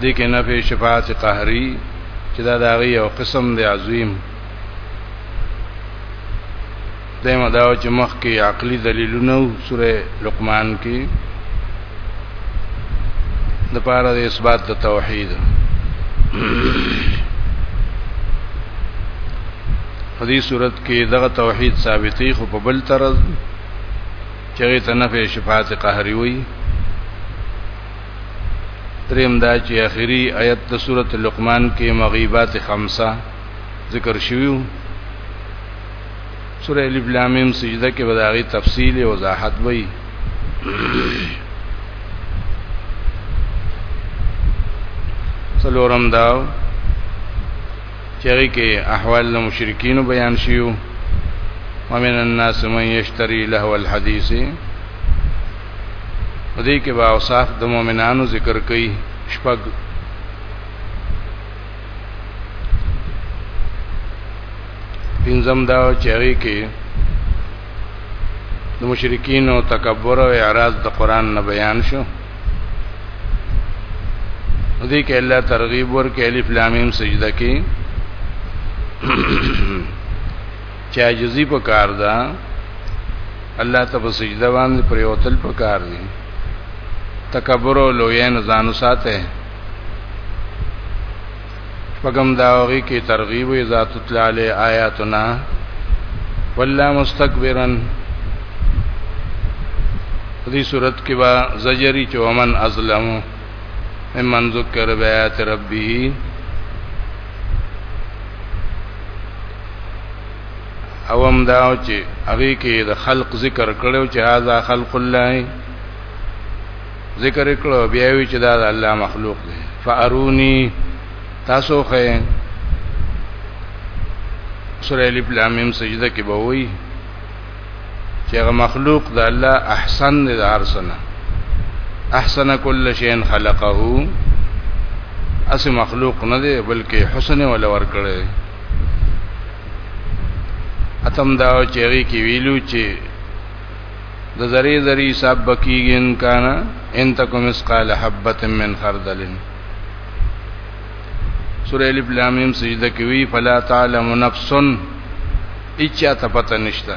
دې کې نفي شفاعت قهري چې دا داغي یو قسم دی عظیم دمه دا چې مخ کې عقلي دلیلونه سوره لقمان کې د پاره د اثبات د توحید په دې صورت کې دغه توحید ثابتې خو په بل طرز چې ته نفع شفاعت قهري وي دریم دا چې اخیری آیت د سورته لقمان کې مغیبات خمسه ذکر شویو سورہ الف لام میم سجده کې بداغي تفصیل او وضاحت وایي سلورم داو چری کې احوال المشرکین بیان شیو ومن الناس من یشتری لهو الحدیث دې کې به اوصاف د مؤمنانو ذکر کړي شپږ پنځم دا چې هغه کې د مشرکین او تکبر او اعراض د قران نه بیان شو دې کې الله ترغیب ورکړي الف لام میم سجده کې چې عاجزي په کار ده الله ته په سجده باندې پریوتل په کار دي تکبر او لوی نه ځانو ساته پغم داوغي کې ترغیب او ذات تلال آیاتنا ولا مستكبرا دې صورت کې با زجری چومن ازلم ممن ذکر بیات ربی او هم دا چې هغه کې د خلق ذکر کړو چې هاذا خلق الله ذکر کړو بیا وی چې دا د الله مخلوق دی فارونی تاسو خې سورې الف لام میم سجده کې به وایي چې هغه مخلوق د الله احسن دی د ارسنه احسن کل شین خلقه اس مخلوق نه دی بلکې حسن ول ور کړی اتم دا چېږي کې ویلو چې د ذری ذری حساب بکیږي ان کان ان تکم اسقال حبه من خردلن سورہ الف لام میم سجده کوي فلا تعلم نفس اچا ته پته نشته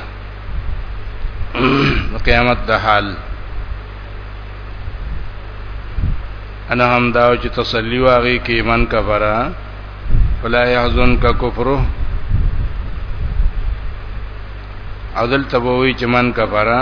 قیامت د حال انا هم دا چې تسلی واغی کې من کفرا فلا يحزن کا کفره عدل تبوی چې من کفرا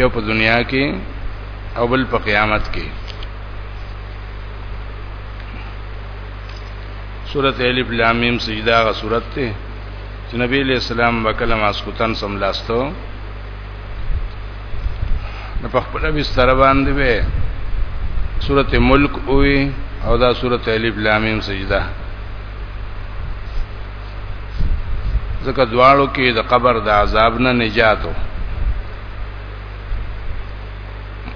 یو په دنیا کې او بل په قیامت کې سورۃ الف لام میم سجدا غ سورۃ ته چې نبی علیہ السلام وکله ماسکوتن سملاستو نو په خپل بستر باندې به سورته ملک وی او دا سورته الف لام میم سجده ځکه دواړو کې د قبر د عذاب نه نجاتو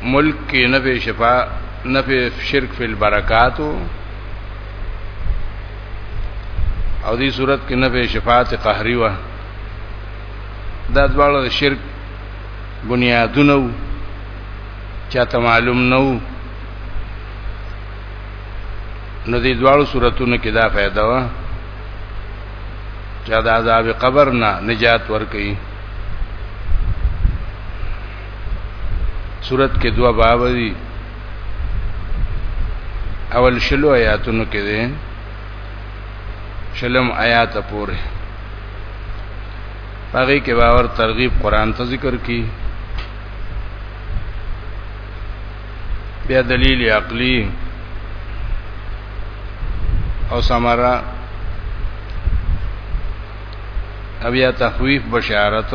ملک کې نه به شفا نه به شرک فی البرکاتو او دې صورت کې نه به شفاعت قهری و دا دواړو د شرک بنیادونه چاته معلوم نه وو نو دې دواړو صورتونو کې دا فائدہ وا چې د عذاب قبر نه نجات ورکړي صورت کې دوا باب دي اول شلو آیاتونو کې دي شلم آیات پورې هغه کې باور ترغیب قران ته ذکر کی بیا دلیل عقلی او سمرا او یا تخویف بشارت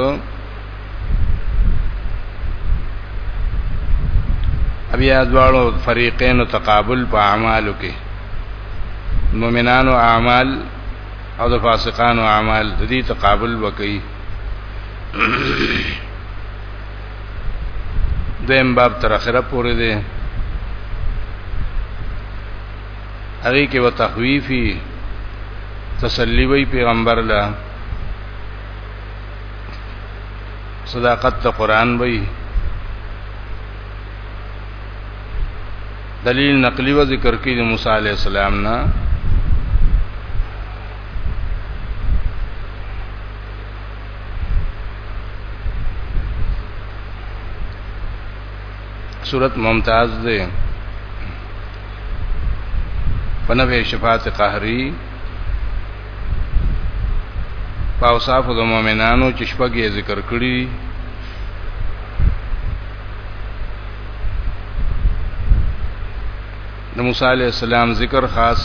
او یا دواړو فریقین تقابل په اعمالو کې مؤمنانو اعمال او د فاسقانو اعمال د دې تقابل وکړي دویم باب تر اخره پورې دی هغه کې وتخویفی تسلی وی پیغمبر له صداقت د قران وی دلیل نقلی و ذکر کړي د موسی علی السلام نه صورت ممتاز ده پنوې شفاعت قهري پاوصاف د مؤمنانو چې شپږې ذکر کړی د موسی علی السلام ذکر خاص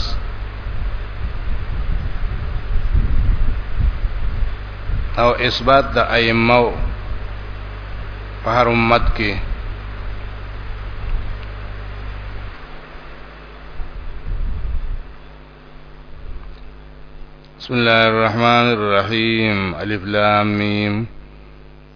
او اثبات د ائمه په هر امت کې بسم الله الرحمن الرحيم الف لام ميم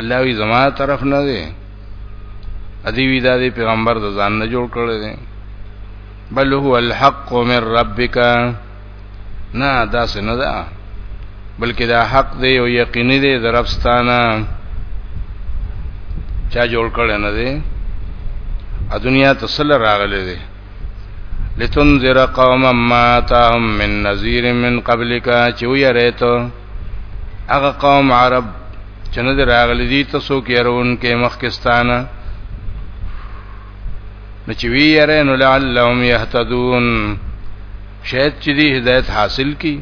الله وی زما طرف نه دی ادي وی دا دی پیغمبر د ځان نه جوړ کړی دی بل هو الحق من ربک نه دا څنګه ده بلکې دا حق دی او یقیني دی درپستانه چا جوړ کړی نه دی ا دنیا ته سره راغلی دی لتنذر قوما ما تاهم من نذير من قبلك چې ویریته هغه قوم عرب چې نه راغلي دي تاسو کې يرون کې مخکستانه نو چې وی یاره نو لعلهم يهتدون شاید چې دې هدایت حاصل کی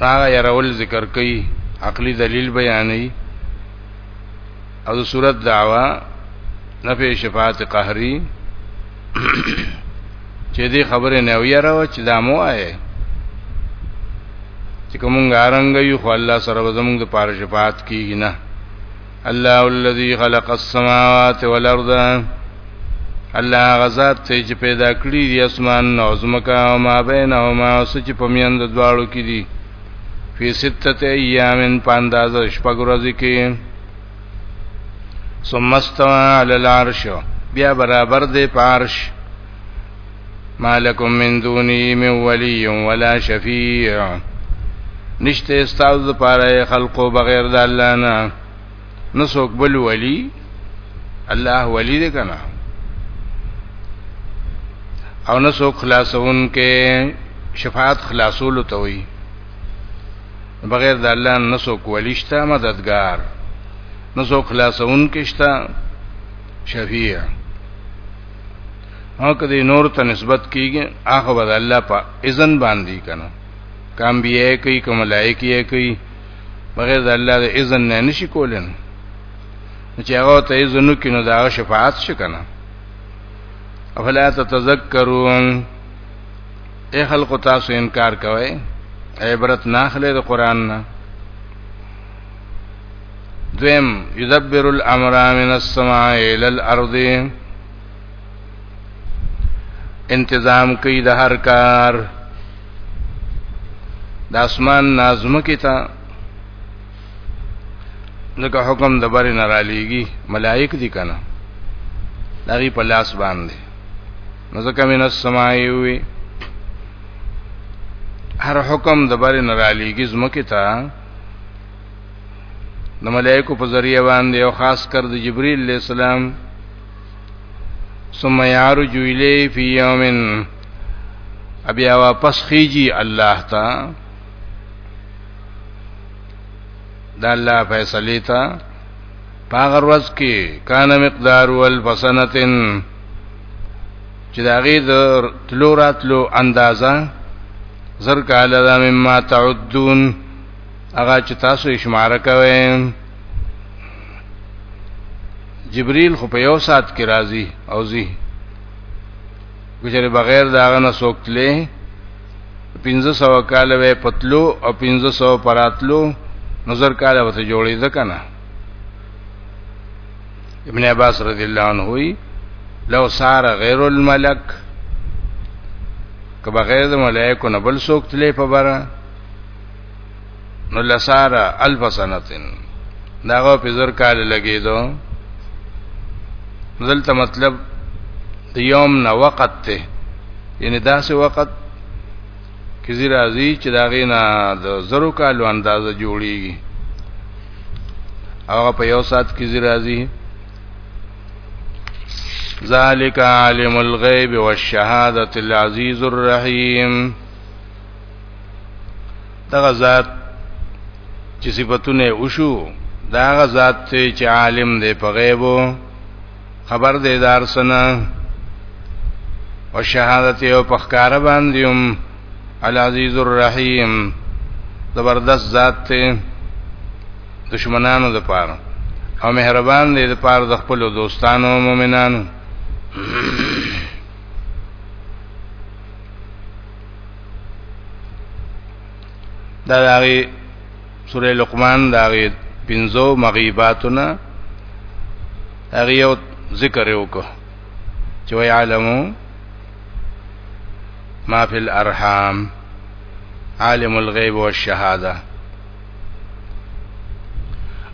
هغه يرول ذکر کوي عقلي دلیل بیانوي او د صورت دعوا نفع شفاعت قهری چې دې خبره نه ویره و چې دا مو آئے چې کومنګ ارنګ یو خو الله سره زموږ د پاره شفاعت کیږي نه الله الذي خلق السماوات والارض الله غزاد ته چې پیدا کړی دی اسمان او زمکا او ما بینهما سچ پمیند دواړو کې دي فی ستت ایامن پانداز شپږ ورځې کې ثم استوى على العرش بیا برابر دی پارش مالکم من دونی من ولی ولا شفیع نشته استاذ لپاره خلقو بغیر د الله نه نو څوک بل ولی الله ولی دې کنه او نو څوک خلاصون کې شفاعت خلاصول ته وي بغیر د الله نو څوک ولیشتا مددگار نو څوک خلاصون کې شتا شفیع او کدی نور ته نسبت کیږي هغه ود الله په اذن باندې کنه کام بیه کوي کوم لایکی کوي بغیر د الله د اذن نه نشي کولای نو چې هغه ته اذن وکینو دا شفاعت شي کنه افلا تتذکرون اے خلق تاسو انکار کوئ عبرت ناخله د قران نه دویم یدبر الامر من السماء الى الارض انتظام کوي د هر کار د اسمان نازم کی تا لکه حکم د بری نه را لیږي ملائک دي کنه دغه په لاس باندې نو ځکه من السماعي وي هر حکم د بری نه را لیږي زمکه تا د ملائکو په ذریعہ باندې او خاص کر د جبرئیل علیہ السلام ثم يعرج اليه في يوم ابي واپس خيجي الله تا دا الله فیصله تا پاغر ورځ کې کان مقدار والفسنتن چې دا غي د تلو راتلو اندازا زر کاله دا مما تعدون هغه چې تاسو شمار کوئ جبريل خو په یو سات کې راځي او زی ګجره بغیر داغه نه سوکتلې 1500 کال وې پتلو او 1500 پراتلو نظر کال وته جوړې ځکه نه ابن عباس رضی الله عنه وی لو سار غیر الملک که بغیر د ملائکه نه بل سوکتلې په بره نو لساره الف سنتن داغه په زر کال لګیدو دلته مطلب د یوم نه وخت ته یعنی داسې وخت کې زی راځي چې دا غینا د زرو کالو اندازه جوړیږي هغه په یو سات کې زی راځي ذالک عالم الغیب والشهادت العزیز الرحیم دغه ذات چې صفاتونه وشو دا هغه ذات ته چې عالم دی په غیبو خبر دی دار سنا او شهادت او پخکار باندې هم العزیز الرحیم زبردست ذات ته دشمنانو د پاره او مهربان دی د پاره د خپل دوستانو او مؤمنانو دا داغي سوره لقمان داغي پنځو مغیباتنا هغه یو ذکر وکړو چې ويعلمو ما فی الارحام عالم الغیب والشهاده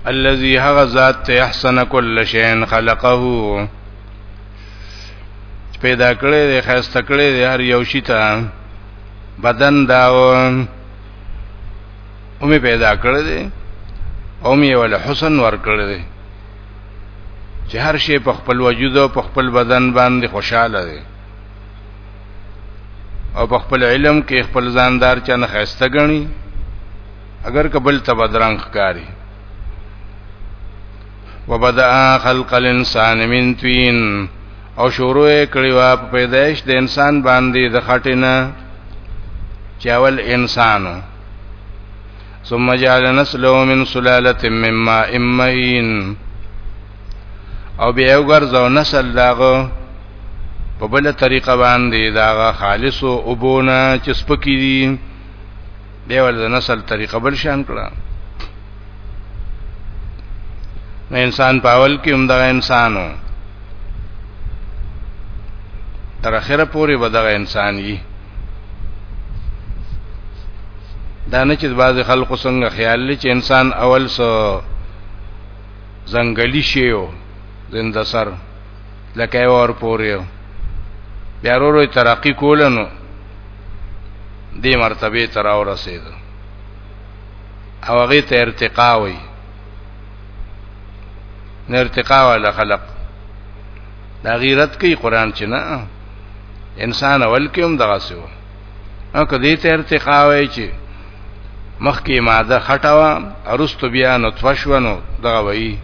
الذي هغه ذات ته احسن كل شيء خلقه پیدا کړی دی خسته کړی دی هر یو شی ته بدن دا او می پیدا کړی دی او می ول حسن ور کړی دی چې هر شی په خپل وجود او په خپل بدن باندې خوشاله دی او په خپل علم کې خپل ځاندار چا نه خسته غني اگر کبل تبدرنګ کاری وبدأ خلق الانسان من طين او شروع کړي وا په پیدائش د انسان باندې د خټینه چاول انسانو ثم جعل نسله من سلاله من ماء مهين او بیا وګرځاو نسل داغه په بل طریقه باندې داغه خالص او ابونه چې سپکی دي دی ول د نسل طریقه بل شان کړه نو انسان پاول کې هم دغه انسانو تر اخره پورې به دغه انسان یي دا نه چې بعض خلکو څنګه خیال لري چې انسان اول سو ځنګلی شیو زنده سر لکه یو اور پوریو بیا ورو ترقی کولنو دې مرتبه تر او رسید او هغه ته ارتقا وي نه ارتقا ولا خلق دا غیرت کوي قران چې نه انسان اول کې هم دغه سو او کدی ته ارتقا وای چې مخکې ماده خټوا ارستو بیا نطفه شونو دغه وای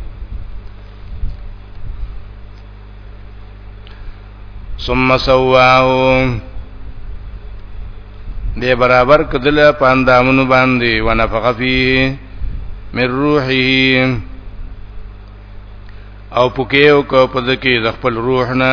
ثم سواه دی برابر کدل پاندامونو باندې ونفخ فيه من روحه او پکې او کو پد کې د خپل روح نه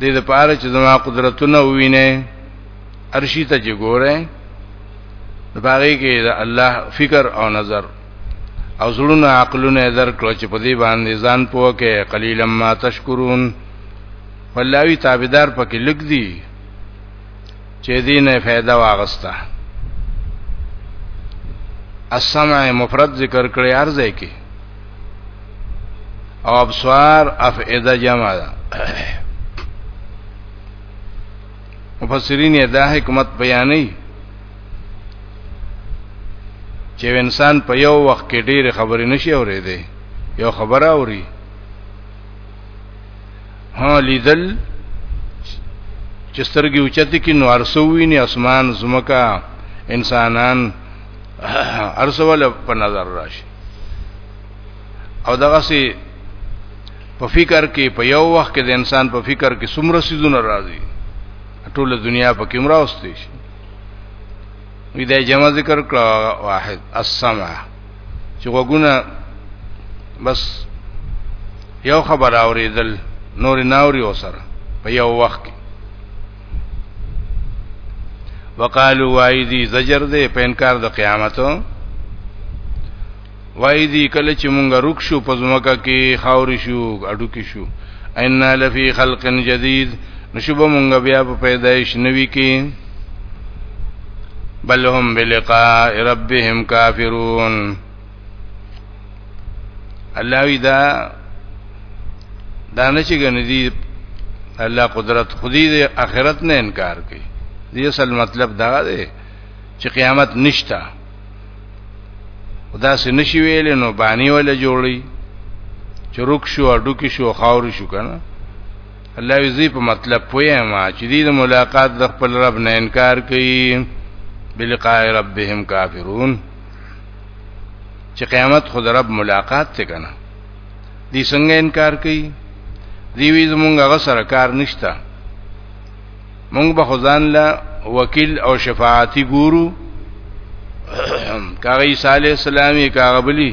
دې د پاره چې زما قدرتونه ووینې ارشی ته چې ګوره د باغې کې د الله فکر او نظر او زړونه عقلونه درکړو چې په دې باندې ځان پوه کې قلیلا ما تشکرون والله وی تابعدار پکې لګ دي چې دینه فائدہ واغستا السمع مفرد ذکر کړي ارزه کې او ابصار افئده جمع ده مفسرین دا حکمت بیانې چې انسان په یو وخت کې ډېر خبرې نشي اورېدې یو خبره اوري ها لیدل چې سترګې اوچتې کې نو ارسوي نه اسمان زمکا انسانان ارسول په نظر راشي او دغه سي په فکر کې په یو وخت کې د انسان په فکر کې څومره سيزونه راځي ټول دنیا په کې مراوستي شي وی دا جمع ذکر کړه واحد السمع چې وګونه بس یو خبر اوریدل نور ناوري وسره په یو وخت کې وقالو وایدی زجر دې په انکار د قیامت وایدی کله چې مونږ رک شو په زمکه کې خاوري شو اډو کې شو ان لفی خلق جدید نشوب مونږ بیا په پیدایش نوي کې بل هم بلقاء ربهم کافرون الله وی دا دانه چې ګنځي الله قدرت خودي د اخرت نه انکار کوي دې اصل مطلب دا دی چې قیامت نشتا خدا سي نشي ویل نو بانی ولا جوړي چې رک شو اډو کې شو خاور شو کنه الله یزي په مطلب پوهه ما چې دې د ملاقات د خپل رب نه انکار کوي بلقاء ربهم کافرون چې قیامت خود رب ملاقات ته کنه دې څنګه انکار کوي دی وی زمونږ هغه سره کار نشته مونږ به خدان له وکیل او شفاعتی ګورو کاغی صالح اسلامي کاغبلی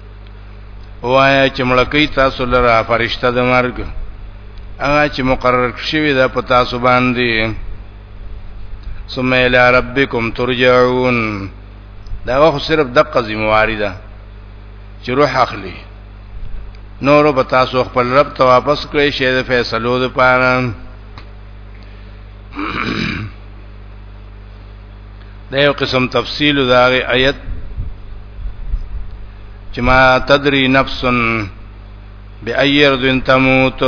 وایا چې ملکی تاسو لره فرشته د مرګ هغه چې مقرر شوی دا په تاسو باندې ثم الى ربكم ترجعون دا وخت صرف دقه ذمہواری ده چې روح اخلي نور په تاسو خپل رب ته واپس کړئ شی د فیصلو د پاره دا یو قسم تفصیل دا غي آیت چې ما تدری نفس بأیر ذن تموت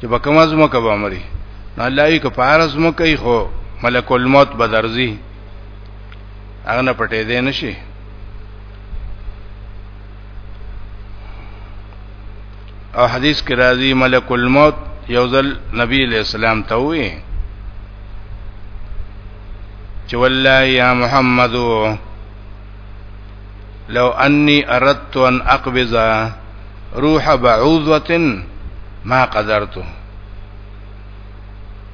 چې بکم از مو کبه مري نو الله یې که پارس مو کوي خو ملک الموت بدرزي هغه نه پټې دی نشي او حدیث کې راځي ملک الموت یو ځل نبی علیہ السلام ته وی چې والله یا محمد لو انی اردت ان اقبض روح بعوضه ما قدرته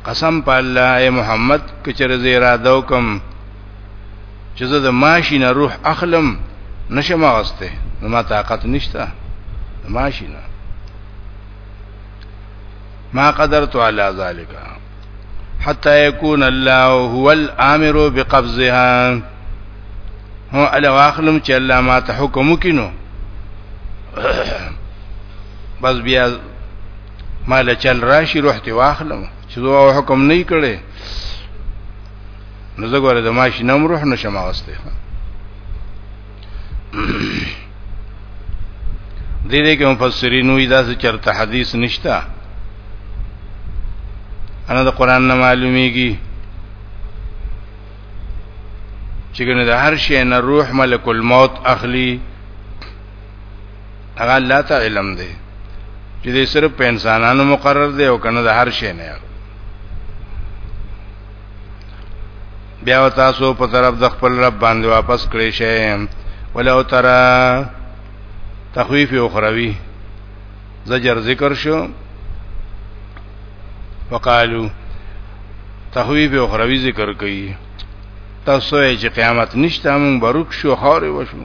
قسم په الله اے محمد کچره زیرا دوکم چې زه د ماشي نه روح اخلم نشم غسته نو ما طاقت نشته ماشي نه ما قدرت على ذلك حتى يكون الله هو الامر بقبضها هو الا واخلم چې الله ما ته حکم وکینو بس بیا مال چل راشي روح ته واخلم چې دوه حکم نه کړي نو زه ګوره د ماشي نوم روح نشم اوسته دې دې کې مفسرین وی دا څه چرته حدیث نشتا انا د قران نه معلومیږي چې ګنه د هر شی نه روح ملک الموت اخلي هغه الله ته علم دی چې دې صرف په انسانانو مقرر دی او کنه د هر شی نه بیا تاسو په طرف د خپل رب باندې واپس کړئ شئ ولو ترى تخویف اخروی زجر ذکر شو وقالو تخویف اخروی ذکر کړي تاسو یې چې قیامت نشته مونږ بروک شو خوري وشو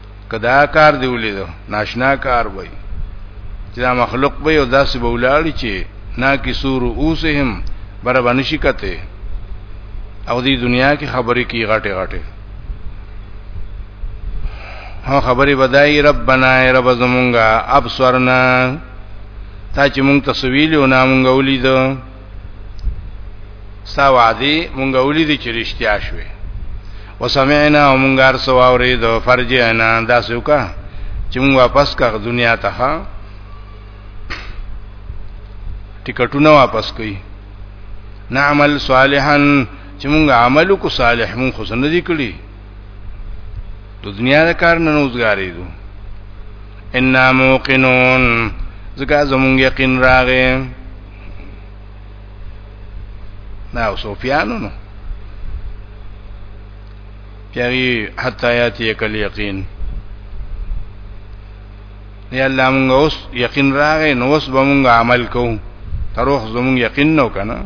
کدا کار دی ولیدو ناشنا کار وای چې دا مخلوق به یو داسې بولاړي چې نا کی سور اوسهم بر باندې شکته او دی دنیا کې خبرې کی غټه غټه هو خبرې بدای ربنا رب زمونږه ابصرنا تا چې مونږ تسویل او نامونږ ولیدو ستا وعده مونږ ولیدي چې رښتیا شوه وسمعنا مونږ ارسو اورید فرجعنا داسې وکړه چې مونږ واپس کړ دنیا ته ټیکټونه واپس کړي نعمل صالحا چې مونږ عملو کو صالح مونږ خو سن دي کړی د دنیا د کار نه نوزګاری دو ان موقنون زګه زمونږ یقین راغې دا صوفیانو نو یاري حتا یاتی کل یقین یا الله موږ اوس یقین راغې نو اوس به موږ عمل کوو تر اوس زموږ یقین نو کنه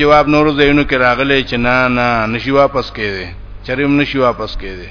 جواب نور زینو کې راغلی چې نه نه نشي واپس کېږي چرېم نشي واپس کېږي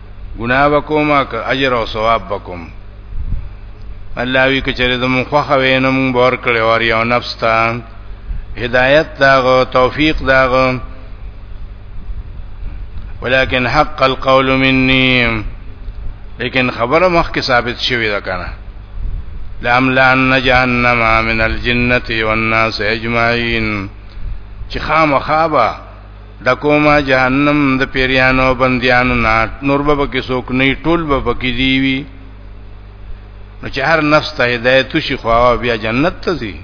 ګناه وکوم که اجر او ثواب وکوم الله وی کچره زمون خوخه وینم بور کړي اور یو نفس ته هدایت داغه توفیق داغه ولكن حق القول مني لیکن خبره مخکې ثابت شوی ده کنه لاملان جهنم من الجنه والناس اجمعين چې خامخابه دکوما جهنم د پیریانو بندیانو نه نور به کې څوک نه ټول به پکې دی وی نو چې هر نفس ته هدایت شي خو بیا جنت ته ځي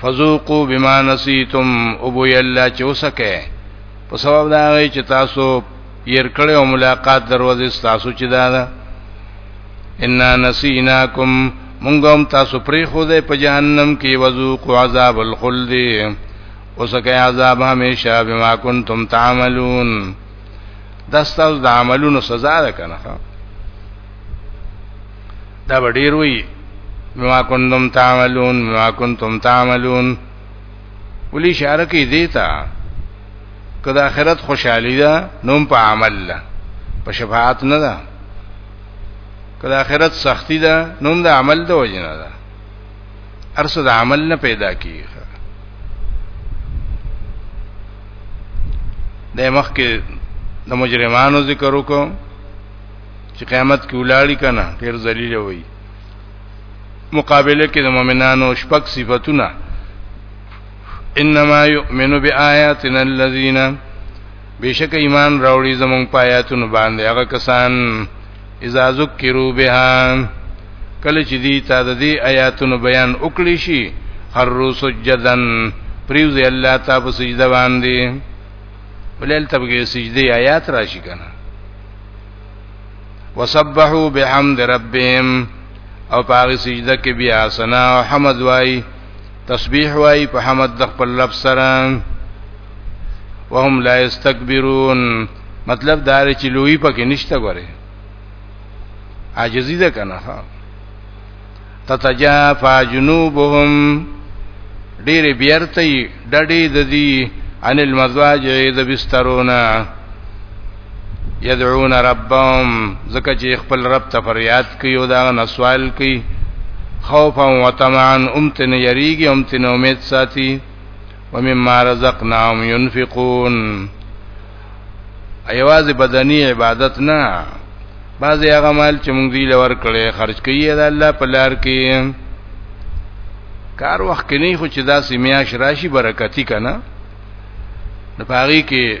فذوقوا بما نسیتم ابو یلا چوسکه په سبب دا غي چې تاسو ير کړه او ملاقات دروازه تاسو چې دا ده ان نسیناکم مونږ هم تاسو پرې خو دې په جهنم کې وذوق عذاب الخلد اوسکه عذاب همیشه بما کنتم تعملون دا ستاسو د عملونو سزا ده کنه دا ډیر وی بما کنتم تعملون بما کنتم تعملون ولې اشاره کوي دیتا کله آخرت خوشحالي ده نوم په عمل ده په شفاعت نه ده کله آخرت سختی ده نوم د عمل د وجنه ده ارسه د عمل نه پیدا کیږي د مخ کې د مجرمانو ذکر وکړو چې قیامت کې ولاړی کنه ډیر ذلیل وي مقابله کې د مؤمنانو شپږ صفاتونه انما يؤمن بآياتنا الذين بشک ایمان راوړي زمونږ پایاتونو باندې هغه کسان اذا ذکروا بها کله چې دي تا د دې آیاتونو بیان وکړي شي خرو سجدن پریوزي الله تا په سجده باندې ولل تبګه سجده آیات راشي کنه وسبحوا بحمد ربهم او پاغي سجده کې بیا ثنا او حمد وای تسبیح وای په حمد د خپل رب سره وهم لا استكبرون مطلب دا دی چې لوی پکې نشته غره عاجزی ده کنه ها تتجافا جنوبهم ډېر بیرته ډډې د دې ان المزاج د بسترونه یدعون ربهم زکه چې خپل رب ته فریاد کوي او دا نه سوال کوي خوفا وطمعا امتن یریږي امتن امید ساتي ومما رزقناهم ينفقون ایواز بدنی عبادت نه بعض هغه مال چې موږ دی لور کړي خرج کوي دا الله په لار کې کار وخت کې نه خو چې دا سیمیا شراشي برکتی کنه نو پاغي کې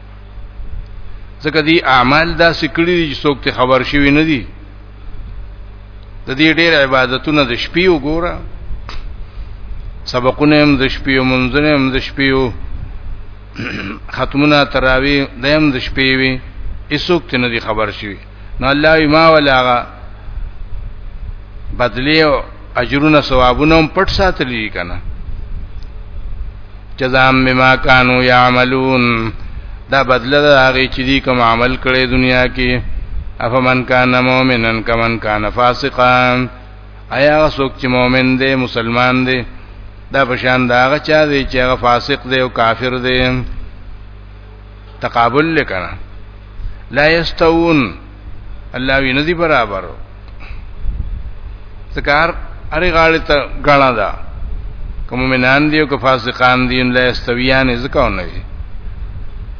ځکه دی اعمال دا سکړي چې څوک ته خبر شي نه دي د دې ډېر عبادتونه د شپې وګوره سبقونه هم د شپې منځونه هم د شپې ختمونه تراوی د هم د شپې وي هیڅوک ته نه دي خبر شي نو الله ما ولاغه بدلی او اجرونه ثوابونه هم پټ ساتلی کنه جزام بما كانوا يعملون دا بدله دا هغه چې دي کوم عمل کړي دنیا کې افمن کان مؤمنن کمن کان فاسقا ایا څوک چې مؤمن دی مسلمان دی دا پشان دا هغه چا دی چې هغه فاسق دی او کافر دی تقابل لکنه لا یستوون الله وی ندی برابر ذکر اری غاړه ته غاڼه ده کوم مؤمنان دی او که فاسقان دی لا یستویان ذکر نه دی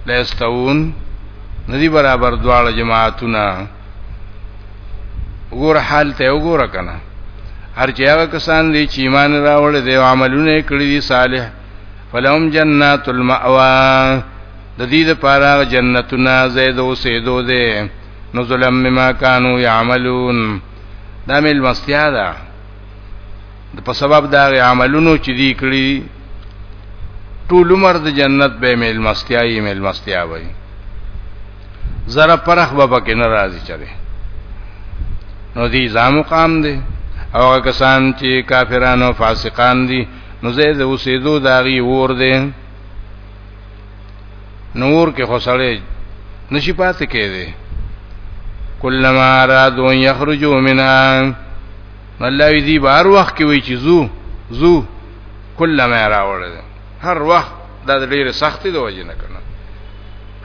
لا یستوون ندی برابر دواړه جماعتونه وګوره حال ته وګوره کنه هر چا کسان دي چې ایمان راوړل دي او عملونه کړی دي صالح فلهم جنات المأوا د دې لپاره جنتونه زید او سیدو ده نزلا مما كانوا يعملون دا مل مستیا ده د په سبب دا عملونو چې دی کړی ټول عمر د جنت به مل مستیا یې مل مستیا وای زره پرخ به پکې ناراضي چره نو دی ځامو قام دی او کسان چې کافرانو فاسقان دي نو زید اوسېدو داغي ور دي نور کې خسړې نشي پاتې کېده کلمہ ارادو یخرجو منها الله دې بار وخت کې وی چې زو زو کلمہ راوړل هر وخت دا ډېر سخت دی وجه نه کنه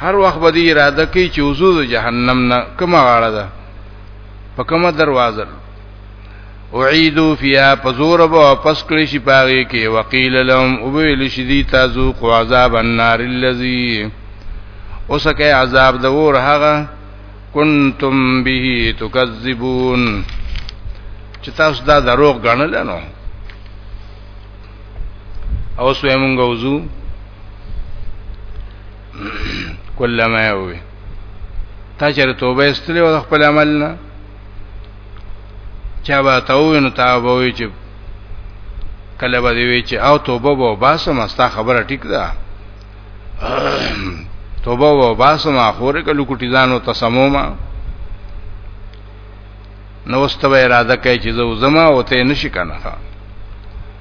هر وخت به دې اراده کوي چې وزو جهنم نه کومه غاړه ده په کومه دروازه اعيدو فيها پزور به واپس کړی شي پاغي کې وقيل لهم او ویل شي دي تاسو کو عذاب النار الذي اوسکه عذاب د ور هغه کنتم به تکذبون چې تاسو دا دروغ غنل نو او سوې مونږ وزو کله ما وي تا چې توبه استلې او خپل عمل نه چا به تاوی نو تا به وی چې کله به وی چې او توبه به باسم استا خبره ټیک ده توبه به باسم اخوره کله کوټی ځانو تسموما نو واستو اراده کوي چې زو زما او ته نشي کنه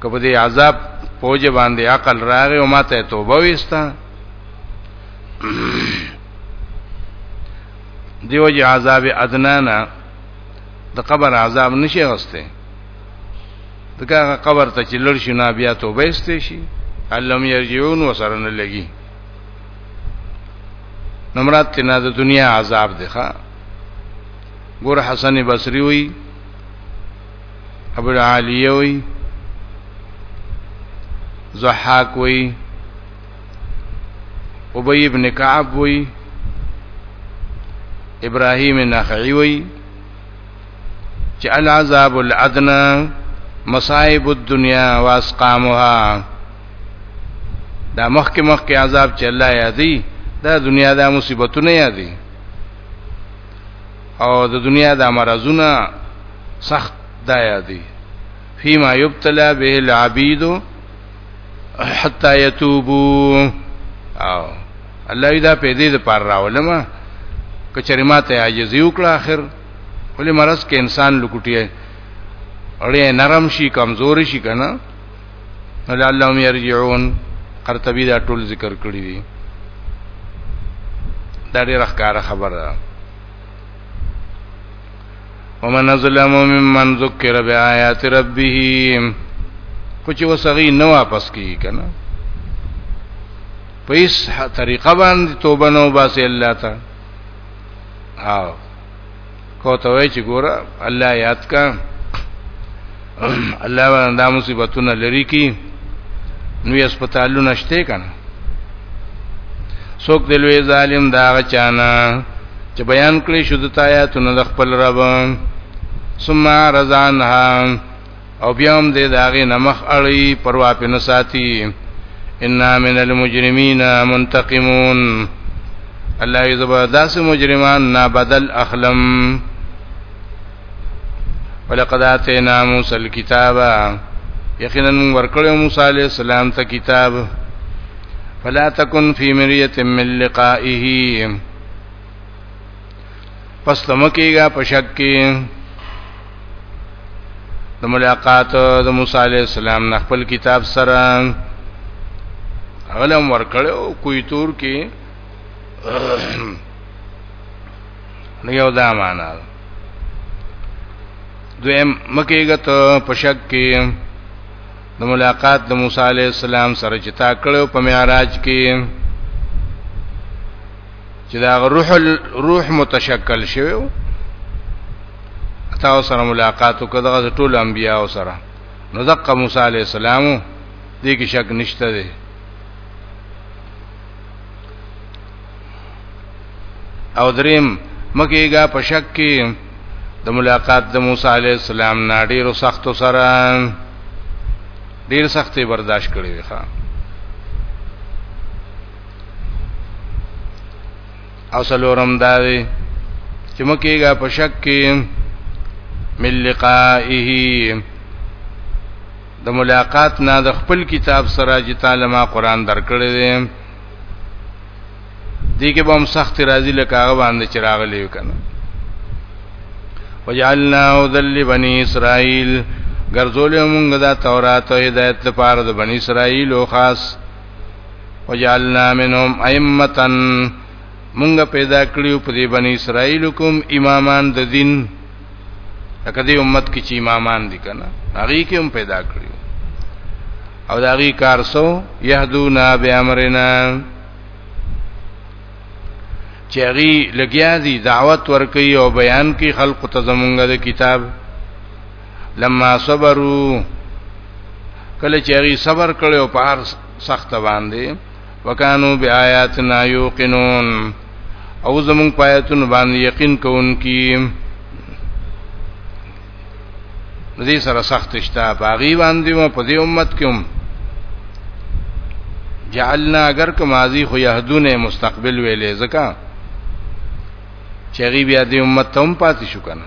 کبه دې عذاب پوجي باندې عقل راغی او ماته توبه وستا دیو جی عذاب ادنانا د قبر عذاب نشي غسته دغه قبر ته چې لړ شنه بیا توبه استې شي علم یرجعون وسرن لګي نمرات تینا د دنیا عذاب دی ښا ګور حسن بصری وی ابو العالیه وی زحاک وی ابی ابن کعب وی ابراهیم نخعی وی چې العذاب الادنى مصائب الدنيا واسقامها دا مخک مخک عذاب چې الله یادی دا دنیا دا مصیبتونه یادی او د دنیا د مرزونه سخت دایا دی فيما يبتلى به العبيد حتى يتوبوا او الله دا په دې لپاره راولمه کچری ما ته عاجز یو کړ اخر ولې مرز کې انسان لکټي اړې نرم شي کمزور شي کنه نو لعلهم يرجعون قرطبي دا ټول ذکر کړی دی دا ډېر ښکاره خبره ده ومن ظلم ممن ذکر بیاات ربه خو چې وسغي نه واپس کی کنه په هیڅ طریقه باندې توبه نه وباسي الله ته او کو ته وای چې ګوره الله یاد کا الله باندې دا مصیبتونه لري کی نو یې هسپتالونه شته کنه څوک دلوي ظالم دا غچانا چې بیان کړی شو د آیاتونو د خپل رب ثم رضانها او بیا هم دې داغه نمخ اړي پروا په نساتی ان من المجرمین منتقمون الله یذبا داس مجرمان نا بدل اخلم ولقد اتینا موسی الكتاب یقینا ورکړو موسی علیہ السلام ته کتاب فلا تکن فی مریه من لقائه پس تمکیږي په شک کې د ملاقات د موسی علی السلام نه خپل کتاب سره علم ورکړو کوی تور کې نو یو دا معنا دویم مکیږي ته په شک کې د ملاقات د موسی علی السلام سره چې تا کړو په معراج کې چې دا روح روح متشکل شوی تاسو سره ملاقات وکړه ټول انبیا سره نو دقه موسی علی السلام دې کې شک نشته دی او دریم مکیګه په شک کې د ملاقات د موسی علی السلام نه ډیرو سختو سره ډیر سختي برداشت کړې وي ښا او سلورم داوی چې مکیګه په شک کې مل لقائه د ملاقات نه د خپل کتاب سره چې تعالی ما قران درکړی دی دې کې به هم سخت راضی لکه هغه باندې چې راغلی وکنه وجعلنا ذل بني اسرائيل ګرځولې مونږ دا تورات او هدایت لپاره د بني اسرائيل او خاص وجعلنا منهم ائمه مونږ پیدا کړیو په دې بنی اسرائیل کوم امامان د دین لکه دې امت کې چې امامان دي کنه هغه کې هم پیدا کړیو او دا غي کار سو يهدونا بامرنا چغي لګیا دي دعوت ورکي او بیان کوي خلق ته زمونږ د کتاب لما صبروا کله چې هغه صبر کړو په هر سخت باندې وکانو بیااتنا یوقنون او زمون پایتون باندې یقین کوونکی دې سره سخت شته باغی باندې مو په دې امت کې هم جعلنا اگر که ماضی خو يهدونه مستقبل ویلې زکه چې غي بیا دې امت ته هم پاتې شو کنه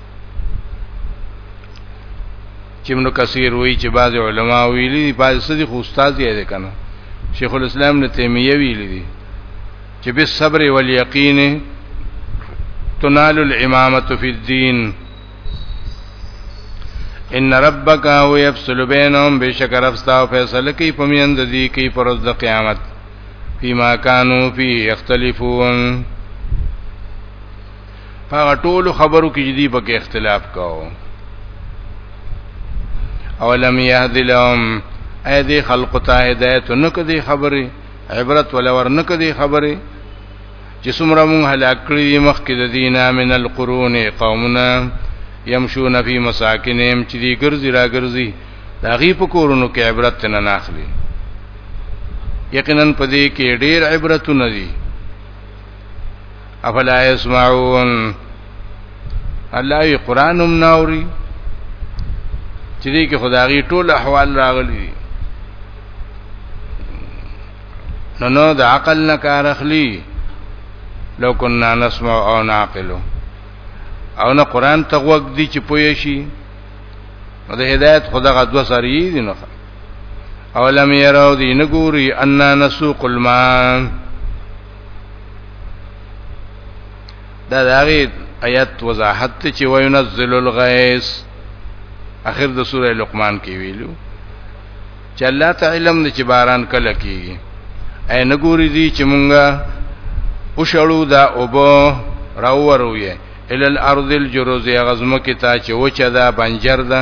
چې ابن کثیر وایي چې بعض علما ویلي دي بعض سدي خو استاد یې ده کنه شیخ الاسلام ابن تیمیه ویلي دي چې به صبر او یقین تنال الامامه فی الدین ان ربک هو یفصل بینهم بشکر افستا فیصله کوي په میند دي کوي پر ورځ د قیامت فيما كانوا فيه يختلفون هغه ټول خبرو کې جدي پکې اختلاف کاو او لم يهد لهم اې دې خلق ته هدایت نه کدي خبره عبرت ولا ور نه کدي خبره چې څومره مونږ هلاک کړی دي مخکې د دینه من القرون قومنا يمشون في مساكنهم چې دي ګرځي را ګرځي دا غي په کورونو کې عبرت نه ناخلي یقینا په دې کې ډېر عبرتونه دي افلا يسمعون الله یې قران هم ناوري چې دې کې خدایي ټول احوال راغلي نو نو د عقل نه کار اخلي لو كنا نسمع او نعقل او نه قران ته وګ دي چې پوي شي د هدایت خدا غدو سری دي نو اولم يروا دي نګوري ان نسوق الماء دا داغي آیت وضاحت ته چې وینزل الغیث اخر د سوره لقمان کې ویلو چې الله تعالی علم دې چې باران کله کیږي اي نګوري دي چې مونږه او شړو دا اوبو راوروي ال الارض الجرز غزمه کې تا چې وچه دا بنجر ده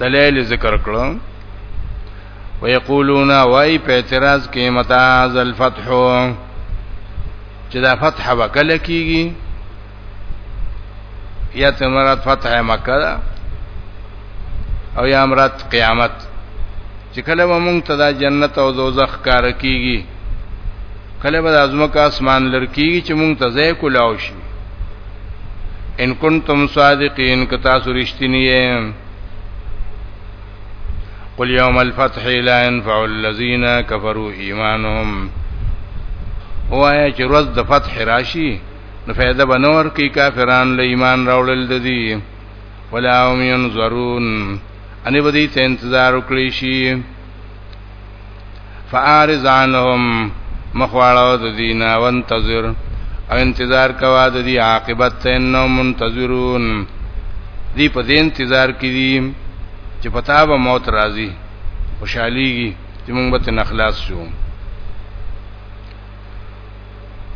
دلیل ذکر کړو ويقولون وای په اعتراض کې متا ذل فتح چې دا فتح وکړه کیږي یا تمرات فتح مکه دا او یا امرات قیامت چې کله به مونږ ته دا جنت او دوزخ کار کیږي کله به د ازمکه اسمان لړکیږي چې مونږ ته ځای کولاو شي ان کنتم صادقین که تاسو رښتینی یې قل یوم الفتح لا ينفع الذين كفروا ایمانهم وایا چې ورځ د فتح راشي نو فائدہ بنور کوي کافران له ایمان راوړل دي ولا هم ينظرون ان به دې ته انتظار وکړي شي فارز عنهم مخواړو د دینا وانتظر او انتظار کوا د دی عاقبت ته نو منتظرون دی په دې انتظار کې دي چې پتا به موت راځي خوشحاليږي چې موږ به تن اخلاص شو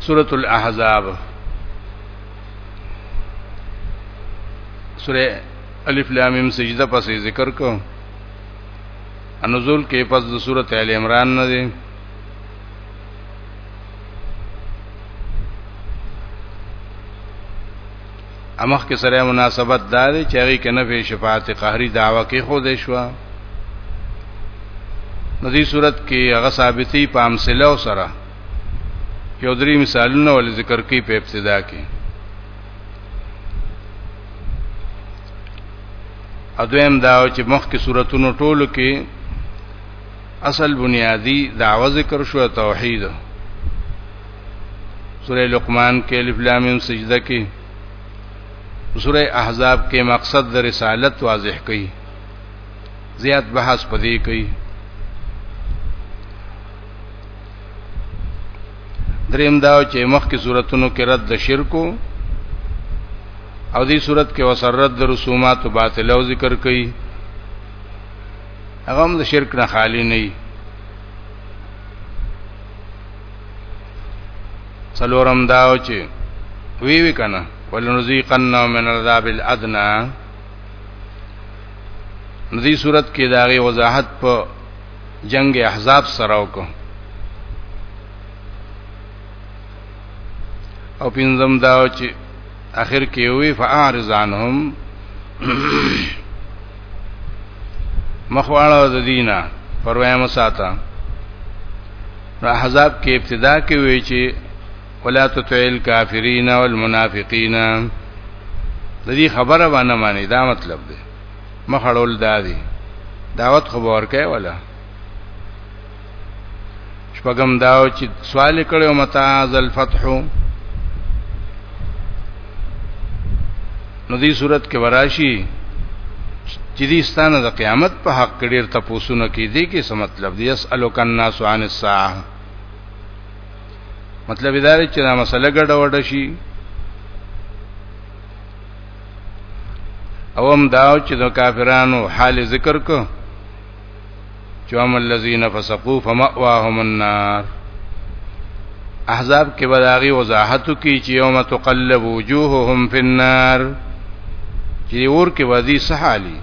سورۃ الاحزاب سورہ الف لام میم سجده پسې ذکر کو نزول کې پس د سورته ال عمران نه دی امخ کې سره مناسبت دا دی چې هغه کې نفي شفاعت قهري دعوه کې خو دې شو نو دې صورت کې هغه ثابتي په امثله سره یو درې مثالونه ول ذکر کې په ابتدا کې اذویم دا چې مخکې صورتونو ټولو کې اصل بنیادی دعوه ذکر شو توحید سورہ لقمان کې الف لام میم سجده کې سورہ احزاب کې مقصد د رسالت واضح کړي زیات بحث پدې کړي دریم دا چې مخکې صورتونو کې رد د شرکو او دې صورت کې وسر رد د رسومات باطل او ذکر کړي هغه هم د شرک نه خالی نه وي څلورم دا چې وی وی کنه ولنذيقنا من العذاب الادنى ندی صورت کې داغه وضاحت په جنگ احزاب سره وکړو او پینځم دا چې اخر کې وی فاعرض عنهم مخواړه د دینه پروایم ساته نو احزاب کې ابتدا کې وی چې ولا تطعل کافرین والمنافقین د دې خبره باندې معنی دا مطلب دی مخړول دادی دعوت خو ورکه ولا شپږم داو چې سوال کړو متا ذل فتح نو دې صورت کې وراشي چې دې ستانه د قیامت په حق کې ډېر تاسو نه کې دي کې څه مطلب دی اسالک الناس عن الساعه مطلب دا دی چې دا مسله ګډه وډه شي اوم داو چې د کافرانو حال ذکر کو چې هم الذين فسقوا فمأواهم النار احزاب کې بداغي وضاحت کی چې یوم تقلب وجوههم فی النار چې ور کې وځي صحالی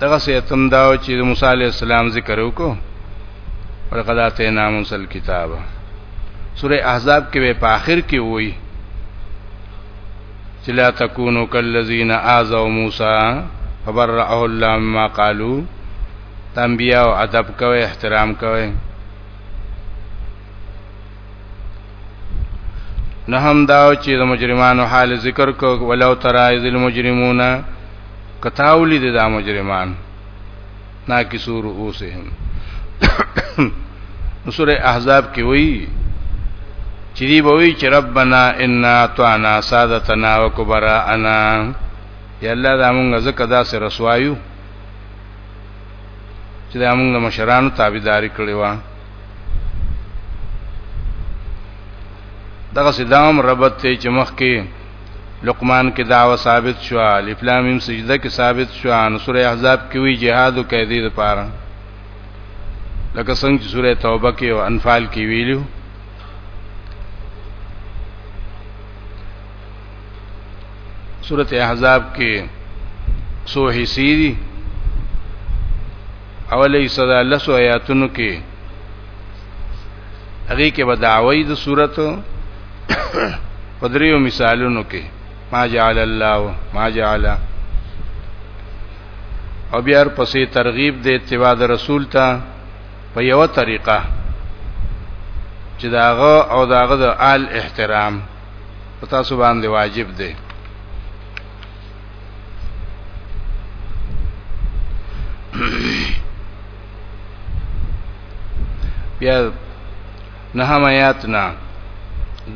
دغه سیتم دا چې موسی علی السلام ذکر وکړو ولقد اتینا موسی الكتاب سوره احزاب کې په آخر کې وایي چې لا تکونو کلذین اعذوا موسی فبرأه الله مما قالوا تنبیه او ادب کوي احترام کوي نه هم دا چې د مجرمانو حال ذکر کو ولو ترى ذل المجرمون کتاولی د مجرمان نا کی سور اوسهم سوره احزاب کې وایي چې دی بوي چې ربنا انا طعنا سادتنا وكبراءنا یا الله دا مونږ زکه دا سره رسوایو چې دا مونږ مشرانو تابعداري کړې و دغه صدام ربط ته چې مخ کې لقمان کې دعوه ثابت شو الف لام میم سجده کې ثابت شو ان سوره احزاب کې وی جهاد او قیدی لپاره لکه څنګه چې سوره توبه کې او انفال کې ویلو سوره احزاب کې سو حصي دي اولی صدا لسو آیاتونو کې هغه کې به دعوی د صورت په دریو مثالونو کې ما جعل الله ما جعل او بیا پسې ترغیب د اتباع د رسول ته په یو طریقه چې داغه او داغه د آل احترام په تاسو باندې واجب دی بیا نه هم آیات نه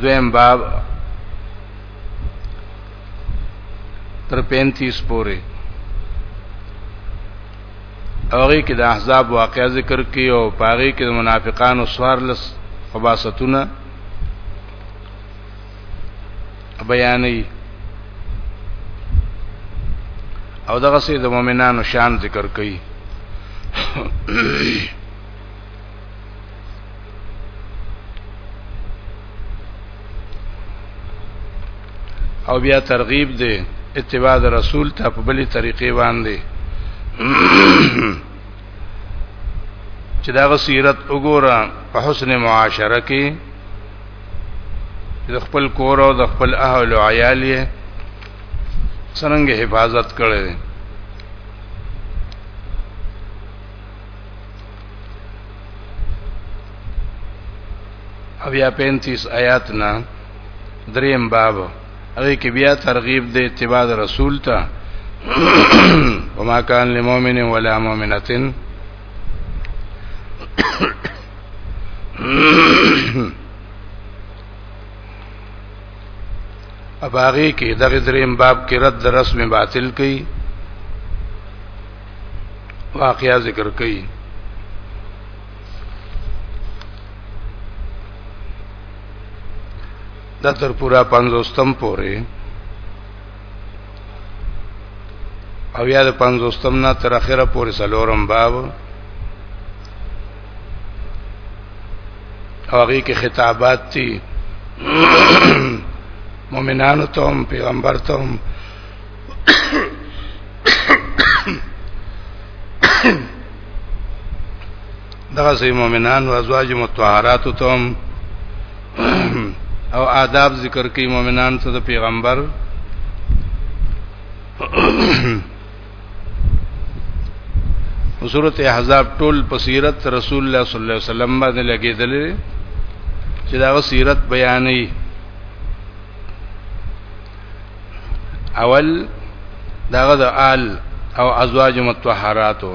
دویم باب تر 35 پورې اوغه کې د احزاب واقعا ذکر کی او پاره کې د منافقانو سوار لس خباستونه بیانې او دغه سي د مؤمنانو شان ذکر کوي او بیا ترغیب دی اتباع رسول ته په بلی طریقې باندې چې دا غسیرت وګوره په حسن معاشره کې د خپل کور او د خپل اهل او عیال یې څنګه حفاظت کړی دی بیا 35 آیات نا دریم باب هغه کې بیا ترغیب دی اتباع رسول ته وما كان لمؤمن ولا مؤمنه اباغي کې دغه دریم باب کې رد رسم باطل کوي واقعیا ذکر کوي دا تر پورا 500 پورې او یا د پنځوستم نه تر اخره پورې سلورم باب او هغه کې خطابات دي مؤمنانو ته هم پیغمبر ته هم دغه سي مؤمنان او ازواج متطهرات تم او آداب ذکر کوي مؤمنان ته د پیغمبر سورت احزاب ټول په سیرت رسول الله صلی الله علیه وسلم باندې لګیدل چې دا سیرت بیانې اول داغه د آل او ازواج متطهراتو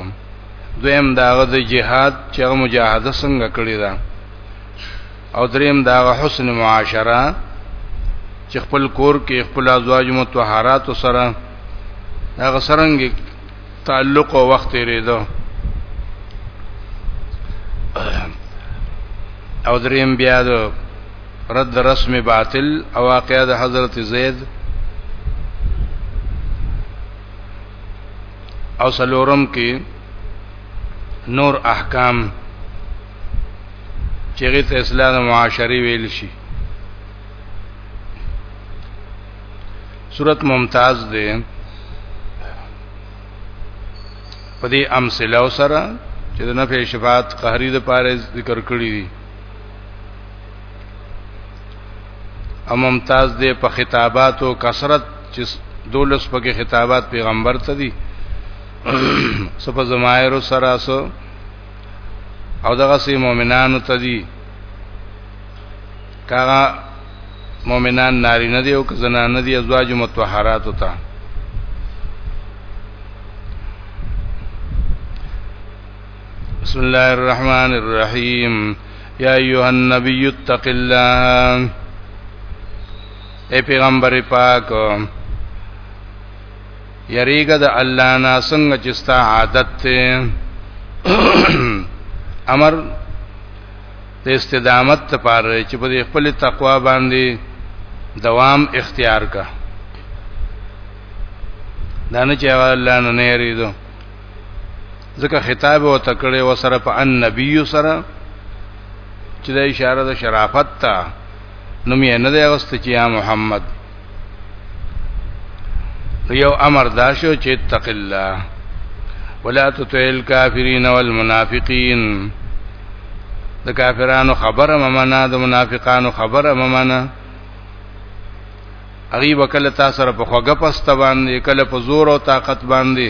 دویم دا غ د جهاد چې هغه مجاهده څنګه کړی دا او دریم دا غ حسن معاشره چې خپل کور کې خپل ازواج متطهرات سره هغه سرنګ تعلق او وخت لري دو او دریم بیا د رد رسم باطل او واقعه د حضرت زید او سلورم کې نور احکام چې غیت اصلاح د معاشري ویل شي صورت ممتاز ده په دې امثله سره چې د نفع شفاعت قهري د پاره ذکر کړی دي او ممتاز دی په خطاباتو کثرت چې دولس پکې خطابات پیغمبر ته دي سپ زمایر سره سو او دغه سي مؤمنانو ته دي کاغه مؤمنان ناری نه دی او زنان نه دی ازواج متطهرات ته بسم الله الرحمن الرحیم یا ایها النبی اتق الله اے پیغمبر پاک یریګه د الله نه څنګه چې ستا عادت ته امر د استدامت لپاره چې په خپل تقوا باندې دوام اختیار کا دا نه چې الله نه نه یریدو ځکه خطاب او تکړه و سره په ان نبی سره چې د اشاره د شرافت ته نو مې نه دی غست چې یا محمد یو امر دا شو چې اتق الله ولا تطع الكافرين والمنافقين د کافرانو خبره ممنه د منافقانو خبره ممنه اغي وکله تاسو سره په خوګه پسته باندې کله په زور او طاقت باندې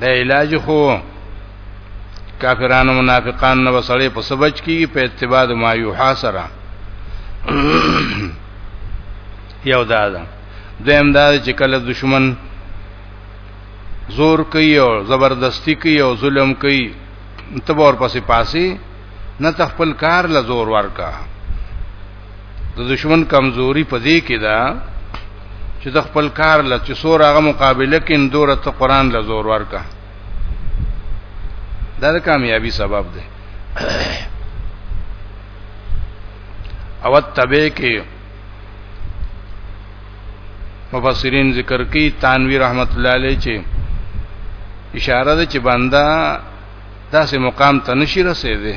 د علاج خو کافرانو منافقان نو سړی په سبج کی په اتباع ما یوحا سره یو دا ده دویم دا چې کله دشمن زور کوي او زبردستی کوي او ظلم کوي تبور پسې پاسي نه تخپل کار لزور ورکا د دشمن کمزوري په دې کې ده چې د خپل کار له چې سور هغه مقابله کې اندور ته قران له زور ورکا دا د کامیابی سبب ده او تبه کې مفسرین ذکر کوي تانوی رحمت الله علیه چې اشاره ده چې بندا داسې مقام ته نشي رسیدي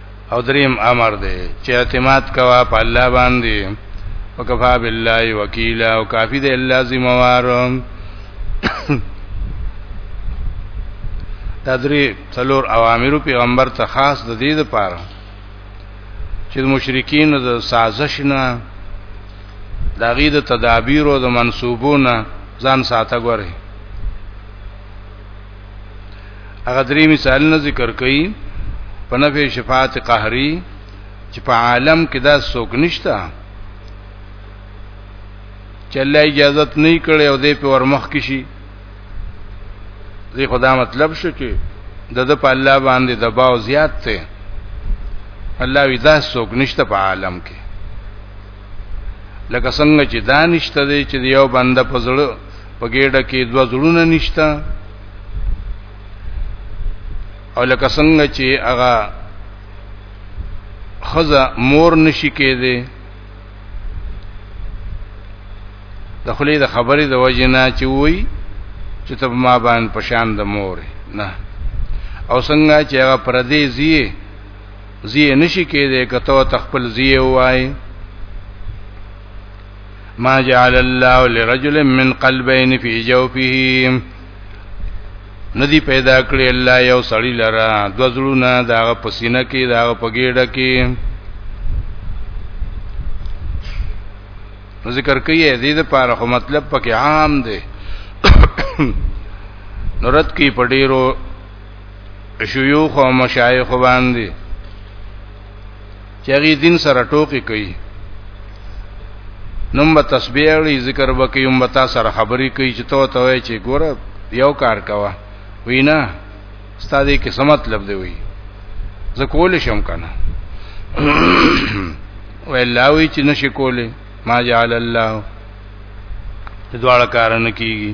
او دریم امر دی چې اعتماد کوا په الله باندې وکفا بالله وکیلا او کافی دی الله ذمہوار تدری څلور اوامر پیغمبر ته خاص د دې لپاره چې مشرکین د سازش نه د غي د تدابیر او د منسوبونه ځان ساته غوري هغه درې مثالونه ذکر کړي په نفع شفاعت قهري چې په عالم کې دا څوک نشته چې الله اجازه نه کړي او دې په ورمخ کې شي دې خدا مطلب شو چې د د په الله باندې دباو زیات ته الله وی دا څوک نشته په عالم کې لکه څنګه چې دانشته دی چې یو بنده په زړه په ګډه کې دوه زړونه نشته او لکه څنګه چې هغه خزه مور نشي کېده د خلی د خبرې د وجنه چې وای چې ته ما باندې پشان د مور نه او څنګه چې هغه پردې زیه زی نشی کېده کته ته خپل زی وای ما جعل الله لرجل من قلبين في جوفه ندی پیدا کړی الله یو سړی لرا د زړونه دا پسینه کې دا پګېډه کې ذکر کوي دې د پاره خو مطلب پکې عام دی نورت کې پډېرو شيوخ او مشایخ باندې چې غي دین سره ټوکی کوي نوم به تسبیح لري ذکر به کوي هم تا سره خبرې کوي چې تو ته وای چې ګور یو کار کوا وینا ستاسو کې څه مطلب دی وی زه کول شم کنه ویلاوی چې نشي کولې ما جعل الله دواړه کارونه کیږي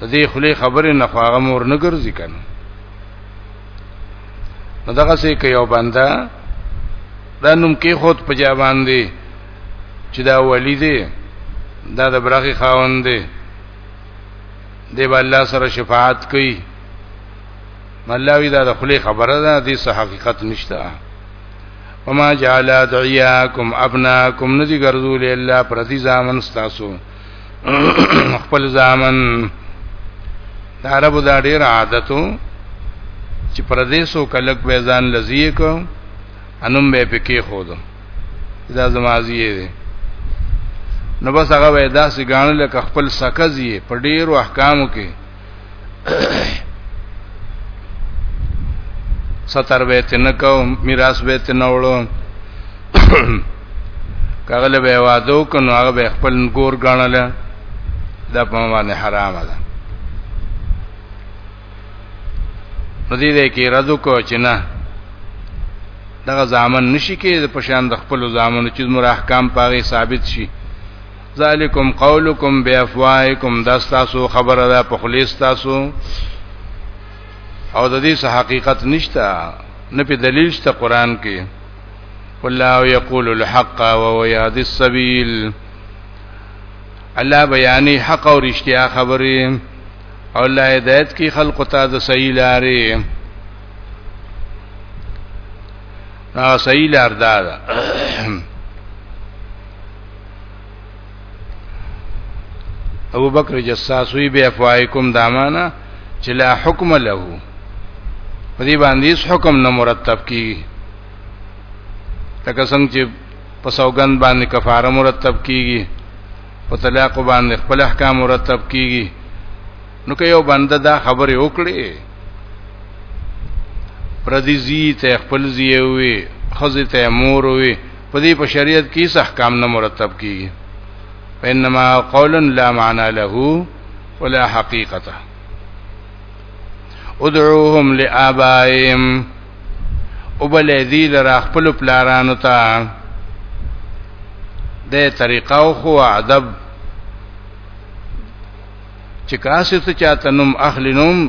د دې خلی خبرې نه خواغه مور نه ګرځي کنه نو دغه سه کې یو بنده دا نوم کې خود په جا باندې چې دا ولی دی دا د برخي خاوند دی دی با الله سره شفاعت کوي ملاوی دا د خلی خبره ده دې صح حقیقت نشته وما جعل دعیاکم ابناکم ندی ګرځول الله پر دې ځامن تاسو خپل ځامن دا عرب دا ډیر عادتو چې پردیسو کلک به ځان لذیه کو انم به پکې خود دا زمازیه دي نو بس هغه وای داسې غاڼه لکه خپل سکزیه په ډیرو احکامو کې ستر به تنکو میراث به تنوړو کغله به وادو کنو هغه به خپل ګور غنل دا په باندې حرام ده نو دې دې کې رد کو چې نه دغه ځامن نشي کې په شان د خپل ځامن چې مر احکام پاره ثابت شي ذالکم قولکم بیافوائکم دا ستاسو خبره ده په خلی ستاسو او د دې څه حقیقت نشته نه په دلیل شته قران کې والله یقول الحق وهو یهدی السبیل الله بیانې حق او رښتیا خبرې او الله هدایت کی خلق ته د صحیح لارې نا صحیح لار دا ده ابو بکر جساسوی بیا فوائکم دامانا چې لا حکم له په دې باندې هیڅ حکم نه مرتب کیږي لکه څنګه چې په سوګند باندې کفاره مرتب کیږي په طلاق باندې خپل احکام مرتب کیږي نو که یو بنده دا خبره وکړي پردیزی ته خپل زیوي خزه ته مور وي په دې په شریعت کې څه احکام نه مرتب کیږي انما قول لا معنى له ولا حقيقته ادعوهم لآبائهم وبل ذی لرا خپل پلارانو ته د طریقه او خو ادب چې کاسه ته چاته نوم اخلینوم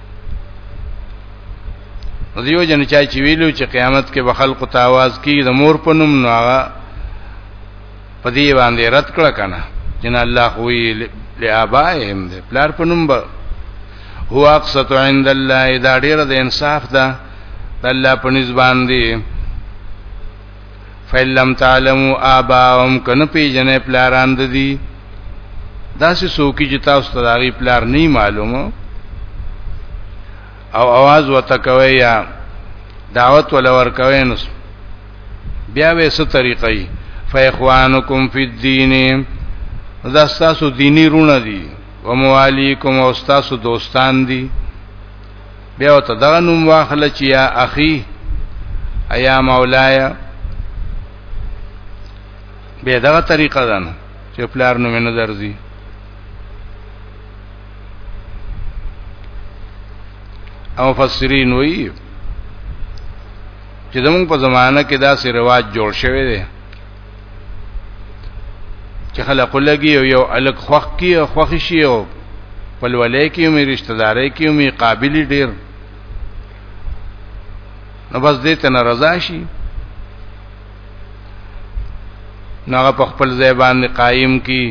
دیو جن چا چې ویلو چې قیامت کې به خلق ته आवाज کیږي د مور په نوم نو هغه په دې باندې رد کړ کنه جن الله خو یې لابائهم دې پلار په نوم به هو اقصت عند الله دا ډیر د انصاف ده د الله په نسبان دی فلم تعلمو آباهم کنه پیجنې پلاران د دي داسې سوکی چې تاسو ته داغي پلار نه معلومه او आवाज وتکوي یا دعوت ولور کوي نو بیا وې څه طریقې فاخوانکم فی الدین دا تاسو دینی رونه دي و موالیکم او تاسو دوستان دي بیا ته دغه نوم واخل چې یا اخی ایا مولایا به دغه طریقه ده نو چې پلار نوم نه درځي او مفسرین وایي چې زموږ په زمانه کې دا سي رواج جوړ شوی دی چې خلق لګي او یو الګ خوخ کی او خوخ شي او په ولې کې مې رشتہ دارې کې مې قابل ډیر نو بس دې ته ناراضه شي نو په خپل ځای باندې قائم کی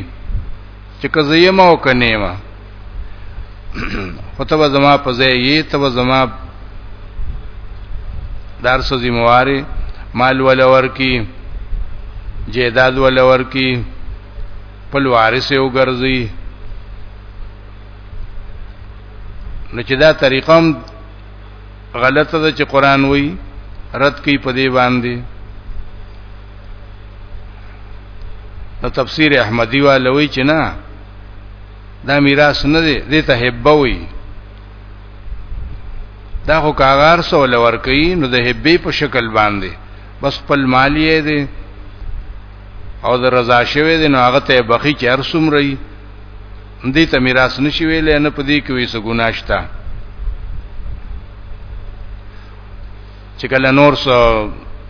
چې که زه یم او که نه ما خو ته به زما په ځای یې ته به زما دار سو ذمہواری مال ولور کی جیداد ولور کی پل وارث یو ګرځي نو چې دا طریقه هم غلطه ده چې قران وای رد کوي په دې باندې نو تفسیر احمدی والوی چې نه دا میراث نه دی دې ته هبه وي دا خو کاغار سول ور کوي نو د هبه په شکل باندې بس خپل مالیه دی او د رضا شوی دی نو هغه ته بخي چې هر څومره دې ته میراث نشي ویلې نه پدې کې وې سګوناشتا چې کله نور څو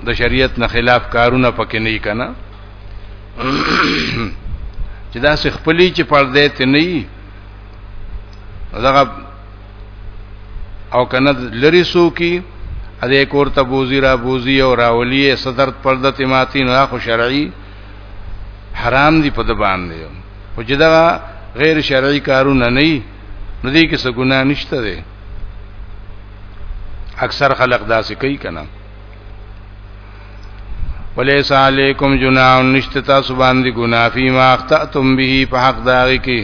د شریعت نه خلاف کارونه پکې نه کنا چې دا څه خپلې چې پردې ته نه وي دغه او کنه لری سو کی اده کور ته بوزی را بوزی او راولی صدر پردت ماتی نه خو شرعی حرام دي په د باندې او چې دا غیر شرعي کارونه نه دي نو دې کې څه ګناه نشته ده اکثر خلق داسې کوي کنه ولیس علیکم جناح نشته تاسو باندې ګناه فيما اخطأتم به په حق داږي کې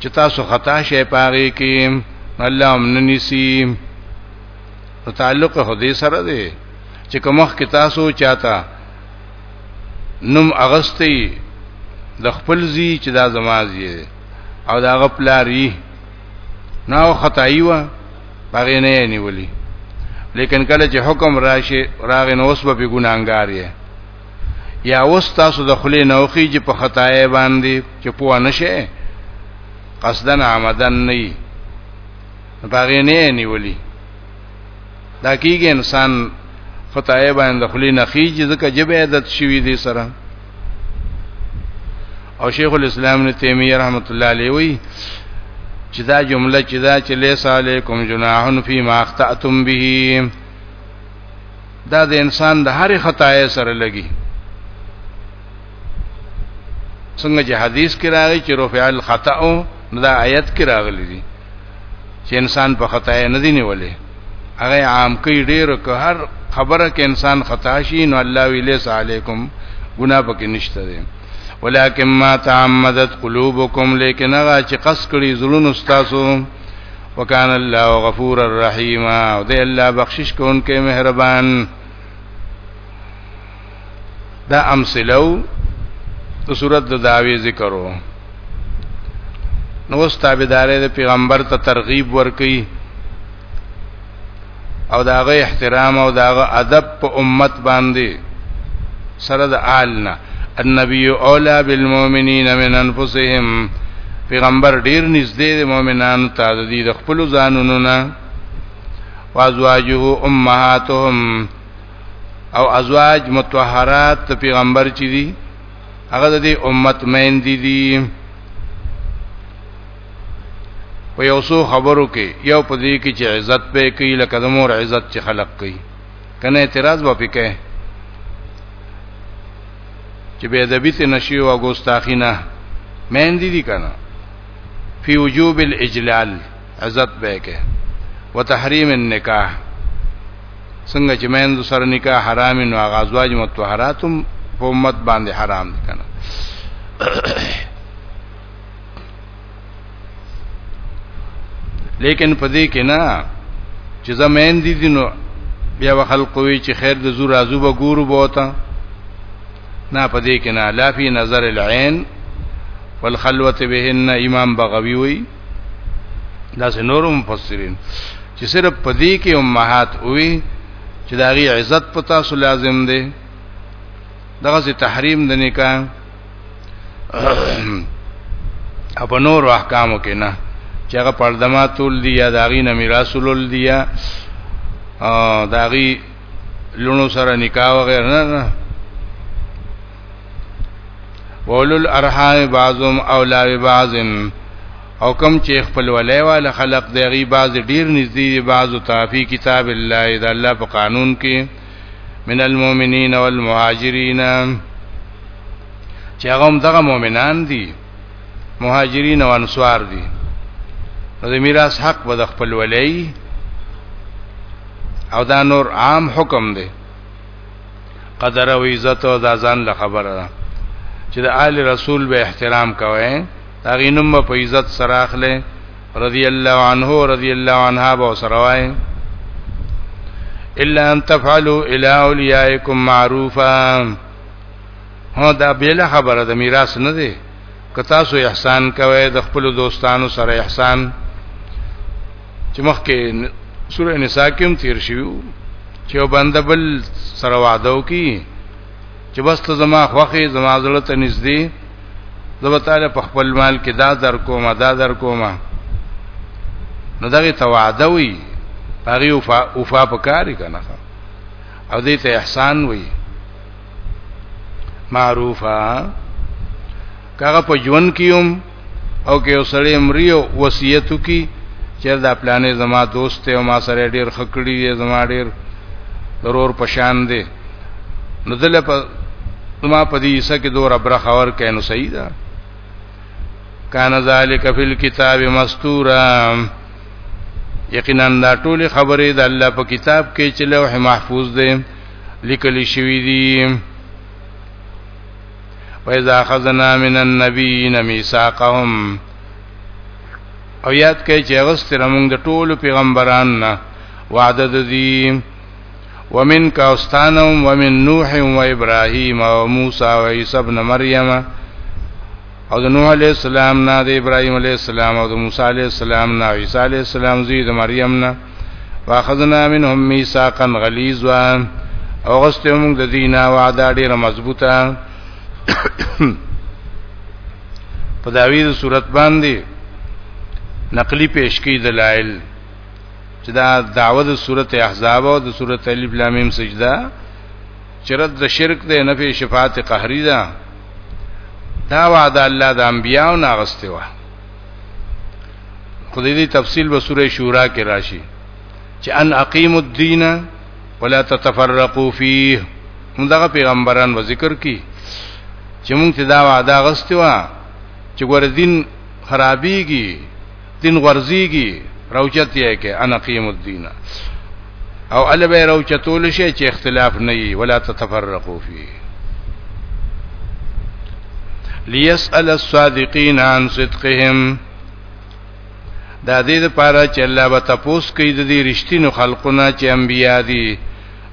چې تاسو خطا شې پاره کې الله هم ننسی نو تعلق هدي سره دی چې کومخ کې تاسو چاته نوم اغستی د خپل زی چې دا زمازی او دا غپلاری نو خدای و باغې نه نیولی لیکن کله چې حکم راشي راغ نو اوس به ګناګار یې یا اوس تاسو د خلی نوخی چې په خدای باندې چې پوه نشئ قصدن عمدن نه باغې نه نیولی دا کیږي انسان خدای باندې خلی نه خيږي ځکه جبه عادت شوی دی سره او شیخ الاسلام ابن تیمیه رحمت الله علیه وی چې دا جمله چې دا چې لیس علیکم جناح فیما اخطأتم به دا د انسان د هر خطای سره لګي څنګه چې حدیث کې راغلی چې رفع الخطأ دا آیت کې راغلی دی چې انسان په خطا نه دی نیولې هغه عام کوي ډیر که هر خبره کې انسان خطا شي نو الله ویلی علیکم ګناه پکې نشته دی ولکن ما تعمدت قلوبکم لیکن هغه چې قص کړي زلون استاسو وکان الله غفور الرحیم او دی الله بخشش کوونکی مهربان دا امثلو د صورت د داوی ذکرو نو ستابدارې د پیغمبر ته ترغیب ورکي او داغه احترام او داغه ادب په امت باندې سره د آلنا النبي اولا بالمؤمنین من انفسهم پیغمبر ډیر نږدې د مؤمنانو ته د دې د خپل ځانونو نه وازواجه امهاتهم او ازواج متطهرات ته پیغمبر چي دي هغه د دې امت مین دي دي په یو څو خبرو کې یو په دې کې چې عزت به کوي لکه د مور عزت چې خلق کوي کنه اعتراض به پکې چې به ادبی ته نشي او ګوستاخی نه مین دي دي کنه فی وجوب الاجلال عزت به کې وتحریم النکاح څنګه چې مېند سره نکاح حرام نو هغه ازواج متطهراتم په امت باندې حرام دي کنه لیکن پدې کې نه چې زمين دي دي نو بیا وخلق وی چې خیر د زور ازو به ګورو بوته نه پدې کې نه لا فی نظر العين والخلوه بهن امام بغوی وی دا نور مفسرین چې صرف پدې کې امهات وي چې دا غي عزت پتا سو لازم دی دغه سي تحریم د نکاح اپ نور احکامو کې نه چې هغه پردماتول دی یا داغي نه میراثول دی یا داغي لونو سره نکاح وغیرہ نه نه وولو الارحام بعضهم اولا ببعض او کم چې خپل ولای والا خلق دی غي بعض ډیر نږدې دی بعض تعفی کتاب الله د الله په قانون کې من المؤمنین والمهاجرین چې هغه هم دغه مؤمنان دي مهاجرین او انصار دي نو د میراث حق به د خپل ولای او دا نور عام حکم دی قدر او عزت او ځان له خبره ده چې د آل رسول به احترام کوي دا غینم په عزت سره اخله رضی الله عنه رضی الله عنها به سره وای الا ان تفعلوا الى اولیاءکم معروفا هو دا بیل خبره د میراث نه دی که تاسو احسان کوئ د خپل دوستانو سره احسان چې مخکې سوره نساء کې هم تیر شیو چې بنده بل سره وعده وکي چې بس ته زما خوخه زما زړه ته نږدې زبر تعالی په خپل مال کې دا در کومه دا در کومه نو دغه توعده وي هغه وفا وفا پکاري کنه او دې ته احسان وي معروفه کاغه په ژوند کیوم او کې وسړې مریو وصیتو کی چې دا پلانې زما دوست ته او ما سره ډیر خکړی دی زما ډیر ضرور پشان دی نو دله په ما په دې حصہ کې دوه ربره خبر کینو صحیح ده کان ذالک فی الكتاب مستورا یقینا دا ټول خبرې د الله په کتاب کې چې لوح محفوظ دی لیکل شوې دي وَإِذَا أَخَذْنَا مِنَ النَّبِيِّينَ مِيثَاقَهُمْ او یاد کړئ چې غستر موږ د ټولو پیغمبرانو نه وعده د دې ومن کاستان ومن نوح و ابراهیم او موسی و عیسی ابن مریم او د نوح علی السلام نه د ابراهیم علی السلام او د موسی علی السلام نه عیسی علی السلام زید مریم نه واخذنا منهم ميثاقا غليظا او غسته موږ د دینه وعده ډیره مضبوطه په داوی د صورت باندې نقلی پیش کی دلائل چې دا دعوه د صورت احزاب او د صورت الف لام میم سجده چې رد د شرک د نفي شفاعت قهری ده دا وعده الله د انبیانو ناغسته وه خو دې تفصیل به سوره شورا کې راشي چې ان اقیم الدین ولا تتفرقوا فيه دغه پیغمبران و ذکر کی چې مونږ ته دا وعده غستوا چې ګور دین خرابېږي دین غرزيږي روچت یې کې انا قیم الدین او ال به روچتول شي چې اختلاف نه وي ولا تتفرقوا فيه ليسأل الصادقين عن صدقهم دا دې لپاره چې الله به تاسو کوي د دې رښتینو خلقونه چې انبیا دي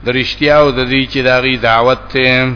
د رښتیا او د دې چې داغي دعوت ته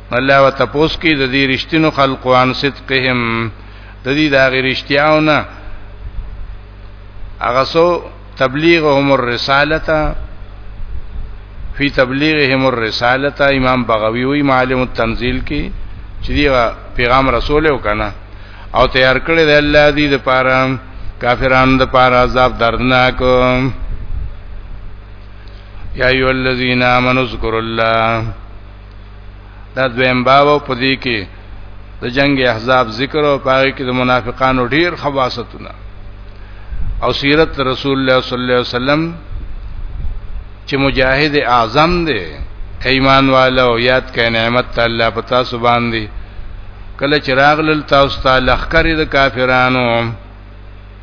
الله وتپوس کی د دې رښتینو خلقو عن صدقهم د دې د هغه رښتیاونه هغه سو تبلیغهم الرسالته فی تبلیغهم الرسالته امام بغوی وی معلم التنزیل کی چې دی پیغام رسول او کنه او تیار کړی دی الله دې د پاره کافرانو د پاره عذاب دردناک یا ایو الذین آمنوا اذکروا الله دا دویم باب په دې کې د جنگ احزاب ذکر او پاره کې د منافقانو ډیر خواصتونه او سیرت رسول الله صلی الله علیه وسلم چې مجاهد اعظم دی ایمان والو یاد کړئ نعمت الله پتا سبحان دی کله چې راغلل تاسو ته لخر د کافرانو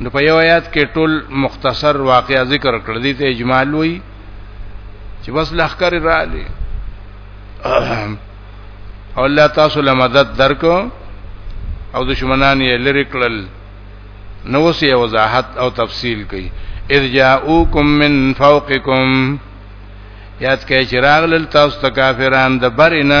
نو په یو آیات کې ټول مختصر واقعا ذکر کړ دي ته اجمال وي چې بس لخر را لې او الله تاسو له مدد درکو او دشمنان یې لری کړل نو سي وضاحت او تفصیل کوي اذ جاءوکم من فوقکم یاد کړئ چې راغلل تاسو ته کافران د برینه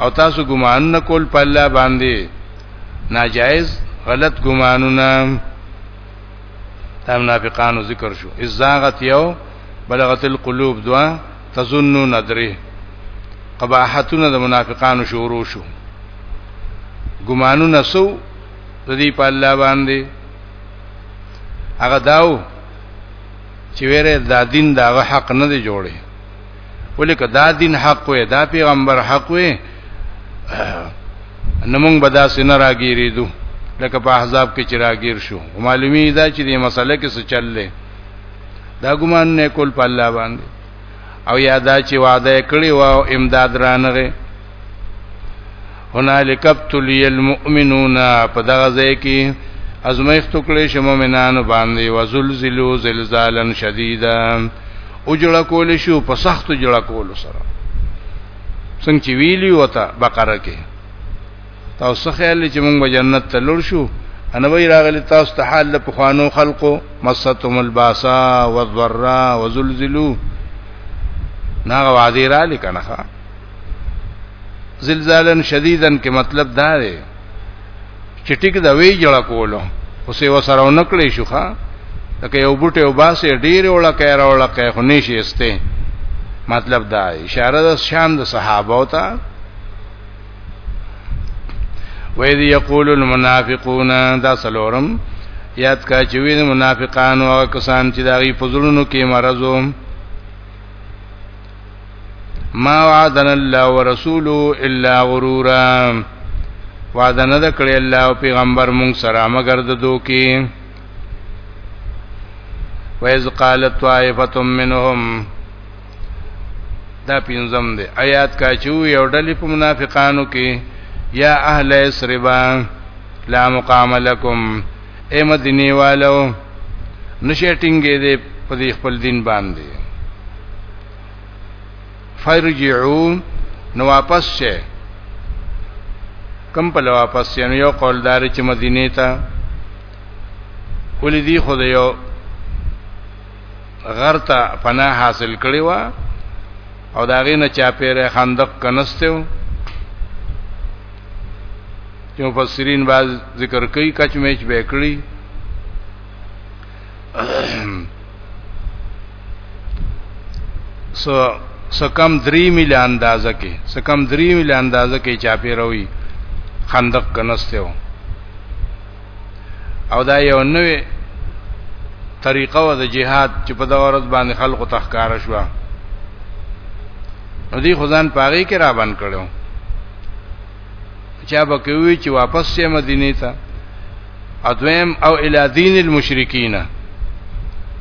او تاسو ګمان نه کول په الله باندې ناجائز غلط ګمانونه دا منافقانو ذکر شو ازاغت یو بلغت القلوب دوا تظنو ندری قباحتونه د منافقانو شروع شو ګمانونه سو د دې په الله باندې هغه داو چې ویره دا دین دا حق نه دی جوړي ولیک دا دین حق وې دا پیغمبر حق وې نمونږ به دا سن راګیری دو لکه په احزاب کې چې راګیر شو معلومی دا چې دې مسله کې څه چللې دا ګمان نه کول په الله باندې او یادا چې وعده کړی و امداد رانغه هنالک ابتلی المؤمنون په دغه ځای کې ازمایښت کړي چې مؤمنانو باندې وزلزلوا زلزالا شدیدا او جوړه کول شو په سخت جوړه کول سره څنګه چې ویلی وتا بقره کې تاسو خیال چې موږ جنت ته لور شو انا وی راغلی تاسو ته حال په خوانو خلقو مستهم الباسا والضراء وزلزلوا ناغه وعده را لکنه زلزالن شدیدن کې مطلب دا دی چې ټیک دا وی جوړ کولو اوسې وسره ونکړې شو ښا لکه یو بوټي او باسه ډیر وړکه راوړکه خو نشي استه مطلب دا اشاره د شان د صحابه او ته وَإِذْ يَقُولُ الْمُنَافِقُونَ دا سلورم یاد کا چې وی منافقان او کسان چې داغي پزړونو کې مرزو ما وعدنا الله ورسوله الا غرورا وعده نه کړی الله او پیغمبر مونږ سره مگر د دوکي وَإِذْ قَالَتْ طَائِفَةٌ مِّنْهُمْ دا پینځم دی آیات کا چې یو ډلې په منافقانو کې یا اهل اسربا لا مقام لکم اے مدینه والو نشه ټینګې دې په دې خپل دین باندې فرجعو نو واپس شه کم په واپس شه نو یو قولدار چې مدینه ته ولې دی خو یو غر ته پناه حاصل کړی و او دا غینه چا پیره خندق کنستو چې مفسرین باز ذکر کوي کچ میچ به کړی سو سکم دری مل اندازه کې سکم دری مل اندازه کې چا پیروي خندق کنستو او دا یو نوې طریقه و د جهاد چې په دا ورځ باندې خلکو تخکار شو نو دی خدان پاغي کې را باندې کړو چا به کوي چې واپس شي مدینه ته ادویم او الی دین المشرکین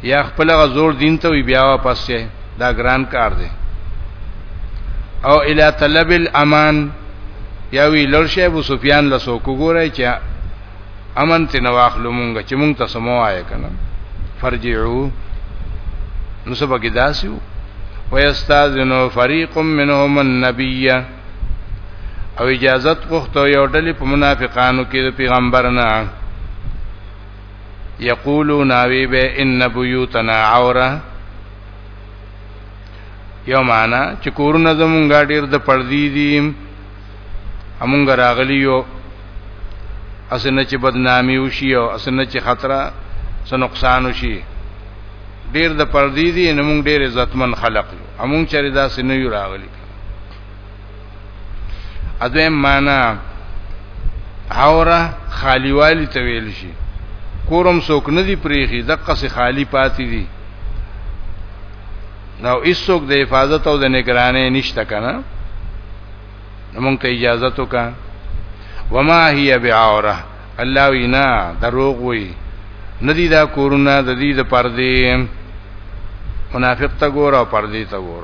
یا خپل غزور دین ته بیا واپس شي دا ګران کار دی او الی طلب الامان یا وی لرشه ابو سفیان لسو کو ګورای چې امن ته نواخلو مونږ چې مونږ ته سمو آیا کنه فرجعو نو سبا کې داسیو ويستاذن فريق منهم النبي او اجازت غوښتو یو ډلې په منافقانو کې د پیغمبر نه یقولون اوی به ان بیوتنا عوره یو معنا چې کورونه زمونږه ډیر د پردی دي همونګه راغلی یو اسنه چې بدنامي وشي او اسنه چې خطر څه نقصان وشي ډیر د پردی دي نمونږ ډیر عزتمن خلق یو همونګ چری داسې نه یو راغلی اده معنا اوره خالی والی ته ویل شي کورم څوک نه دی پریخي دغه څه خالی پاتې دي نو ایسوک د حفاظت او د نگرانې نشته کنه موږ ته اجازه تو کا وما هي بعوره الله وینا دروغ وی ندی دا کورونه د دې د پردې منافق ته ګور او پردې ته ګور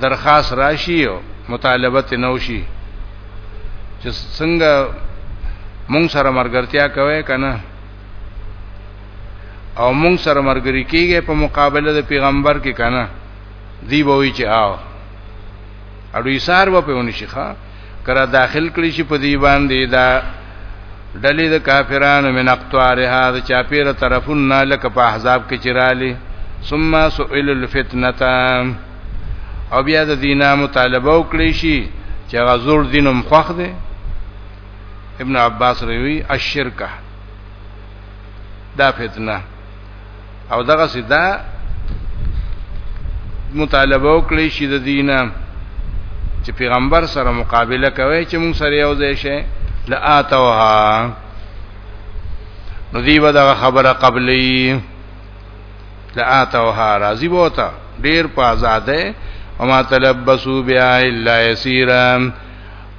درخواست راشي او مطالبه ته نو شي چې څنګه مونږ سره مرګرتیا کوي کنه او مونږ سره مرګري کیږي په مقابله د پیغمبر کې کنه دی به وی چې آو اړو یې سار و په ونی شي ښا کرا داخل کړی شي په دی باندې دا ډلې د کافرانو من اقطارها د چاپیره طرفونه لکه په احزاب کې چرالی ثم سئل الفتنه او بیا د دینه مطالبه وکړي شي چې غزور دینم خوخ دی ابن عباس روي الشرکه دا فتنه او دغه سیدا مطالبه وکړي شي د دینه چې پیغمبر سره مقابله کوي چې موږ سره یو ځای شي لاتوها نو دی به دا خبره قبلی لاتوها راضی بوتا ډیر په آزاده او ما تلبسو بیا الا یسیرا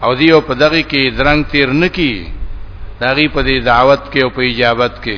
او دیو په دغه کې درنګ تیر نکی داغي په دې دعوت کې او په اجابت کې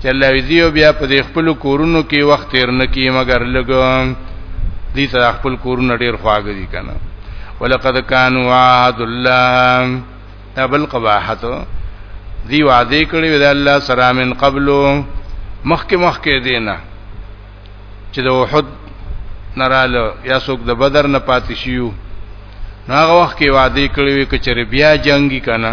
چې الله ویزیو بیا په دې خپل کورونو کې وخت تیر نه کی مګر لګ دې سره خپل کورونه ډیر خواږه دي کنه ولقد كانوا عهد الله ابل قباحت دی وعده کړی د الله سره من قبل مخک مخک دینه چې د وحد نراله یا څوک د بدر نه پاتې شيو هغه وخت کې وعده کړی وي چې بیا جنگي کنه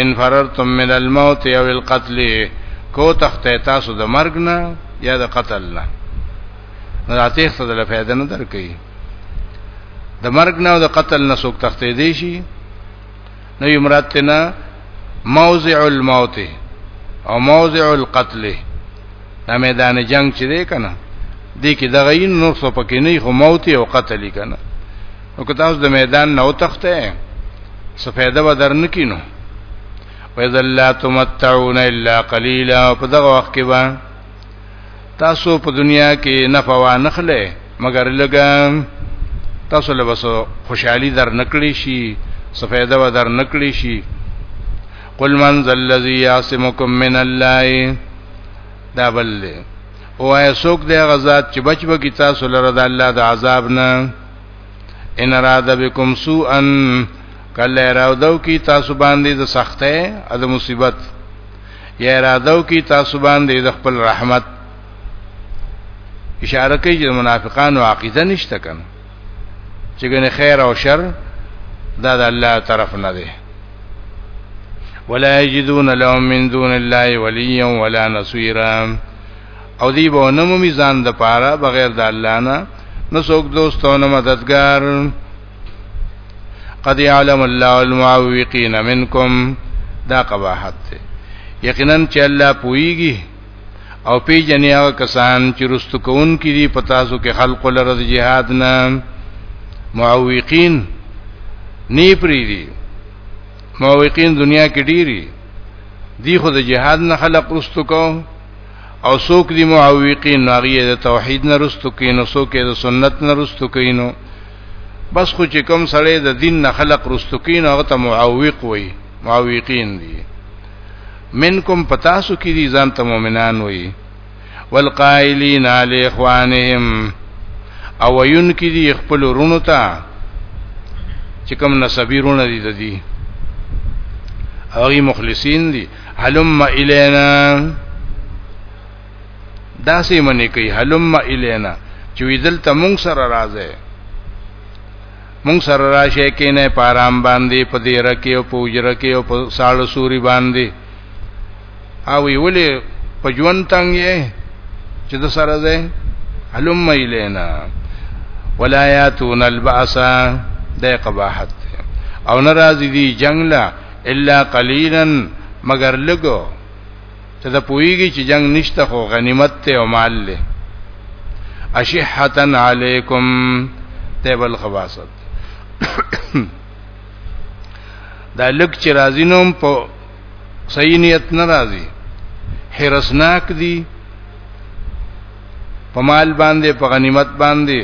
ان فررتم من الموت او القتل کو تخته تاسو د مرګ نه یا د قتل نه نو د تیښته د فائدې نه درکې د مرګ نه او د قتل نه څوک تخته دی شي نو یمرات نه موضع الموت او موضع القتل دا میدان جنگ چې دی کنه دې کې دغه یې نور څه پکې نه خو موت او قتل کنه نو که تاسو د میدان نه وتښته سفیده به درن کینو وَإِذَا لَا تُمَتَّعُونَ إِلَّا قَلِيلًا په دغه وخت کې به تاسو په دنیا کې نفع و نه خلې مګر لګا تاسو له بس خوشحالي در نکړي شي سفیده و در نکړي شي قل من ذا الذي يعصمكم من الله دا بل او اي سوک دی غزاد چې بچبه کی تاسو لره د الله د عذاب نه ان اراده بكم سوءا کله اراده کی تاسو باندې د سختې او د مصیبت یا اراده کی تاسو باندې د خپل رحمت اشاره کوي چې منافقانو عقیده نشته کنه چې ګنې خیر او شر دا د الله طرف نه دی ولا یجدون لهم من دون الله ولیا ولا نصيرا او دی به نمو میزان د پاره بغیر د الله نه نو څوک دوست او نه مددگار قد يعلم الله المعوقين منكم دا قباحت ده یقینا چې الله پويږي او پیجنې هغه کسان چې رستو کون کې دي پتا سو کې خلق لره د جهاد نه معوقین نی پری دي معوقین دنیا کې ډیری دی خو د جهاد نه خلق رستو کوم او څوک دی معوقین هغه د توحید نه رستو کینو څوک د سنت نه رستو کینو بس خو چې کوم سړی د دین نه خلق رستو کینو هغه ته معوق وای معوقین دی منکم پتاسو کې دي ځان ته مؤمنان وای والقائلین علی اخوانهم او وین کې دي خپل رونو ته چې کوم نسبیرونه دي د دې هغه مخلصین دي حلم الینا دا سي منی کوي حلم الینا چې ویدل ته مونږ سره راځي مونږ سره راشه کې نه پارام باندې په دې رکه او پوجر کې او په سال سوري باندې او ویولې په ژوند تنګ یې چې د سره ده علم الینا ولا یاتون الباسا د قباحت او ناراضی دی جنگ لا الا قليلا مگر لګو ته د پویږي چې جنگ نشته خو غنیمت ته او مال له اشحتن علیکم تیبل خواصت دا لک چې راځي نوم په صحیح نیت نه راځي حرسناک دي په مال باندې په غنیمت باندې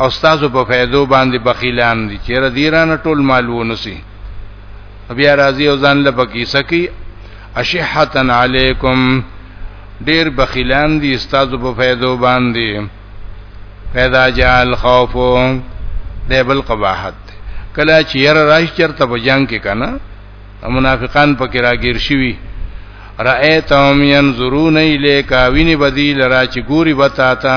او تاسو په فائدو باندې بخیلان دي چې را دیرانه ټول مال ونسی بیا راځي او ځان لپاره کیسه کوي اشحتن علیکم ډیر بخیلان دي استادو په فائدو باندې پیدا جال خوف دی بل قباحت کله چې ير راش چرته په جنگ کې کنه منافقان پکې راګیر شوی رأیتهم ينظرون الیک ویني بدیل را چې ګوري بتاتا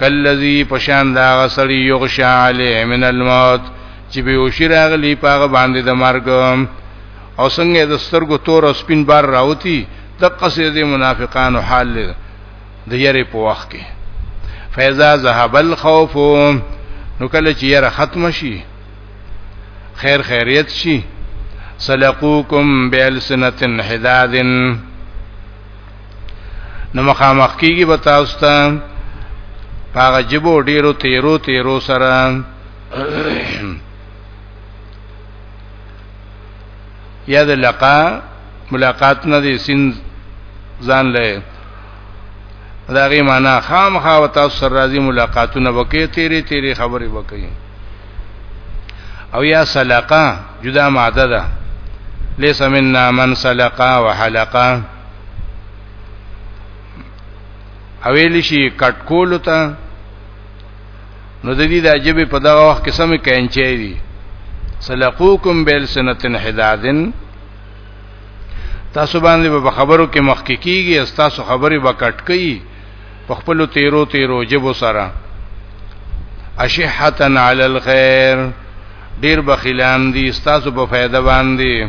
کلذي پشان دا غسړي یغشا علی من الموت چې به وشي راغلی پاغه باندې د مرګ او څنګه د سترګو تور او سپین بار راوتی د قصې د منافقانو حال دی د یری په وخت کې فیضا ذهب الخوف نو کله چې یره ختم شي خیر خیریت شي سلقوکم بالسنتن حدادن نو مخامخ کیږي به تاسو ته هغه جبو ډیرو تیرو تیرو سره یا د لقا ملاقات نه دي سین ځان لې دا غي معنا خامخا و تاسو سره راځي ملاقاتونه وکي تیرې تیرې خبرې وکي او یا سلقا جدا ماده ده ليس منا من سلقا وحلقا اویل شي کټکول ته نو د دې د عجبه په دغه وخت کې سم کینچې دي سلقوکم بیل سنتن حدادن تاسو باندې په خبرو کې مخکې کیږي تاسو خبرې وکټ کوي په خپل تیرو تیرو جبو سره اشحتن علی الخير ډیر بخیلان دي تاسو په فائدہ باندې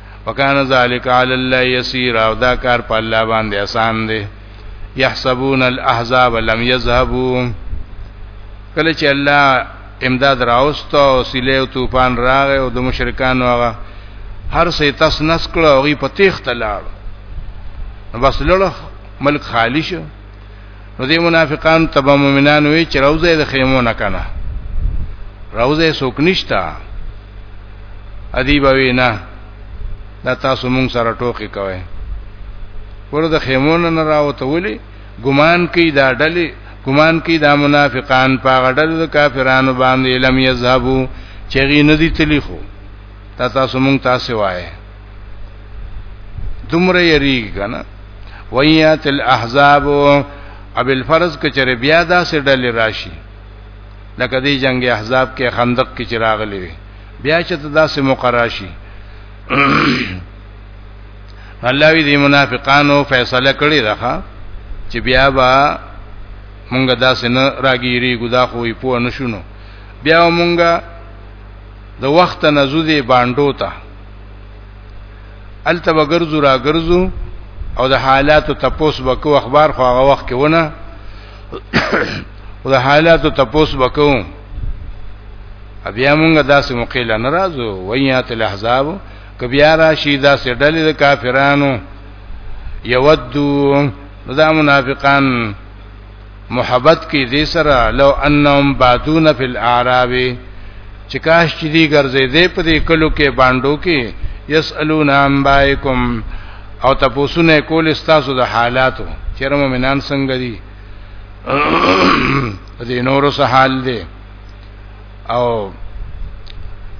وکانه ذالک علی الله یسیر او دا کار په الله باندې آسان دی یحسبون الاحزاب لم یذهبوا کله چې الله امداد راوستو او سیله او طوفان راغی او د مشرکانو هغه هر څه تاس نس کړه او غي په تیخ تلاړ بس لړ ملک خالی شو نو دې منافقان تبع مؤمنان وی چې روزه د خیمو نه کنه روزه سوک نشتا ادی بوی نه دا تاسو مونږ سره ټوکی کوي ورته د خیمو نه راوته ولی ګمان کوي دا ډلې ګمان کوي دا منافقان په غډل د کافرانو باندې لم یذهبو چې غي ندی تلی خو تا تاسو مونږ تاسو وایي دومره یریږي کنه ویات الاحزاب ابل فرض کچره بیا دا سه ډلې راشي لکه دی جنگ احزاب کې خندق کې چراغلې وي بیا چې دا سه مقراشي الله وی دی منافقانو فیصله کړی ده چې بیا با مونږ دا سه نه راګيري ګدا خو یې پوه نشونو بیا مونږ د وخت نزودې باندو ته الته وګرځو را ګرځو او د حالاتو تپوس وکړو اخبار خو هغه وخت کې ونه او د حالاتو تپوس وکړو بیا موږ داسې موقع لنه راځو ویات الاحزاب کبیا راشي داسې ډلې د کافرانو یودو دا منافقان محبت کې دې سره لو انهم بادون فی الاعراب چې کاش چې دې ګرځې دې په دې کلو کې باندو کې یسالون عن بایکم او تاسو نه کول استاسو د حالاتو چیرې مؤمنان څنګه دي دې نور سه حال دي او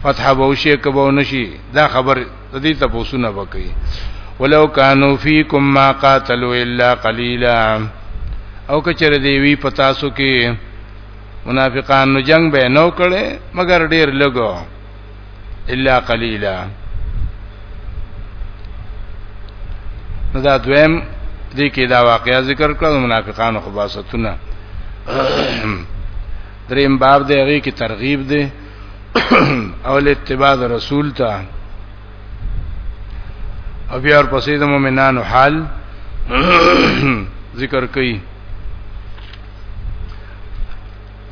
فتح بوشي کبو نشي دا خبر د دې تاسو نه وکي ولو کانو فیکم ما قاتلوا الا قلیلا او کچره دی وی پتا سو کې منافقان نو جنگ به نو کړي مگر ډیر لګو الا قلیلا نو دا دویم دې کې دا واقعیا ذکر کړو منافقانو خباستونه دریم باب دی هغه کې ترغیب دی او اتباع رسول ته او بیا ورپسې د مؤمنانو حال ذکر کړي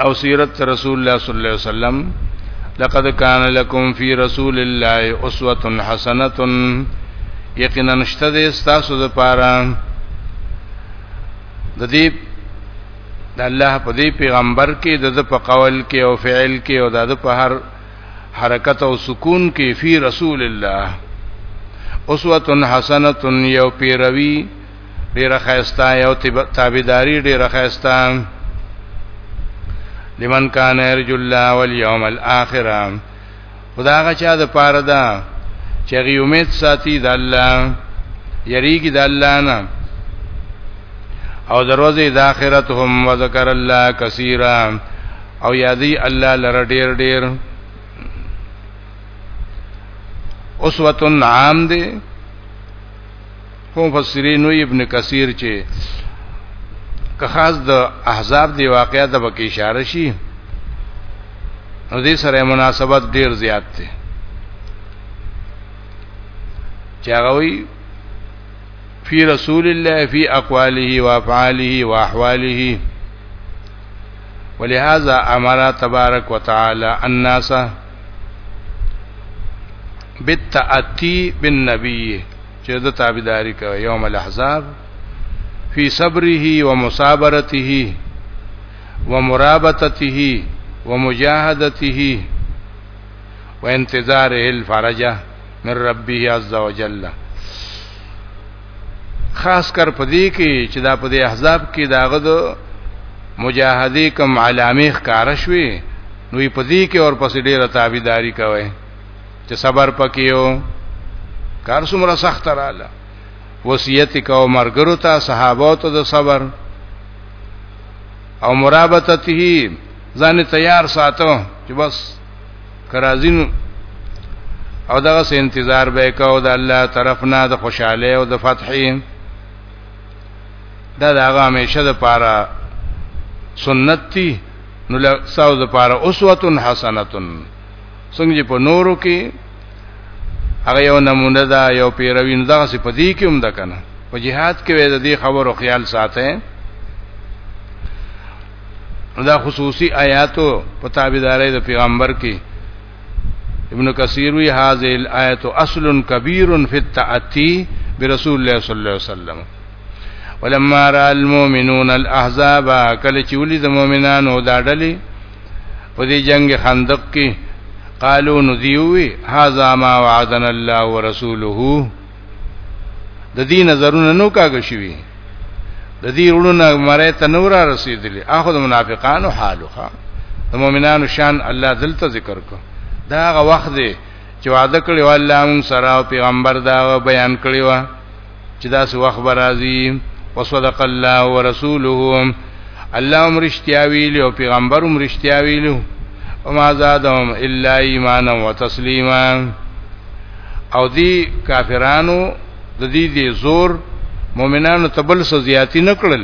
او سیرت رسول الله صلی الله علیه وسلم لقد كان لكم في رسول الله اسوه حسنه یقینا نشته د تاسو لپاره د دې د الله په دې پیغمبر کې د په قول کې او فعل کې او د په هر حرکت او سکون کې فی رسول الله اسوه حسنه یو پیروی ډیره خیستا یو تابعداری ډیره خیستا لمن کان یرجو الله والیوم الاخره خدا هغه چا د پاره ده چې غي امید ساتي د الله یریږي د الله نه او دروازه د اخرت هم وذکر الله کثیرا او یادی الله لره ډیر ډیر اسوه عام دی خو مفسرین وی ابن کثیر چې که خاص د احزاب دی واقعیا د بکی اشاره شي نو دې سره مناسبت ډیر زیات دی چې هغه وی فی رسول الله فی اقواله و افعاله و احواله ولهذا امر تبارک وتعالى الناس بالتأتي بالنبي چې د تابعداري کوي یوم الاحزاب فی صبره ومصابرته ومرابطته ومجاهدته وانتظاره الفرج من ربه عز وجل خاص کر پدې کې چې دا پدې احزاب کې داغه د مجاهدې کم علامه ښکارا شوي نو پدې کې اور پسې ډېره تابعداري کوي چې صبر پکيو کار څومره سخت رااله وصیت کو مرګرو ته صحابه ته د صبر او مرابطته ځان تیار ساتو چې بس کرازین او دغه سه انتظار به کو د الله طرفنا د خوشاله او د فتحې دا دغه همیشه د پاره سنت دی نو لساو د پاره اسوه حسنه څنګه په نورو کې هغه یو نمونه ده یو پیروي نه ده صفدي کې هم ده کنه په جهاد کې د دې خبرو خیال ساته دا خصوصي آیاتو په تابعداري د پیغمبر کې ابن کثیر وی هاذه الایت اصل کبیر فی التاتی برسول الله صلی الله علیه وسلم ولما را المؤمنون الاحزاب کله چې ولید مؤمنانو دا ډلې په دې جنگ خندق کې قالو نذيوي هاذا ما وعدنا الله ورسوله د دې نظرونه نو کاږ شوی د دې ورونه مړی ته نور رسیدلی اخو د منافقانو حالوخه د مؤمنانو شان الله دلته ذکر کو دا غ وخت دی چې وعده کړی و الله مون سره او پیغمبر دا بیان کړی و چې دا څه وخت راځي وصدق الله ورسوله الله هم رښتیا ویلي او پیغمبر هم رښتیا ویلي وما زادهم الا ایمانا وتسلیما او دی کافرانو د دې دې زور مؤمنانو تبل سو زیاتی نکړل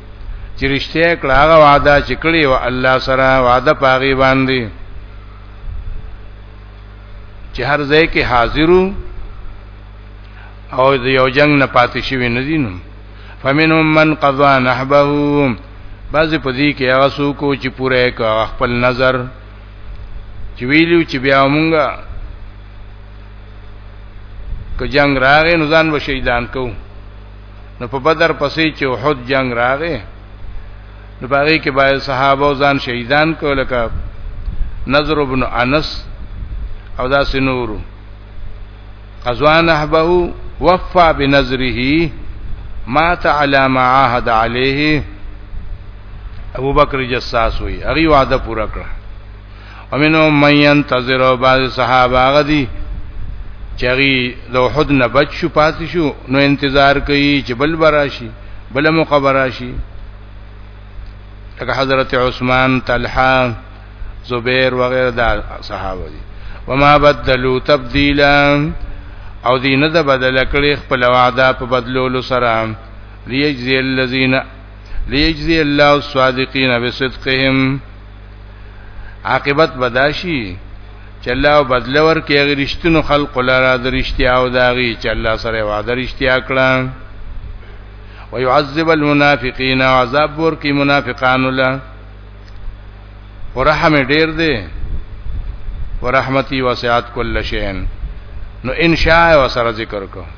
چې رښتیا کړه هغه وعده چې کړی و الله سره وعده پاغي باندې چې هر ځای کې حاضرو او د یو جنگ نه پاتې شوی نه دي نو فمنهم من قضا نحبه بعض په دې کې هغه څوک چې پوره کا خپل نظر چې ویلو چې بیا مونږه که جنگ راغې نو ځان به شهیدان کوو نو په بدر پسې چې احد جنگ راغې نو باغې کې باید صحابه او ځان شهیدان کول کا نظر ابن انس او دا سنورو قزوان احبه وفا بنظره مات علی ما عهد علیه ابو بکر جساس وی هغه وعده پورا کړه امنو من ينتظر بعض صحابه غدي چغي د وحد نه بچ شو پاتې شو نو انتظار کوي چې بل براشي بل مقبراشي لکه حضرت عثمان طلحه زبیر وغیرہ دا صحابه دي وما بدلوا تبديلا او دي نه د بدل کړي خپل وعده په بدلولو سره ليجزي الذين ليجزي الله الصادقين بصدقهم عاقبت بداشي چې الله بدل ورکړي هغه رښتینو خلق لاره د رښتیا او داغي چې الله سره وعده رښتیا کړه ويعذب المنافقين عذاب ورکړي منافقانو له ورحم ډیر دی ورحمتي وسعت کل شین نو ان شاء وسره ذکر کو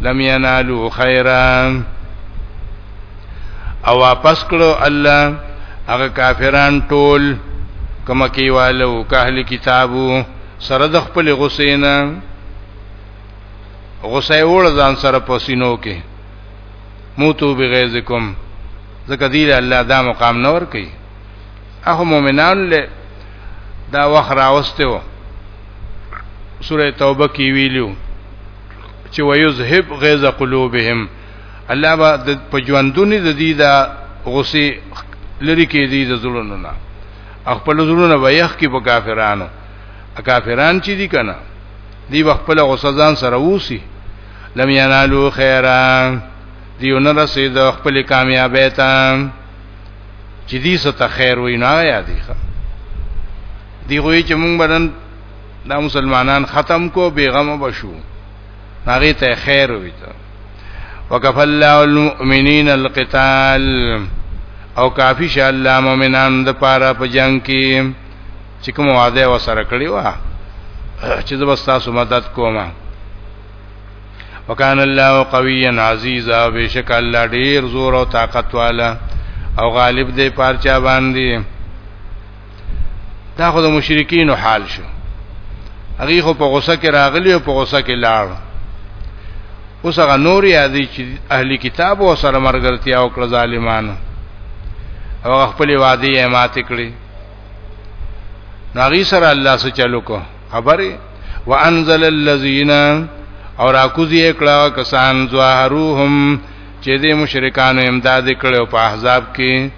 لم ينالو خيرا او واپس کړو الله هغه کافران ټول کما کیوالو کاهل کتابو سره د خپل غسینا غسه وړ ځان سره پسینو کې موتو بغیظکم ځکه دی الله دا مقام نور کوي اخو مؤمنان له دا وخت راوسته سوره توبه کې ویلو چې ويذهب غيظ قلوبهم الله با د پجوندونی د دې د غصې لری کې دې د زړونو نه خپل زړونو ويخ کې په کافرانو کافران چې دي کنه دی خپل غصه ځان سره ووسی لم ینالو خیرا دیو نه رسید خپل کامیابی ته چې دې ست خیر وینا یا دی ښه دی غوي چې مونږ بدن دا مسلمانان ختم کو بیغمه بشو هغه ته خیر وي ته وکف الله المؤمنین القتال او کافی شه الله مؤمنان د پاره په جنگ کې چې کوم وعده وسره کړی و چې زبستا سو مدد کومه وکان الله قویا عزیزا بشک الله ډیر زور او طاقت والا او غالب دی پارچا باندې دا خو د مشرکین حال شو هغه خو په غوسه کې راغلی او په غوسه کې لاړ اوس هغه نور یادی چې اهلی کتاب او سره مرګرتیا او کړ ظالمانو او خپل وادي یې ماته کړی ناغي سره الله سره چلو کو خبره وانزل الذين اور اکوزی اکلا کسان زواهروهم چې دې مشرکانو امداد کړو په احزاب کې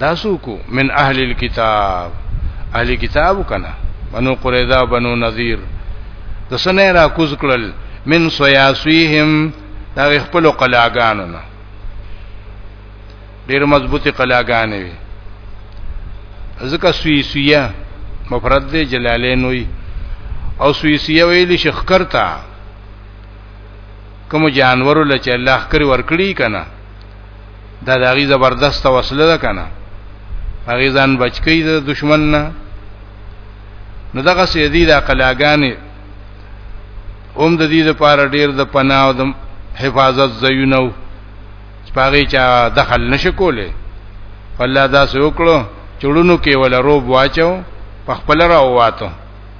دا سوکو من اهل الكتاب اهل کتاب کنا بنو قریظه بنو نذیر د سنه را کوز کړل من سیاسیهم دا خپل قلاګانو نه ډیر مضبوطی قلاګانې وي ځکه سویسیه مفرد دی جلالین وي او سویسیه ویلی شیخ کرتا کوم جانورو لچ الله کری ورکړي کنا دا د هغه زبردست وسله ده کنه هغه ځان بچکی د دشمن نه نو دغه سیدی د عقلاګانې اوم د دې لپاره ډیر د پناه او د حفاظت زینو سپاغی چا دخل نشکوله الله دا سوکړو چړونو کې ولا روب واچو په خپل راو واتو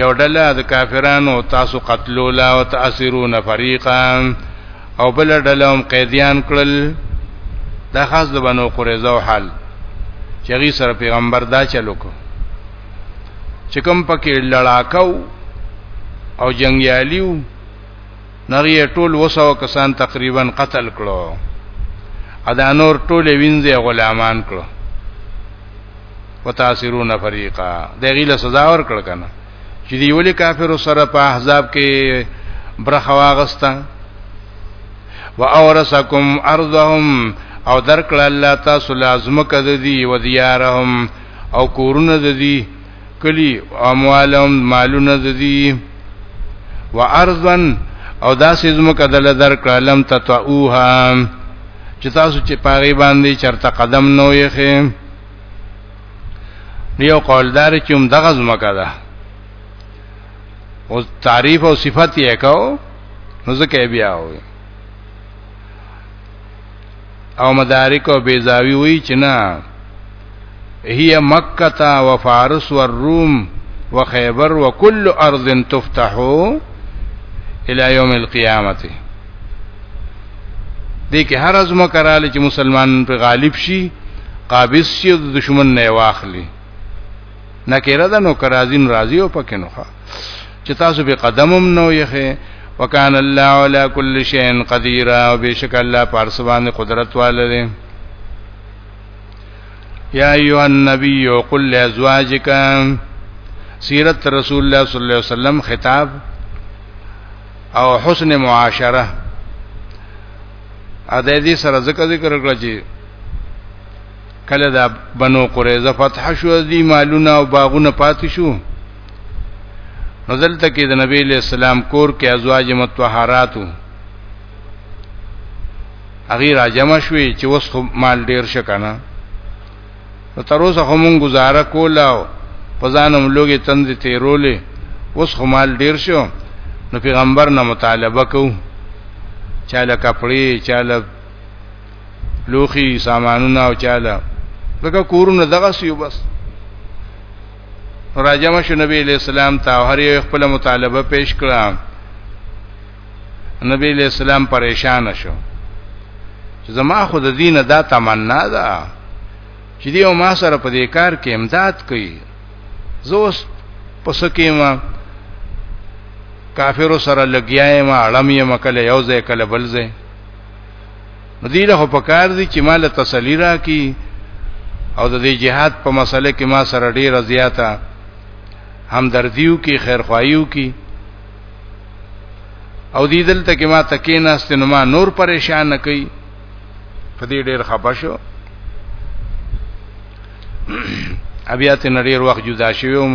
یو ډله د کافرانو تاسو قتلول او تاسرون فریقا او بل ډله هم قیدیان کړل دا خاص د بنو قریظه او حال چغی سره پیغمبر دا چلو کو چې کوم پکې لړاکاو او جنگیالیو نری ټول وسو کسان تقریبا قتل کړو ادا نور ټول وینځي غلامان کړو وتاثرون فریقا دغه له سزا ور کړ کنه چې دی ولي کافر سره په احزاب کې برخه واغستا واورثکم ارضهم او درکړه الله تاسو لازمه کده دی و دیارهم او کورونه د دی کلی اموالهم مالونه ذی و ارضن او داسې زمکه دل درکړه لم تطعوها چې تاسو چې پاغي باندې چرته قدم نو یې خې یو قولدار چې هم دغه زمکه ده او تعریف او صفت یې کاو نو ځکه بیا وي او مدارک او بیزاوی وی چې نه هي مکه و فارس و الروم و خیبر و کل ارض تفتحو الى يوم القيامه دې کې هر ازمه کراله چې مسلمان په غالب شي قابض شي د دشمن نه واخلي نکره ده نو کرازین راضی او پکې نوخه چې تاسو به قدمم نو یې وکان الله علی کل شیء قدیر او بشک الله پارسوان قدرت والده یا ایها النبی قل لازواجک سیرت رسول الله صلی الله علیه وسلم خطاب او حسن معاشره ا د دې سره ذکر ذکر کړل چې کله دا بنو قریظه فتح شو دي مالونه او باغونه پاتې شو نزل ته کې د نبی له سلام کور کې ازواج متطهراتو هغه را جمع شوې چې وس مال ډیر شکنه نو تر اوسه هم گزاره کولا په ځانم لوګي تند تیرولې اوس خو مال ډیر شو نو پیغمبر نه مطالبه کو چاله کپڑے چاله لوخي سامانونه او چاله دغه کورونه دغه سیو بس راجم شو نبی علیہ السلام ته هر یو خپل مطالبه پیش کړه نبی علیہ السلام پریشان شو چې زما خو د دین دا تمنا ده چې دی او ما سره په دې کار کې امداد کوي زوس پسکې ما کافر سره لګیاي ما اړم یې مکل یو ځای کله بل ځای دې له په کار دي چې مال تسلی راکې او د دې جهاد په مسله کې ما سره ډیره زیاته همدردیو کې خیرخواهیو کې او دې دلته کې ما تکې ناست نو ما نور پریشان نه کوي په دې ډیر خپه شو ابيات نړیر وخت جدا شوم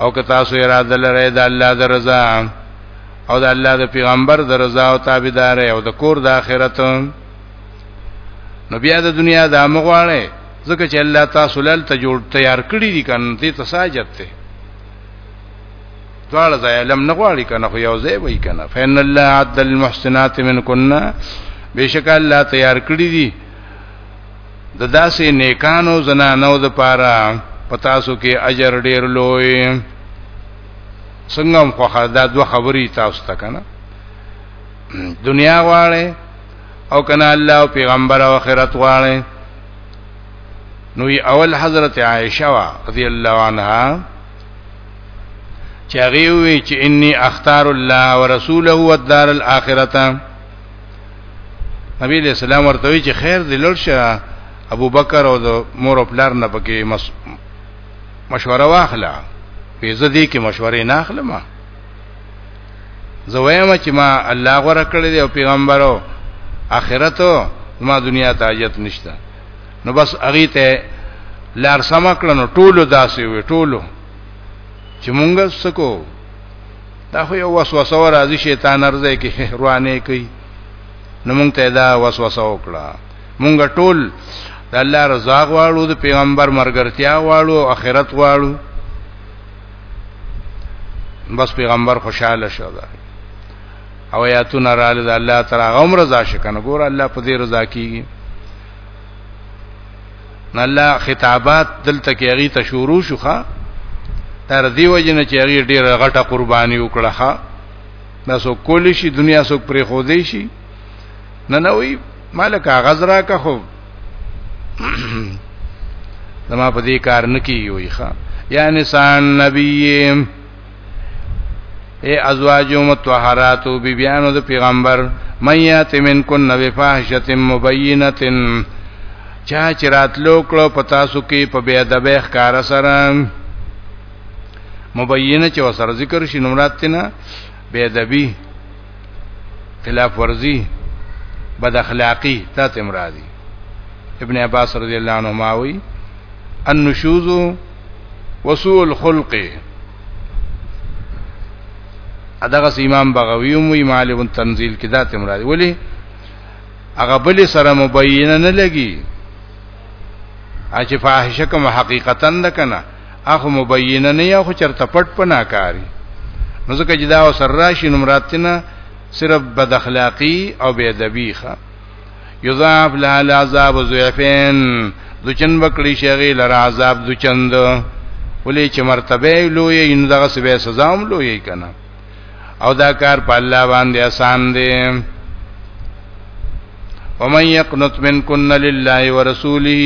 او که تاسو اراده لرئ د الله د رضا او د الله د پیغمبر د رضا او تابعدار او د کور د آخرت نو بیا د دنیا د امغواړي ځکه چې الله تاسو لال ته جوړ تیار کړی دي کنه ته تساجت ته دواړه ځای علم نه غواړي کنه خو یو ځای وای کنه فین الله عد المحسنات منکن بشک الله تیار کړی دي د داسې نیکانو زنانو د پاره پتاسو کې اجر ډیر لوی څنګه خو دا دوه خبرې تاسو ته کنه دنیا غواړي او کنه الله او پیغمبر او آخرت غواړي نو اول حضرت عائشه وا رضی الله عنها چاغي وی چې انی اختار الله ورسوله والدار الاخرته نبی علیہ السلام ورته وی چې خیر دی لړ شه ابو بکر او د مور او پلار نه پکې مس... مشوره واخله په زدي کې مشورې نه اخلم زه وایم چې ما الله غره کړی دی او پیغمبرو اخرت ما دنیا ته حاجت نشته نو بس اغه ته لار سم کړنو ټولو داسې وي ټولو چې مونږ سکو دا خو یو وسوسه و راځي شیطان ارزه کې روانه کوي نو مونږ ته دا وسوسه وکړه مونږ ټول د الله رضا غواړو د پیغمبر مرګرتیا غواړو اخرت غواړو بس پیغمبر خوشاله شو دا او آیاتونه را لید الله تعالی غوم رضا شکنه ګور الله په دې رضا کیږي نو الله خطابات دلته کې هغه ته شروع شوخه تر دې وجنه چې هغه ډیره غټه قرباني وکړه ها دا سو کولی شي دنیا سو پرې خو دی شي نه نه وی مال کاغذ را کا خو زما په دې کار نکی وی ښا یا نسان نبی اے ازواج متطهرات بی بیانو د پیغمبر میات من کن نبی فاحشه مبینه چا چراتلو کړو پتا سو کې په بیا د بیخ کار سره مبینه چې وسره ذکر شي نمرات نه بیا د بی خلاف ورزي بد اخلاقی تا تم راضی ابن عباس رضی الله عنه ماوی النشوز وسوء الخلق ادغه امام بغوی او معالم التنزيل کې ذات مراد ولی هغه بل سره مبینه نه لګي اچ فاحشه کوم حقیقتا نه کنه اخو مبینه نه یا خو چرته پټ پنا کاری نو ځکه چې دا سر راشي نو مراتنه صرف بد اخلاقی او بے ادبی ښه یضاعف لها العذاب ضعفین دچن بکړي شغی لره عذاب دچند ولې چې مرتبه لوی ان دغه سبه سزا هم لوی کنا او دا کار په الله باندې آسان دی ومن يقنط منكن لله ورسوله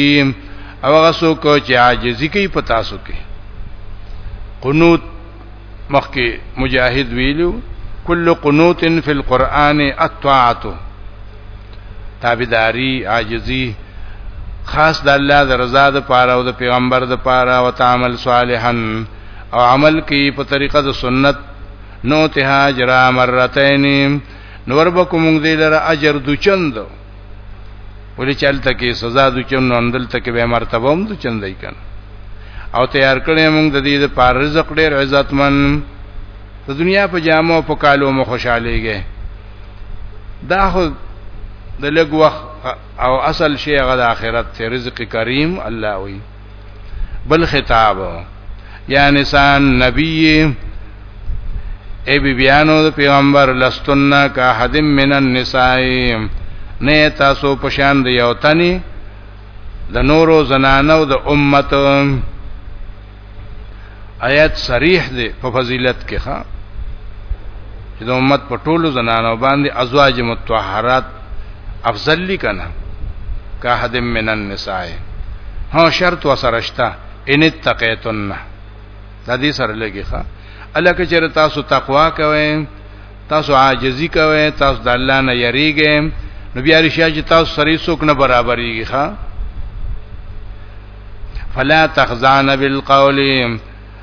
او هغه څوک چې عاجزي کوي په تاسو کې قنوت مخکې مجاهد ویلو کل قنوت فی القرآن الطاعت تابعداری عاجزی خاص د الله د رضا د پاره او د پیغمبر د پاره او تعامل صالحا او عمل کی په طریقه د سنت نو ته اجر مرتين نور بکو مونږ دې لره اجر دو چند ولې چلته کې سزا دو چند نو اندل تک به مرتبه هم دو چند دی کنه او تیار کړې مونږ د دې د پار رزق ډېر عزتمن د دنیا په جامو په کالو مو خوشاليږي دا خو د لګ وخت او اصل شی غد اخرت ته رزق کریم الله وی بل خطاب یا نسان نبی ای بی بیانو د پیغمبر لستن کا حد من النساء نه تاسو پشان دی او تنی د نورو زنانو د امت آیات صریح دی په فضیلت کې ښا چې د امت په ټولو زنانو باندې ازواج متطهرات افضل لکنا کا حد من النساء هو شرط وسرشتہ ان اتقیتن دا دې سره لګي ښا الکه چر تاسو تقوا کوئ تاسو عاجزی کوئ تاسو د الله نه یریږئ نو بیا رشیا چې تاسو سره څوک نه برابرېږي ښا فلا تخزان بالقول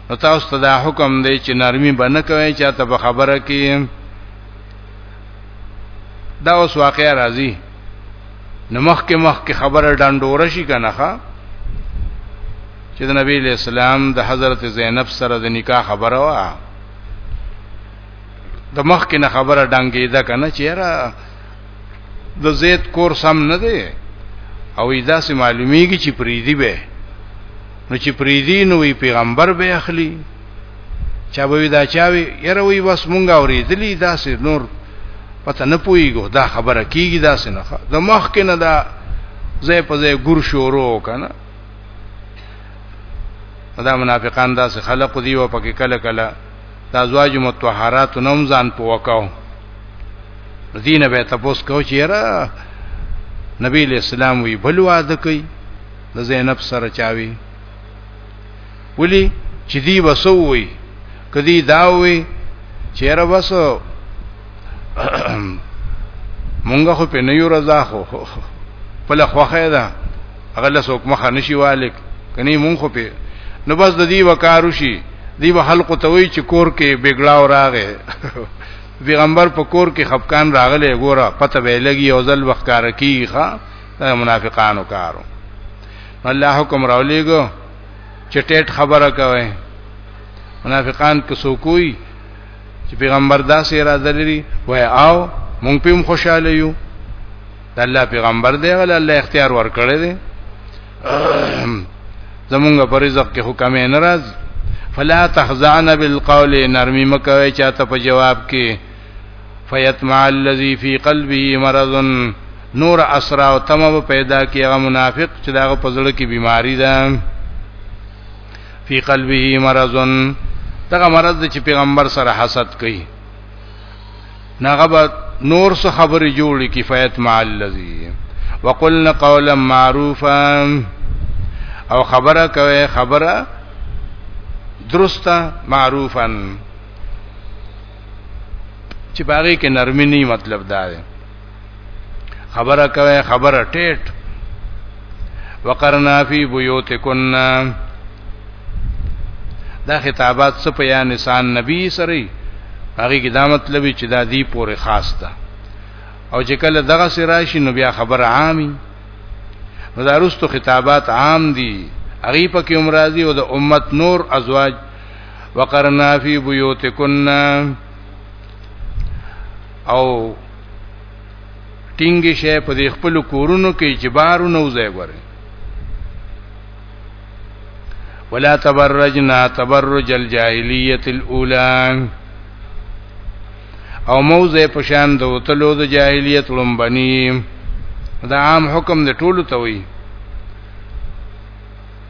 نو تاسو ته دا حکم دی چې نرمي بنه کوئ چې ته په خبره کې دا اوس واقعا راځي نو مخ کې مخ کې خبره ډنډور شي کنه ښا چې د نبی له اسلام د حضرت زینب سره د نکاح خبره وا د مخ کې نه خبره ډنګې ده کنه چې را د زید کور سم نه دی او ایدا سي معلومیږي چې پریدي به نو چې پریدي نو پیغمبر به اخلي چا به وی دا چاوي یره وی بس مونږه اوریدلی داسې نور پته نه پویګو دا خبره کیږي داسې نه د مخ کې نه دا زې په زې ګور شورو کنه دا منافقان داسې خلق دی او پکې کله کله دا زواج متطهرات نوم ځان په وکاو دین به تاسو کو چیرې نبی اسلام وی بل واده کوي د زینب سره چاوي ولی چې دی وسوي کدی داوي چیرې وسو مونږ خو په نه یو رضا خو په لخواخه ده هغه له څوک مخه نشي والک کني مونږ خو په نو بس د دې وکارو شي دی به خلق ته وی چې کور کې بګړاو راغې پیغمبر په کور کې خفقان راغلې ګوره پته به لګي او ځل وقار کیږي ښا منافقانو کارو الله حکم راولېګو چې ټیټ خبره کوي منافقان که سوکوي چې پیغمبر داسې اراده لري وای او مونږ په هم خوشاله یو د الله پیغمبر دی غل الله اختیار ورکړی دی زمونږ پر رزق کې حکم یې ناراض فلا تخزعن بالقول نرمي مکوي چاته په جواب کې فیتمع الذی فی قلبه مرض نور اسرا او تمه پیدا کی هغه منافق چې داغه پزړه کې بیماری ده فی قلبه مرض دغه مرض چې پیغمبر سره حسد کوي ناغه به نور څه خبرې جوړې کی فیت مع الذی وقلنا قولا معروفا او خبره کوي خبره درسته معروفا چې باغې کې نرمي نه مطلب دا دی خبره کوي خبره ټیټ وقرنا فی بیوتکن دا خطابات څه په یا نسان نبی سره هغه کې دا مطلب چې دا دی پورې خاص ده او چې کله دغه سره راشي نو بیا خبره عامي مدارستو خطابات عام دي هغه په کې عمر راضي او د امت نور ازواج وقرنا فی بیوتکن او ټینګ شي په دې خپل کورونو کې چې بارونه وځي ګوري ولا تبرجنا تبرج الجاهلیت الاولى او موزه پشان د وتلو د جاهلیت لومبني دا عام حکم د ټولو ته وي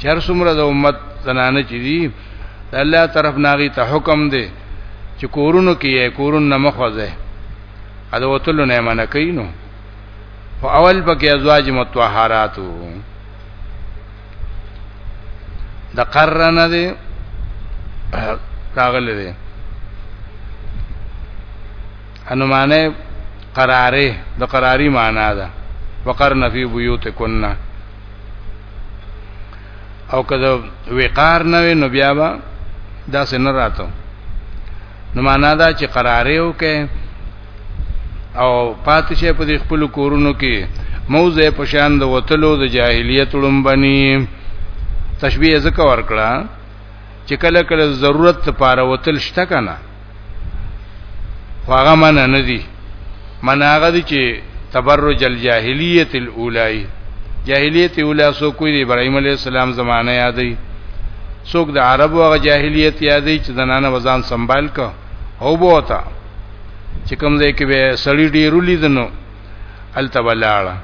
چر څومره د امت زنانه چې دي الله طرف ناغي ته حکم دی چې کورونو کې یې کورون نه مخوځه اده وتلو نه منع کینو او اول پکې ازواج متطهراتو د قرنه دی راغله دی انو معنی قراره د قراری معنا ده وقرن فی بیوتکنا او کله وقار نه نو بیا به دا سن راتو نو معنا دا چې قرار یو کې او پاتشه په دې خپل کورونو کې موزه په شان د وتلو د جاهلیت لومبني تشبیه ذکر ورکړه چې کله کله ضرورت لپاره وتل شته کنه هغه من نه دي من هغه دي چې تبرج الجاهلیت الاولای جاهلیت اولا سو کوی دی ابراهیم علی السلام زمانه یادې څوک د عربو هغه جاهلیت یادې چې زنانه وزن سنبال کا او بوتا چې کوم ځای کې به سړی ډیرو لیدنو التبلاړه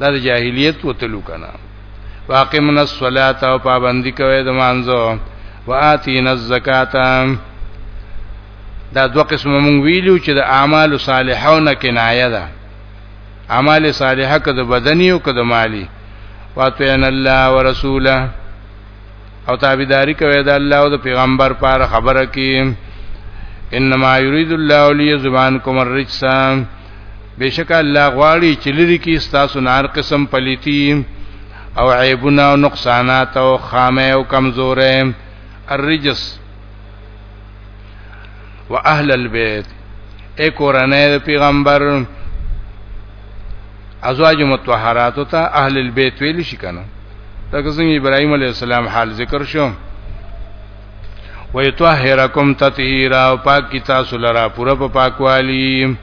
دا د جاهلیت وتلو کنه واقمنا الصلاه او پابندی کوي د مانځو واتینا الزکات دا دوه قسمه مونږ ویلو چې د اعمال صالحونه کنایه ده اعمال صالحه کده بدنی او کده مالی واتینا الله ورسوله او تابعداري کوي د الله او د پیغمبر پر خبره کې انما یرید الله لیذبانکم الرجس بشک الله غواړي چې لری کې تاسو نار قسم پلیتی او عیبونه او نقصانات او خامه او کمزورې الرجس واهل البيت اے قرانه پیغمبر ازواج متطهرات ته اهل البيت ویل شي کنه لکه څنګه ابراهيم عليه السلام حال ذکر شو ويطهركم تطهيرا پاک کی تاسو لرا پورا په پاکوالی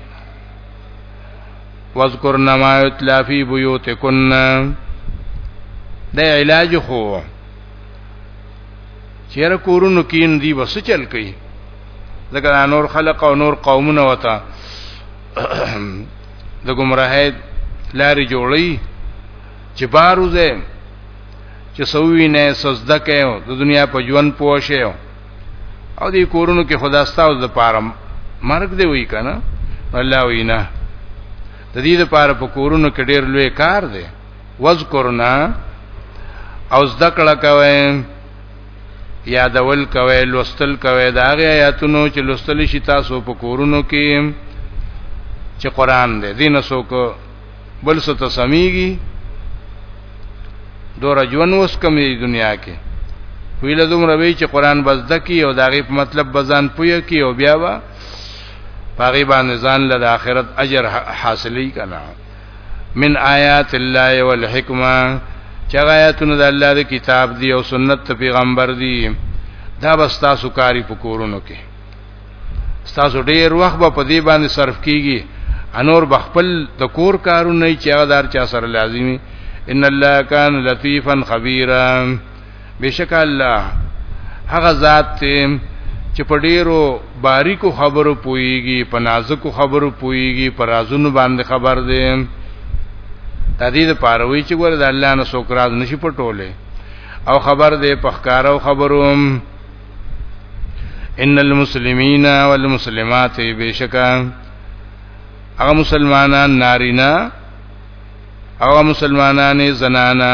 واذکرن ما یتلا فی بیوتکن دا علاج خو چیر کورونو کین دی بس چل کوي ځکه نور خلق او نور قومونه وتا د گمراهۍ لارې جوړي چې باروزه چې سوي نه سجده کوي د دنیا په ژوند پوښي او دې کورونو کې خدا ستاسو د پاره مرګ دی وی کنه الله وینا د دې لپاره په کورونو کې ډېر لوی کار دی وذکرنا او ذکر کوي یادول کوي لوستل کوي دا غي آیاتونو چې لوستل شي تاسو په کورونو کې چې قران دې دین څوک بل څه ته سميږي دور ژوند اوس کمې دنیا کې ویله دومره وی چې قران بس دکی او دا غي په مطلب بزان پوي کی او بیا وا پاغي باندې ځان له آخرت اجر حاصلې کنا من آیات الله والحکمه چې آیاتونه د الله د کتاب دی او سنت پیغمبر دی دا بس تاسو کاری پکورونو کې تاسو ډیر وخت په دې باندې صرف کیږي انور بخپل د کور کارونه چې هغه دار چا سره لازمی ان الله کان لطیفا خبیرا بشک الله هغه ذات ته چې په ډیرو باریکو خبرو پويږي په نازکو خبرو پويږي په رازونو باندې خبر دی تدید پاروي چې ګور د الله نه څوک راز نشي پټولې او خبر دی په ښکارو خبرو ان المسلمین والمسلمات بشکا هغه مسلمانان نارینا او مسلمانان زنانا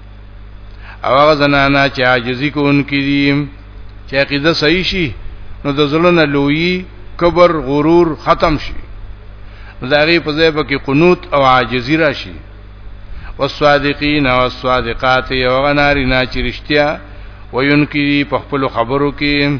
او هغه زنانا چې عاجزي کوونکې دي چې عقیده صحیح شي نو د زړه لوی کبر غرور ختم شي زاغي په ځای به کې قنوت او عاجزي راشي والصادقین والصادقات یو غناری نا چې رښتیا وینکي په خپل خبرو کې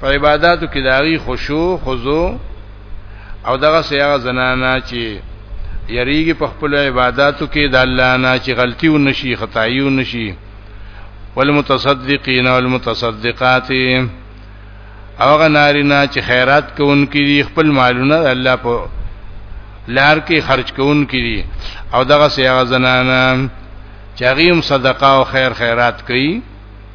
په عبادتو کې داغي خشوع خضوع او دغه سیاغه زنانا چې یریږي په خپل عبادتو کې د الله نه چې غلطي و نشي خدای و نشي والمتصدقین والمتصدقات اوغه نارینا چې خیرات کوونکې دي خپل مالونه الله په لار کې خرج کوونکې دي او دغه سیاغه زنانا چې هغه هم صدقه او خیر خیرات کوي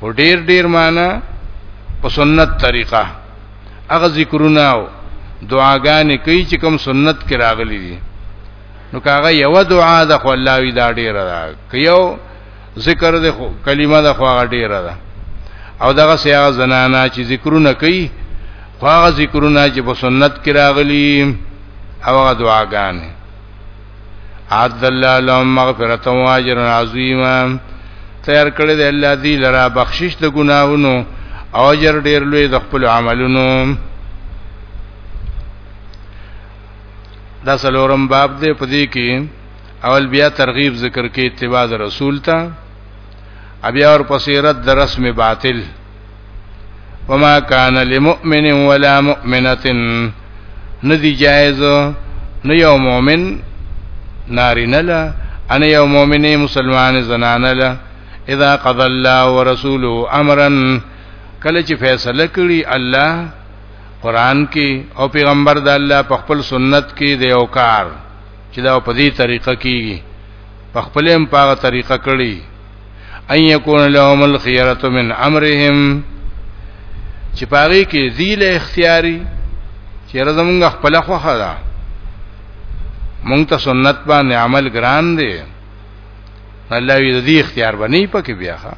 او ډیر ډیر معنا په سنت طریقه هغه ذکرونه او دعاګانې کوي چې کوم سنت کې راغلي دي نو کاغه یو دعا ده خو الله وی دا ډیره ده کيو ذکر ده خو کلمه ده خو هغه ډیره ده او دغه سیا زنانا چې ذکرونه کوي خو هغه ذکرونه چې په سنت کې راغلي او هغه دعاګانې عد الله لهم مغفرت و اجر عظیما تیار کړی دی الله دی لرا بخشش د ګناهونو او اجر ډیر لوی د خپل عملونو دا سلورم باب دی په دې کې اول بیا ترغیب ذکر کې اتباع رسول ته بیا ور پسې رد رسم باطل وما كان لمؤمن ولا مؤمنه ندی جائز نه یو مؤمن نارینه لا ان یو مؤمنه مسلمان زنانه لا اذا قضى الله ورسوله امرا کله چې فیصله کړي الله قران کې او پیغمبر د الله په خپل سنت کې دی او کار چې دا په دې طریقه کېږي په خپل هم په طریقه کړي ان یکون لهم الخيره من امرهم چې پاره کې ذیل اختیاري چې رزمږه خپل خوخه ده مونږ ته سنت باندې عمل ګران دی الله وی د دې اختیار باندې پکې بیا ښه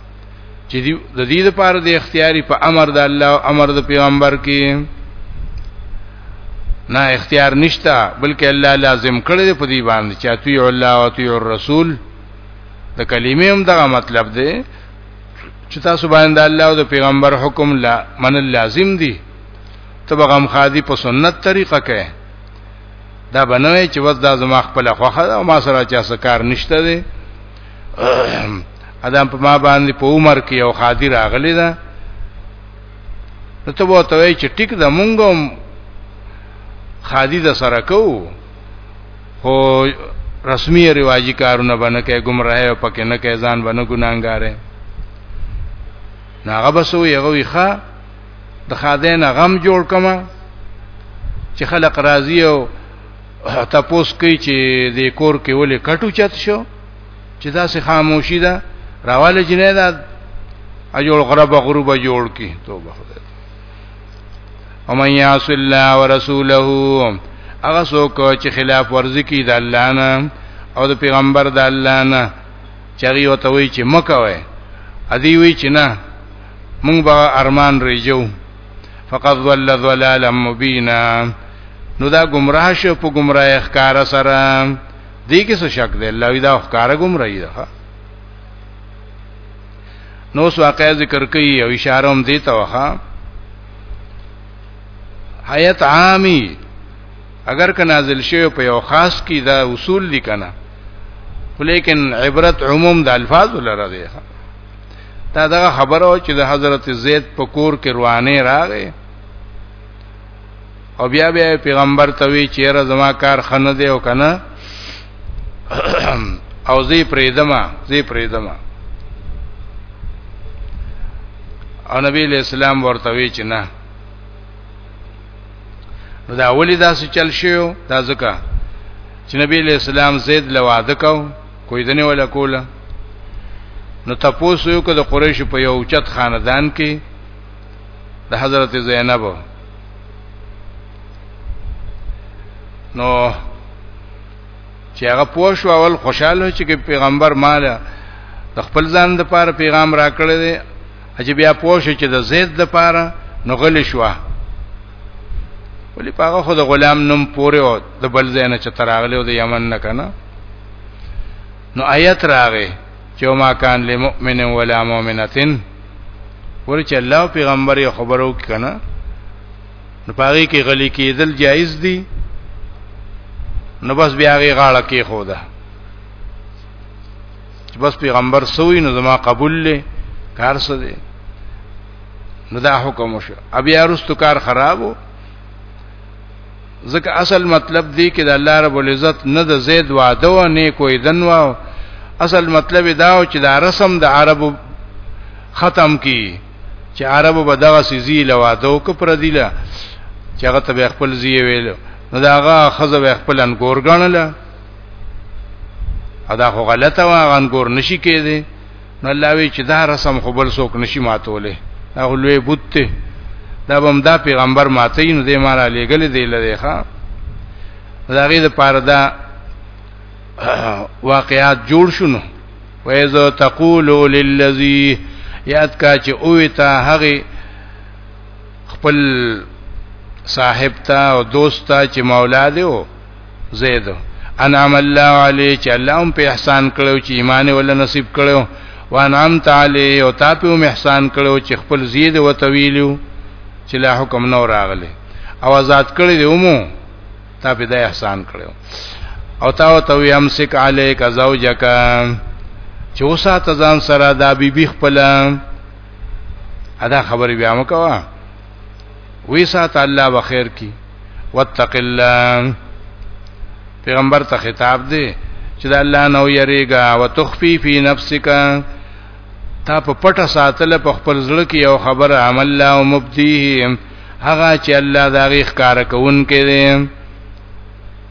چې د دې لپاره د اختیاري په امر د الله او امر د پیغمبر کې نه اختیار نشتا بلکې الله لازم کړی په دې باندې چې اطیع الله او اطیع الرسول د کلمې هم دغه مطلب دی چې تاسو باندې الله او د پیغمبر حکم لا من لازم دی ته به غم خادي په سنت طریقه کې دا بنوي چې وځ دا زما خپل خوخه او ما سره چا سکار نشته دی ادم په ما باندې په عمر کې یو خادي راغلی دا نو ته وو ته چې ټیک د مونږم خادي د سره کوو هو رسمي رواجی کارونه باندې کې گمراه او پکې نه کې ځان باندې ګناګارې ناغه بسو یغه ویخه د خادین غم جوړ کما چې خلق راضی او تپوس کوي چې د کور کې ولې کټو چت شو چې دا سه خاموشي ده راواله جنې دا اجول غرب غروب جوړ کی توبه خدای ومن يعص الله ورسوله هغه څوک چې خلاف ورزي کوي د الله نه او د پیغمبر د الله نه چغي او توي چې مکوي ادي وی چې نه مونږ به ارمان ریجو فقط ول ضلالا مبینا نو دا گمراه شو په گمراه ښکار سره دې کې څه شک دی الله دا ښکار گمراهي ده نو اوس واقعي ذکر کوي او اشاره هم دی ته وها حیات عامی اگر که نازل شوی په یو خاص کې دا اصول لیکنه ولیکن عبرت عموم د الفاظ لره دی تا دا خبره چې د حضرت زید په کور کې روانه راغې او بیا بیا پیغمبر ته وی چیرې زما کار خنه دی او کنه او زی پریدما زی پریدما او نبی له اسلام ورته وی چې نه نو دا اولی دا څه چل شیو دا ځکه چې نبی له اسلام زید له واده کو کوی دنه ولا کوله نو تاسو یو کده قریش په یو چت خاندان کې د حضرت زینب نو چې هغه پوه شو اول خوشاله چې پیغمبر مال د خپل ځان د پاره پیغام راکړی دی چې بیا پوه شو چې د زید د پاره نو غلی شو ولی پاغه خو د غلام نوم پورې او د بل ځای نه چې تراغلی او د یمن نه کنه نو آیت راغی چې ما کان لمؤمن ولا مؤمنتن ورچ الله پیغمبر یې خبرو کنه نو پاره کې غلي کېدل جایز دي نو بس بیا غي غاړه کې خوده چې بس پیغمبر سوی نو زما قبول لې کار څه دی نو دا حکم وشو ابي ارستو کار خرابو ځکه اصل مطلب دی کې د الله رب العزت نه د زید وعده و نه کوی دنوا اصل مطلب دا و چې دا رسم د عربو ختم کی چې عربو به دغه سیزی لواده او کپر دیله چې هغه ته خپل زی ویل نو دا هغه خزه خپل انګور غنله ادا خو غلطه و انګور نشی کېده نو الله وی چې دا رسم خو بل څوک نشي ماتولې دا لوی بوت ته دا بم دا پیغمبر ماته نو دې مارا لګل دی لری ښا دا غي د پاره دا واقعات جوړ شونه وایذو تقولو للذي یاد کا چې اوه تا هغه خپل صاحب تا او دوست تا چې مولا دی او زید انعام الله علی چې الله هم په احسان کړو چې ایمان ول نصیب کړو وانعام تعالی او تا په هم احسان کړو چې خپل زید او طویلو چې لا حکم نو راغله او آزاد کړی دی عمو تا په د احسان کړو او تا او تو یم سک علیک زوجک چې وسه تزان سره دا بیبي خپل ادا خبر بیا مکوا وی سات الله بخیر کی واتق الله پیغمبر ته خطاب دی چې د الله نو یریګا وتخفی فی نفسک تا په پټه ساتل په خپل زړه کې یو خبره عمل لا او مبدیه هغه چې الله دا غي ښکار کوون کې دي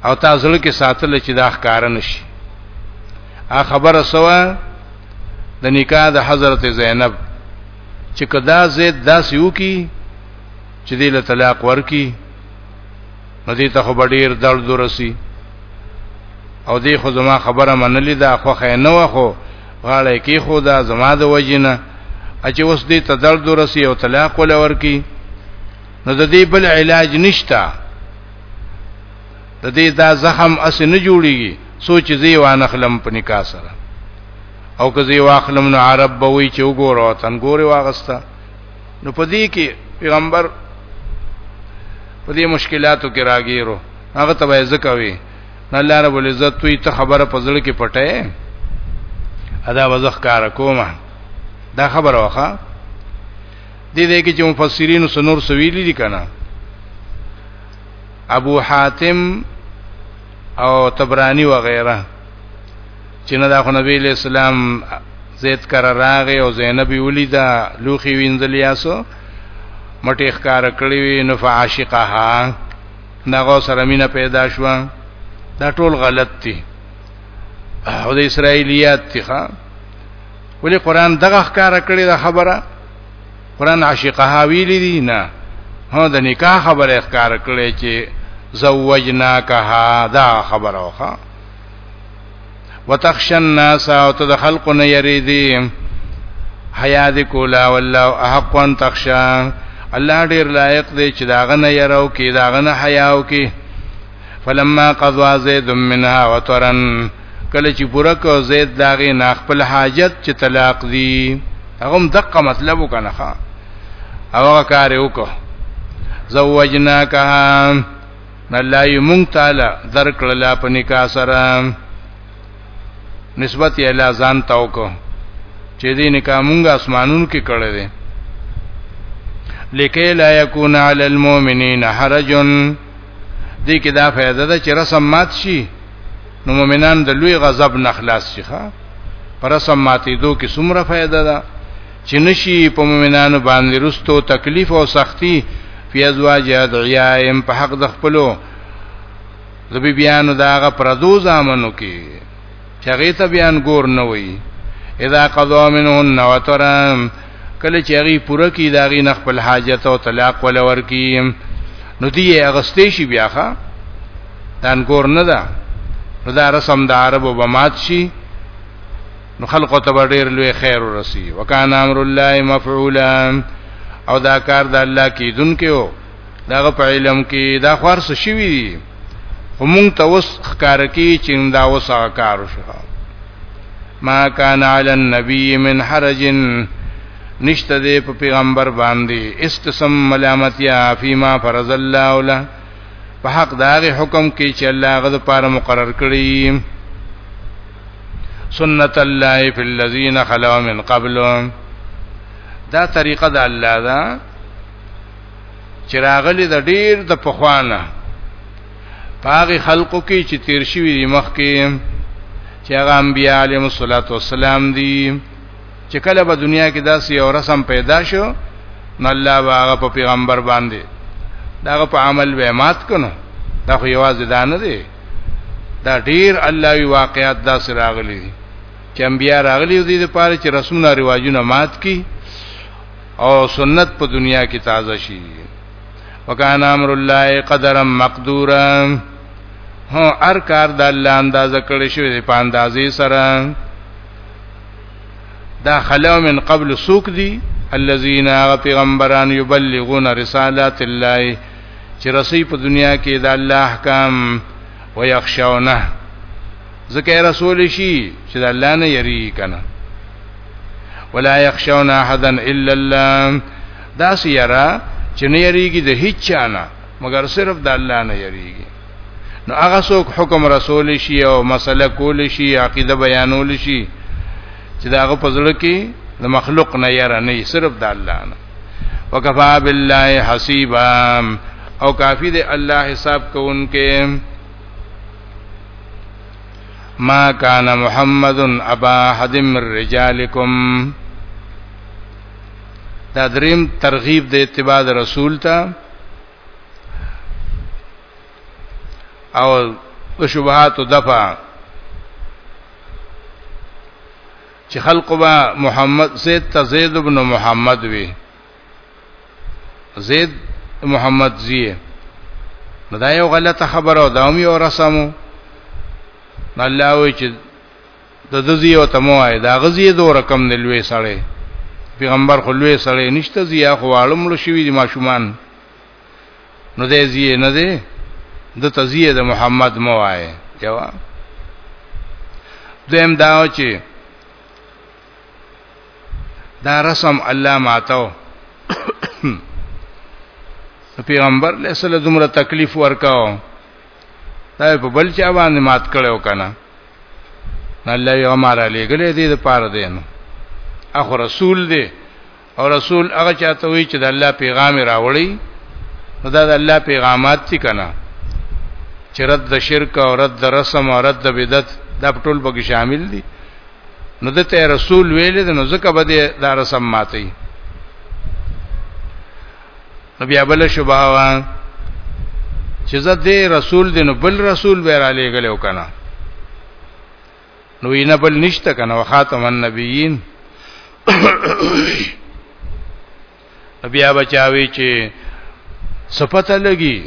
او تا زړه کې ساتل چې دا ښکار نشي ا خبره سوا د نکاح د حضرت زینب چې کدا زید داسې وکي چې دې له طلاق ورکی نو دې ته خو ډیر درد ورسی او دې خو زما خبره منلې ده خو خې نه وخو غاړه کې خو دا زما د وجنه اچې اوس دې ته درد ورسی او طلاق ول ورکی نو د دې بل علاج نشتا د دې دا زخم اس نه جوړیږي سوچ زی وانخلم په نکاح سره او که زی واخلم نو عرب به وی چې وګوره وطن ګوره واغستا نو په دې کې پیغمبر په دې مشکلاتو کې راګیرو هغه ته به ځکه وی الله رب العزت وی ته خبره په ځل کې پټه ادا وزخ کار کومه دا خبره وخه دې دې کې چې مفسرین سنور سویلی دي کنه ابو حاتم او تبرانی وغیرہ چې نه دا خو نبی علیہ السلام زید کر راغې او زینب ولیدا لوخي وینځلیاسو مټې ښکار کړې وي نو فعاشقها دغه سره مینا پیدا شو دا ټول غلط دي او د اسرایلیات دي ښا ولی قران دغه ښکار کړې دا خبره قران عاشقها ویل دي نه هو د نکاح خبره ښکار کړې چې زوجناکها دا خبره وکړه وتخش الناس او ته د خلق نه یریدي حیا دې کولا والله احق ان تخشا الله ډیر لایق دی چې داغه نه یراو کې داغه نه حیاو کې فلما قضا زید منها وترن کله چې پوره کو زید داغه نه خپل حاجت چې طلاق دی هغه هم دقه مطلب وکنه ها هغه کار وکړه زوجناکها الله یې مونږ تعالی درکړل په نکاح سره نسبت یې الله ځان تاو کو چې دې نکاح مونږ اسمانونو کې کړل دي لکه لا یکون علی المؤمنین حرج دې کې دا فائدہ ده چې رسم مات شي نو مؤمنان د لوی غضب نه خلاص شي ښا پرسم ماتیدو کې څومره فائدہ ده چې نشي په مؤمنانو باندې رستو تکلیف او سختی فی ازواج ادعیاهم په حق د خپلو د بی بیانو داغه پردو زامنو کې چې هغه ته بیان ګور نه وي اذا قضا منهن وترم کله چې هغه پوره کی دا غي نه خپل حاجت او طلاق ولا ورکی نو دی اغستې شي بیاخه دان ګور نه ده نو دا رسم د عربو بمات شي نو خلقو ته ډیر لوی خیر ورسی وکانا امر الله مفعولا او دا کار د الله کی دن کې داغه په علم کې دا خوار څه شي وي همون ته وس خکار کې چې دا وسه کار شو ما کان علی النبی من حرج نشته دې په پیغمبر باندې اس قسم ملامتیا فیما فرض الله له په حق داغه حکم کې چې الله غد پاره مقرر کړی سنت الله فی الذین خلو من قبل دا طریقه د الله ده چې راغلي د ډیر د پخوانه پاغي خلقو کې چې تیر شوی دی مخ کې چې هغه انبیاء علیهم الصلاۃ والسلام دي چې کله په دنیا کې داسې یو رسم پیدا شو نو الله هغه په پیغمبر باندې داغه په عمل به مات کنو دا خو یوازې دا نه دی دا ډیر الله وی واقعات داسې راغلي چې انبیاء راغلي دي د پاره چې رسمونه رواجونه مات کی او سنت په دنیا کې تازه شي وکان امر الله قدرا مقدورا هو ار کار د الله اندازه کړی شوی دی په اندازې سره دا خلو من قبل سوق دی الذين پیغمبران يبلغون رسالات الله چې رسي په دنیا کې د الله احکام ويخشونه ذکر رسول شي چې د الله نه یری کنه ولا يخشون احدا الا الله دا سیرا چې نه یریږي د هیڅ چانه مګر صرف د الله نه یریږي نو هغه څوک حکم رسول شي او مسله کول شي عقیده بیانول شي چې داغه پزړه کې د مخلوق نه یره نه صرف د الله نه وکفا بالله حسیبا او کافی دی الله حساب کوونکې ما کان محمد ابا حد من رجالکم دا دریم ترغیب د اتباع رسول ته او شبهات دفع چې خلق با محمد زید ته زید ابن محمد وی زید محمد زیه نو دا یو غلطه خبره ده هم یو رسمو الله وی چې د دزی او تموای دا غزی دو رقم دی لوی سړی پیغمبر خو لوی سړی نشته زیا خو عالم لو شوی دی ماشومان نو دې زیه نه دې د تزیه د محمد مو وای جواب دیم دا چې دا رسم الله ماتو پیغمبر له سره دومره تکلیف ورکاو دا په بل چا باندې مات کړو کنه الله یې امر علی ګلې دې د پاره دینو اخو رسول دې او رسول هغه چاته وی چې د الله پیغام راوړي نو دا د الله پیغامات دي کنه چې رد د شرک او رد د رسم او رد د بدعت دا ټول پکې شامل دي نو د ته رسول ویل د نو زکه بده دا رسم ماتي نبی ابل شباوا چې زه دې رسول دې نو بل رسول به را لېګلو کنه نو یې بل نشته کنه وخاتم النبیین بیا بچاوي چې سپته لګي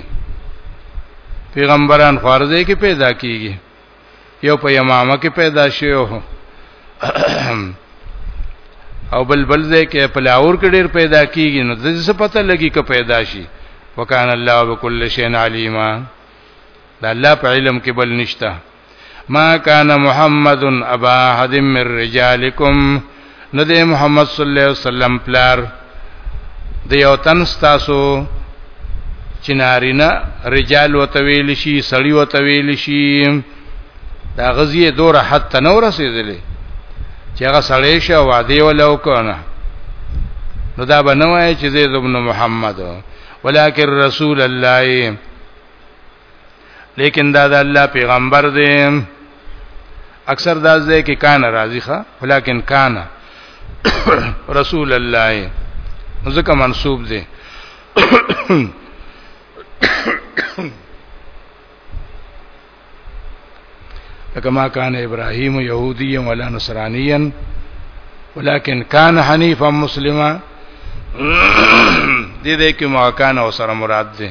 پیغمبران خارځه کې پیدا کیږي یو په یمامه کې پیدا شوی او بل بل ځای کې په لاور کې ډیر پیدا کیږي نو د څه پته لګي که پیدا شي وکانه الله بكل شيء عليما دا الله په علم کې بل نشته ما کان محمد ابا احد من رجالکم نه دی محمد صلی الله علیه وسلم پلار د یو تن تاسو چنارینا رجال وتویل شي سړی وتویل شي دا غزیه دور حتی نو رسیدلې چې هغه سړی شه وعده ولو کنه نو دا بنوای چې زید ابن محمد ولکن رسول الله لیکن دا د الله پیغمبر دی اکثر دا ځای کې کان راضی ښه ولیکن کان رسول الله ځکه منسوب دی کما کان ابراهیم یهودی ولا نصرانیا ولكن کان حنیفا مسلما دې دې کې ما کان او سره مراد ده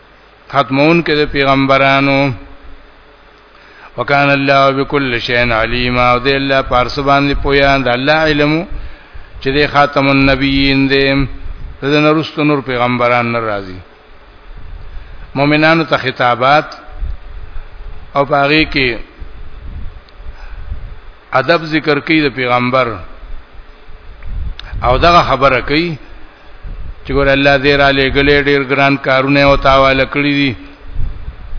ختمون کې د پیغمبرانو وکان الله بكل شيء عليم او د الله پارس باندې پویا د الله علم چې د خاتم النبیین دی د نورست نور پیغمبران ناراضي مؤمنانو ته خطابات او پاره کې ادب ذکر کوي د پیغمبر او دغه خبره کوي چې ګور الله دې را لګلې ډېر ګران کارونه او تاواله کړی دي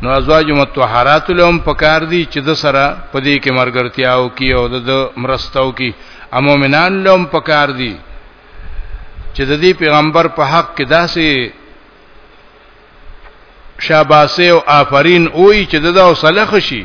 نو ازواج متطهرات لهم پکار دي چې د سره پدې کې مرګرتیاو کی او د مرستو کی امومنان لهم پکار دي چې د دې پیغمبر په حق کې داسې شاباسه او آفرین وای چې ددا او صلاح شي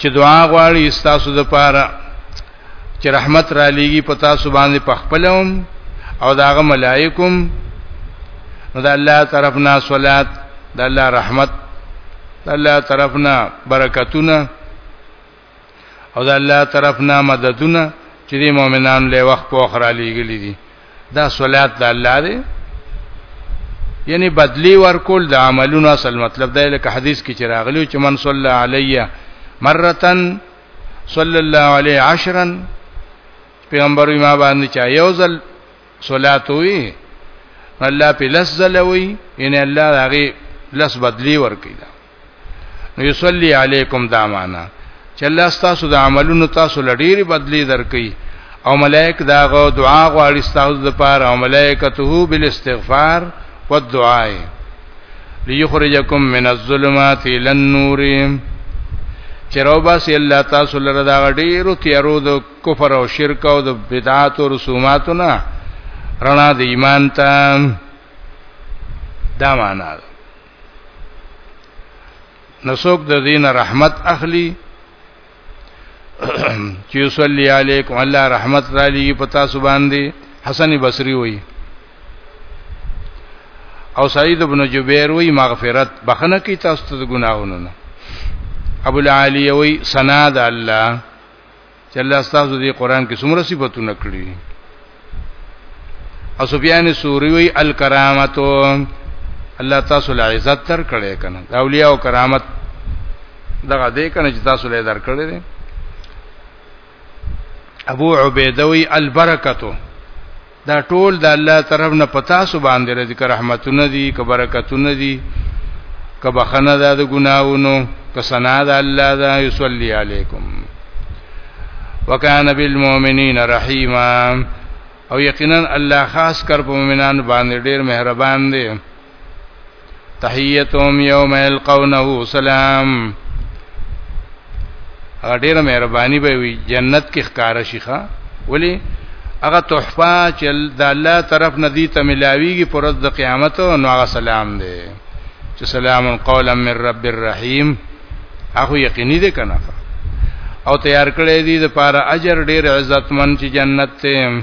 چې دعا غواړي تاسو د پاره چې رحمت را لېږي په تاسو باندې پخپلوم او داغه ملائکم نو د الله طرفنا صلات د الله رحمت د الله طرفنا برکتونه او د الله طرفنا مددونه چې د مؤمنانو له وخت په اخر علی ګلی دي دا صلات د الله دی یعنی بدلی ورکول د عملونو اصل مطلب دی لکه حدیث کې چې راغلی چې من صلی علیه مرتن صلی الله علیه عشرا پیغمبر ما باندې چا یو ځل صلات وی الله په لس ځل وی ان الله هغه لس بدلی ورکړي نو یصلی علیکم دا معنا چې الله تاسو د عملونو تاسو لډيري بدلی درکې او ملائک دا غو دعا غواړي تاسو د پاره او ملائکته بالاستغفار والدعاء ليخرجكم من الظلمات الى النور چروبا سی الله تاسو لره دا ډیرو تیارو د کفر او شرک او د بدعات او رسومات نه رڼا د ایمان ته دا معنا ده نسوک د دین رحمت اخلی چې صلی علیکم الله رحمت را لګي پتا سبحان دی حسن بصری وایي او سعید ابن جبیر وی مغفرت بخنه کی تاسو ته ګناونه نه ابو العالی وی سنا د الله چې الله ستاسو دې قران کې څومره صفاتونه کړی او سفیان سوری وی الکرامتو الله تاسو له عزت تر کړه کنه دا اولیاء او کرامت دغه دې کنه چې تاسو له در کړه دې ابو عبیدوی البرکتو دا ټول د الله طرف نه پتا سو باندې رضی که رحمتونه دي که برکتونه دي که بخنه ده د ګناونو که سنا ده الله ده یصلی علیکم وکانه بالمؤمنین رحیما او یقینا الله خاص کر په مؤمنان باندې ډیر مهربان دی تحیتهم یوم یلقونه سلام هغه ډیره مهرباني به وي جنت کې ښکار شي ښا ولی هغه تحفه چې د الله طرف ندی ته ملاویږي پر د قیامت نو هغه سلام دی چې سلام قولا من رب الرحیم هغه یقیني دی کنه او تیار کړی دی د پاره اجر ډیر عزتمن چې جنت ته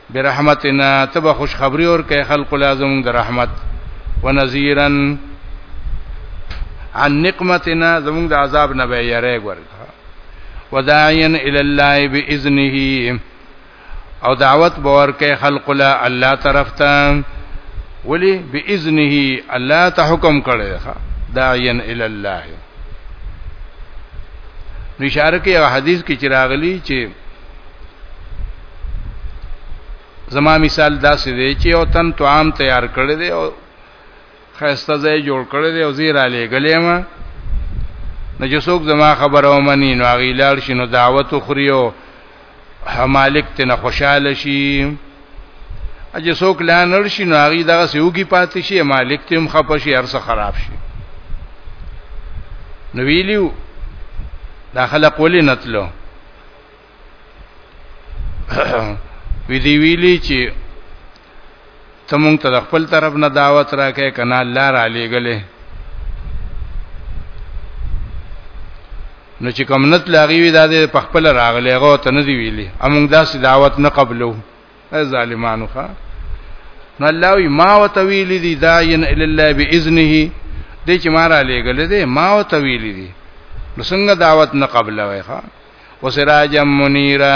برحمتنا تب خوش خبری اور کہ خلق لازم در رحمت ونذیرا عن نقمتنا زمون د عذاب نه به یری ورکا وداعیا الی الله باذنه او دعوت باور کې خلق لا الله طرف ته ولی باذنه الله ته حکم کړی داعیا الی الله نشاره کې یو حدیث کې چراغلی چې زما مثال داسې دی چې او تن طعام تیار کړی دی او خسته ځای جوړ کړی دی او زیر علی غلیم نه چې څوک زما خبره ومني نو غیلال شنو دعوت خوريو مالک ته نه خوشاله شي اجه څوک لانر شي نو هغه دغه سیوګي پاتې شي مالک ته هم خپه شي ارسه خراب شي نو ویلیو دا خلق ولې نتلو وی دی ویلی چې ته مونږ ته خپل طرف نه دعوت راکې کنا الله را لېګلې نو چې کوم نت لاغي وي دا دې په خپل راغلې غو ته نه دی ویلي امونږ داسې دعوت نه قبلو اے ظالمانو ښا نو الله وی ما وتویل دي داین ال الله باذنه دې چې ما را لېګلې دې ما وتویل دي نو څنګه دعوت نه قبلوي ښا وسراجم منیرا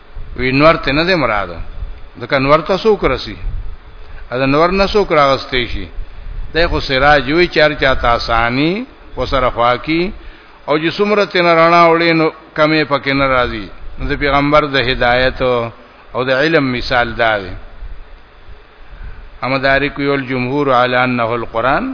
وی نور ته نه دی مراد ځکه نور ته څوک رسی اذا نور نه څوک راغستې شي د خو سراج وی چار چا تاسانی وسره خوا کی او چې څومره تن رڼا وړي نو کمې پکې نه راځي د پیغمبر د هدایت او د علم مثال دا دی اما دارک یو الجمهور علی انه القران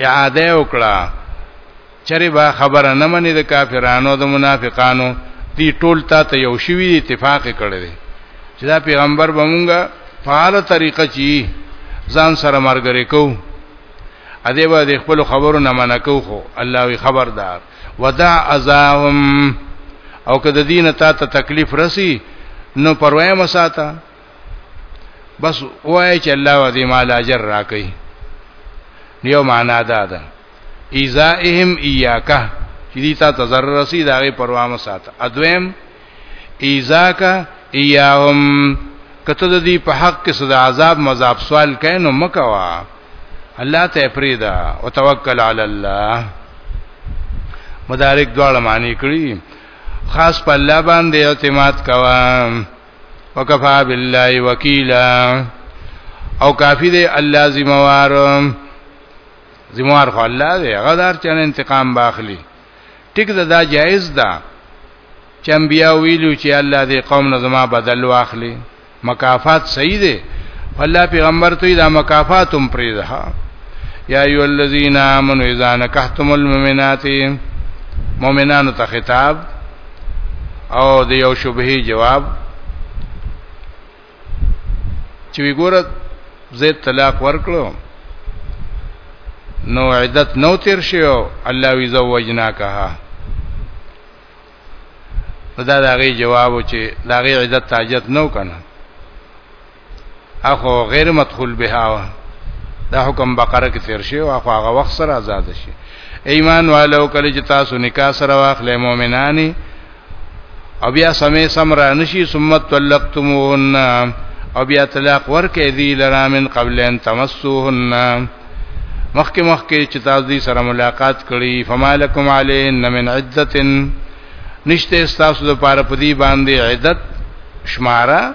اعاده وکړه چرې با خبره نه منې د کافرانو د منافقانو دی ټول تا ته یو شوی اتفاق کړی دی چې دا پیغمبر به مونږه فعاله طریقه چی ځان سره مرګري کو ا دې به خپل خبرو نه منع کو خو الله وی خبردار ودع ازاهم او که د دین تا ته تکلیف رسی نو پروايي مساته بس وای چې الله وذي مال اجر راکې یو معنا دا ده ایزائهم ایاکه چې دې تا تزر رسید هغه پروا مو ساته ادویم ایزاکه ایاهم کته د دې په حق کې صدا عذاب مذاب سوال کین نو مکوا الله ته فریدا او توکل علی الله مدارک دواړه معنی کړی خاص په الله باندې اعتماد کوم وکفا بالله وکیلا او کافی دی الله ذمہوار ذمہوار خو الله دی هغه دار چې انتقام باخلی ټیک ده دا جایز ده چې انبیا ویلو چې الله دې قوم نه زما بدل واخلي مکافات صحیح دی الله پیغمبر ته دا مکافات هم پرې ده یا ایو الذین آمنوا اذا نکحتم المؤمنات مؤمنانو ته خطاب او د یو شبهه جواب چې وګوره زید طلاق ورکړو نو عدت نو تیر شیو الله وی زوجنا کها دا دغه جواب چې دغه عدت تاجت نو کنه اخو غیر مدخول بها وا دا حکم بقره کې تیر شي او اخو هغه وخت سره آزاد شي ایمان والو کله چې تاسو نکاح سره واخلې مؤمنانی او بیا سمې سمرا نشي ثم طلقتمون او بیا طلاق ورکې دی لرا من قبل ان تمسوهن مخکې مخکې چې تاسو دې سره ملاقات کړي فمالکم علیهن من عدتن نشته تاسو لپاره پدی باندې عدت شماره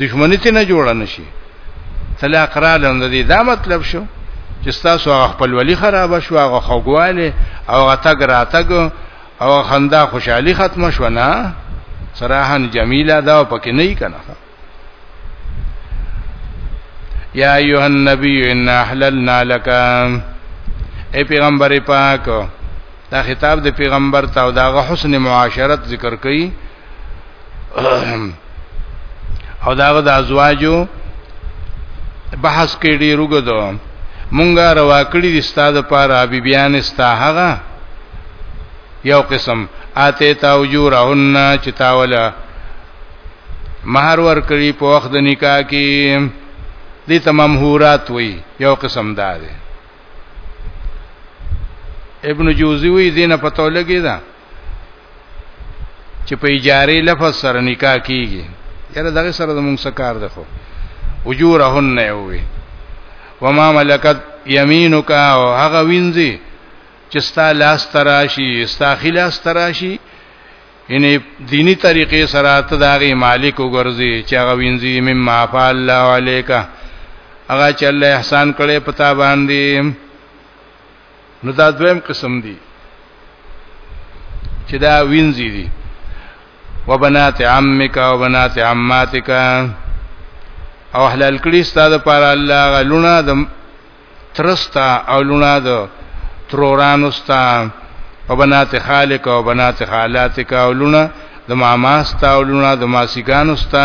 دښمنی ته نه جوړ نه شي طلاق را لند دي دا مطلب شو چې تاسو هغه خپل ولی خراب شو هغه خوګواله او هغه تګ راتګ او خندا خوشحالي ختم شو نه صراحا جمیله دا پکې نه کنا یا ایها النبی ان احللنا لك اے پیغمبر پاک دا خطاب د پیغمبر ته او دا حسن معاشرت ذکر کړي او داغه د ازواجو بحث کې ډیر وګدو مونږه روا کړی د استاد لپاره بیبیان استا هغه یو قسم اته تا وجورهن چې تاوله مہر ور کړی په وخت د نکاح کې دې تمام حورات وي یو قسم دا دی ابن جوزی وی دینه پتو لګی دا چې په اجاره لفظ سره نکاح کیږي یره دغه سره د مونږ سره کار ده خو اجورهن یوي وما ملکت یمینک او هغه وینځي چې ستا لاس تراشی ستا خلاص تراشی ان دینی طریقې سره ته داغي مالک وګرځي چې هغه وینځي مما فالله علیکا هغه چې الله احسان کړي پتا باندې نو دا دویم قسم دی چې دا وینځي دي وبنات عمک او بنات عماتک او حلال کړي ستاسو پر الله غلونه د ترستا او لونه د ترورانو ستا او بنات خالق او بنات خالاتک او لونه د ماما ستا او لونه د ماسیګانو ستا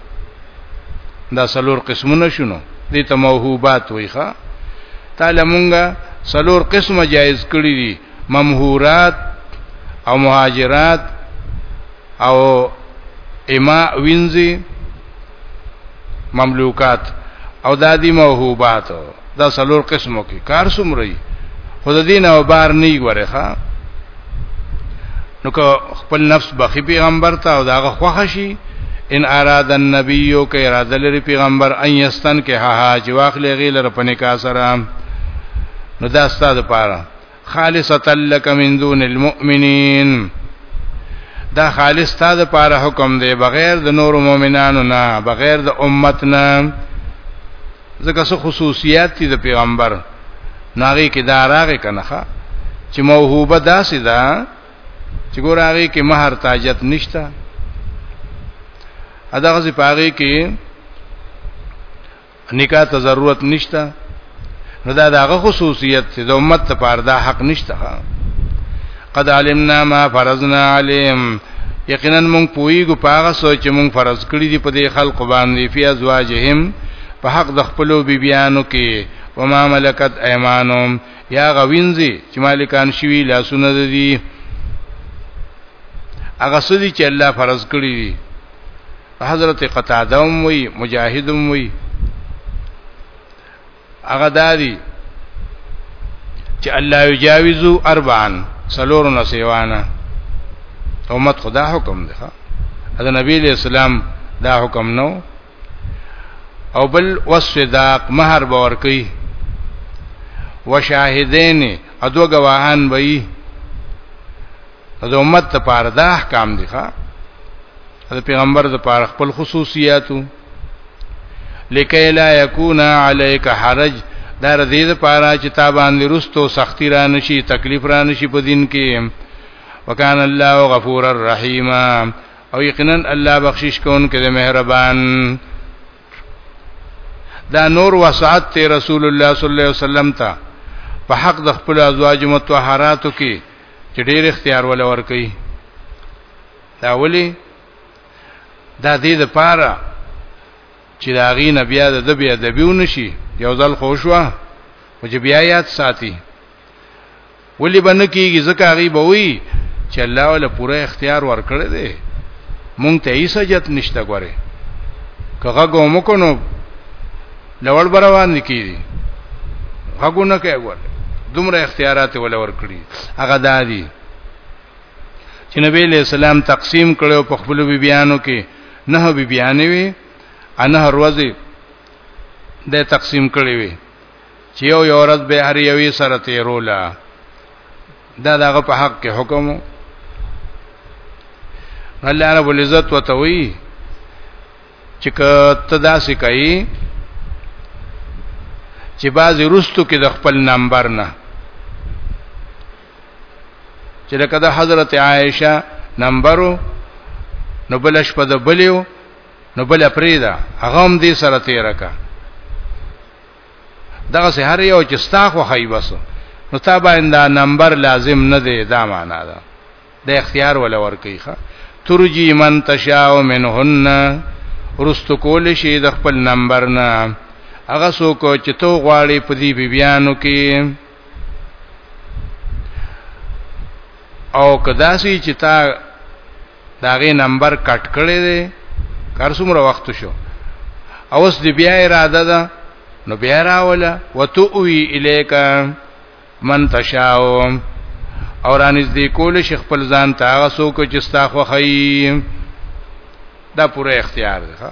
دا سلور قسمونه شنو دي ته موهوبات وي ښا تعالی مونږه سلور قسمه جایز کړی دي ممهورات او مهاجرات او اما وینځي مملوکات او دا دي موهوبات دا سلور قسمو کې کار سمري خود دین او بار نه غوړي ښا نو که خپل نفس بخي پیغمبر ته او داغه خوښ شي ان اراد النبي که اراده لري پیغمبر ان یستن که ها ها چې واخلې غیلر په نکاح سره نو دا ستاسو لپاره خالصتا لك من دون المؤمنين دا خالص ستاسو لپاره حکم دی بغیر د نور مؤمنانو نه بغیر د امت نه ځکه څه خصوصیات دي د پیغمبر ناغي کې دا راغې کنه چې موهوبه داسې ده چې ګور هغه کې مہر تاجت نشتا ادا غزي پاره کې نکاح ته ضرورت نشتا نو دا دغه خصوصیت چې د امت لپاره دا حق نشته قد علمنا ما فرضنا عليهم یقینا مونږ پویګو پاغه سوچ مونږ فرض کړی دی په دې خلق باندې فی ازواجهم په حق د خپلو بیبیانو کې وما ملکت ايمانهم یا غوینځي چې مالکان شوی لاسونه دي هغه سدي چې الله فرض کړی دي حضرت قتاده هم وی مجاهد هم وی هغه دادی چې الله یجاوزو اربعن سلورو نسیوانا امت خدا حکم دی ها دا نبی علیہ السلام دا حکم نو او بل وصداق مہر باور کوي وشاهدین ادو گواهان وي د امت لپاره دا احکام دي ښا د پیغمبر لپاره خپل خصوصیاتو لکه لا یکون علیک حرج دا رضی د پاره چې تا باندې رستو سختی را نشي تکلیف را نشي په دین کې وکان الله غفور الرحیم او یقینا الله بخشش کوونکی دی مهربان دا نور وسعت ته رسول الله صلی الله علیه وسلم ته په حق د خپل ازواج متطهراتو کې چې ډېر اختیار ول ورکي دا ولی دا دې د پاره چې دا غي نبي د بیا د بیونه شي یو ځل خوشوا او چې بیا یاد ساتي ولی بنه کیږي ځکه هغه به وي چې الله ول پوره اختیار ورکړي دي مونږ ته هیڅ حاجت نشته غره کغه ګوم کو نو لوړ بروان کیږي هغه نه کوي غره دومره اختیارات ول ورکړي هغه دادي چې نبی له سلام تقسیم کړو په خپل بی بیانو کې نه بی بیانې وي انه روزي د تقسیم کړي وي چې یو یو ورځ به هر یوې سره تیرولا دا دغه په حق کې حکم الله رب العزت وتوي چې کته داسې کوي چې بعضی رستو کې د خپل نمبر نه چې لکه د حضرت عائشه نمبرو نو بلش په د بلیو نو بل پریدا هغه هم دې سره تیرکا دغه سه هر یو چې ستا خو خی بس نو تا باندې دا نمبر لازم نه دی دا معنا ده د اختیار ولا ور کوي ښا ترجی من تشاء منهن رست کول شي د خپل نمبر نه هغه څوک چې تو غواړي په دې بیانو کې او کداسي چې تا داغه نمبر کټ کړي دي کار څومره وخت شو اوس دی بیا اراده ده نو بیا راولا وتؤوی الیک من تشاو او رانیز دی کول شیخ خپل ځان ته هغه څوک چې ستا خوخی دا پوره اختیار ده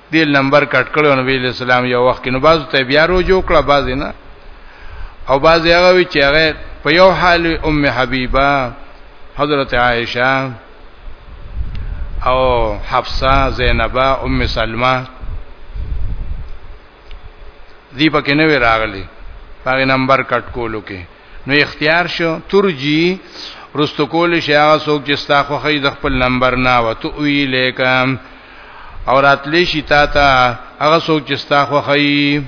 دې نمبر کټ کړو نبی له سلام یو وخت نو بازو ته بیا رو جوړ کړه باز نه او باز هغه وی چې هغه په یو حال ام حبیبه حضرت عائشه او حفصه زینبه ام سلمہ دی پکې نه راغلي هغه نمبر کټ کولو کې نو اختیار شو ترجی رستو کول شي هغه څوک چې ستا خوخی د خپل نمبر نه وته وی لیکم او راتلی شي تا ته هغه څوک چې ستا خوخی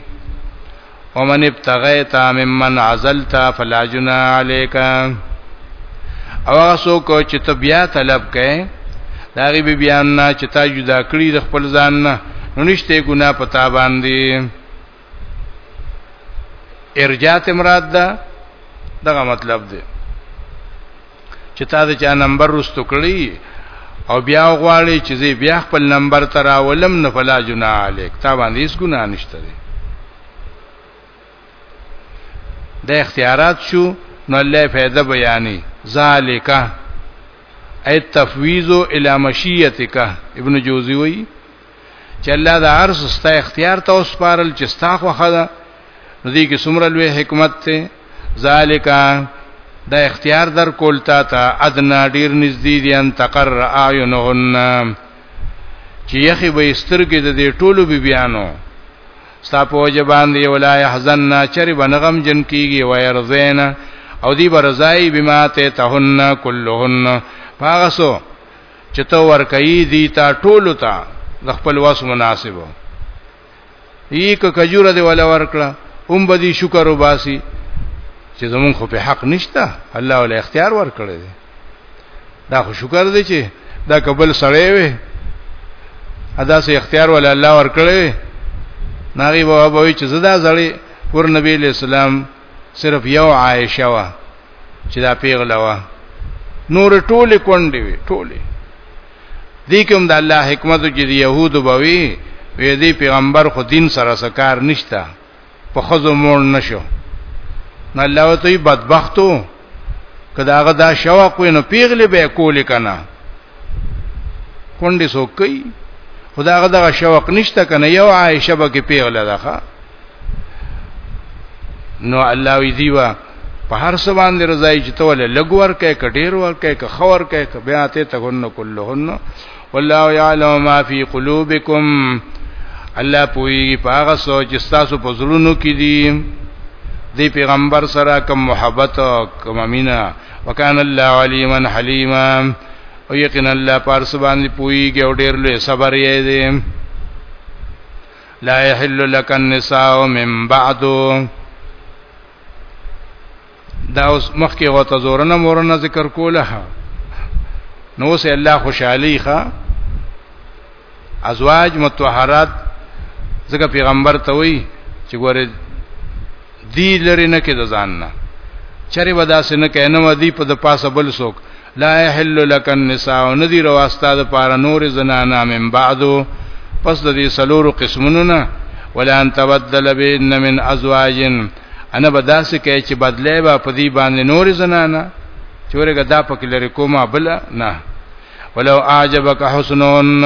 ومن ابتغیت ممن عزلت فلا جنا علیک او هغه څوک چې ته بیا طلب کړي دا غي بیان نه چې تا جدا کړی د خپل ځان نه نو نشته ګنا پتا باندې ارجاء ته مراد ده دغه مطلب دی چې تا د چا نمبر رستو کړی او بیا غواړي چې زی بیا خپل نمبر تر اولم نه فلا جنا علیک تا باندې هیڅ ګناه نشته دی د اختیارات شو نو الله فائدہ بیانې ذالک ای تفویض الی مشیتک ابن جوزی وی چې الله د عرض ستا اختیار ته وسپارل چې ستا خوخه ده نو دې کې څومره لوی حکمت ته ذالیکا دا اختیار در کول تا ته ادنا ډیر نږدې دي ان تقر اعینهن چې یخي به سترګې د دې ټولو بی بیانو ستا په وجه باندې ولا يحزن چر بنغم جن کیږي ويرزین او دی برزای بما ته تهن كلهن پاغسو چې ته ورکې دي تا ټول ته د خپل واس مناسب یی که کجوره دی ولا ورکړه هم به دي شکر وباسي چې زمون خو په حق نشته الله ول اختیار ورکړي دي دا خو شکر دی چې دا قبل سړی وي ادا سه اختیار ول الله ورکړي ناغي بابا وی چې زدا زړی ور نبی اسلام صرف یو عائشه وا چې دا پیغله وا نور ټوله کونډې وي ټوله دې کوم د الله حکمت چې دی يهود بوي وې دې پیغمبر خو دین سره سکار نشتا په خزو مور نشو نه الله ته بدبختو کدا هغه دا شوق وینو پیغلې به کولې کنه کونډې سو کوي خدا هغه دا شوق نشته کنه یو عائشه به کې پیغله ده نو الله وی دیوا په هر څه باندې رضای چې توله لګور کې کډیر ور کې ک خور کې ک بیا ته تهن کلهن والله يعلم ما في قلوبكم الله پوي پاغه سوچ تاسو په زړونو کې دي دی پیغمبر سره کوم محبت کوم مینا وکانه الله علیما حلیما او یقینا الله پارس باندې پويږي او ډېر لوی صبر یې دی لا يحل لك النساء من بعد دا اوس مخکې غوته زورنه مورنه ذکر کوله نو سه الله خوشحالي ښا ازواج متطهرات ځکه پیغمبر ته وی چې ګوره دی لري نه کې د ځان نه چرې ودا سن کې نه ودی په د پاسه بل سوک لا يحل لك النساء ندی روا استاد پار نور زنانا من بعدو پس د دې سلورو قسمونو نه ولا ان تبدل بين من ازواج انا بداس کې چې بدله به په دې باندې نور زنانا چورګه دا پک لري کومه بل نه ولو اعجبك حسنون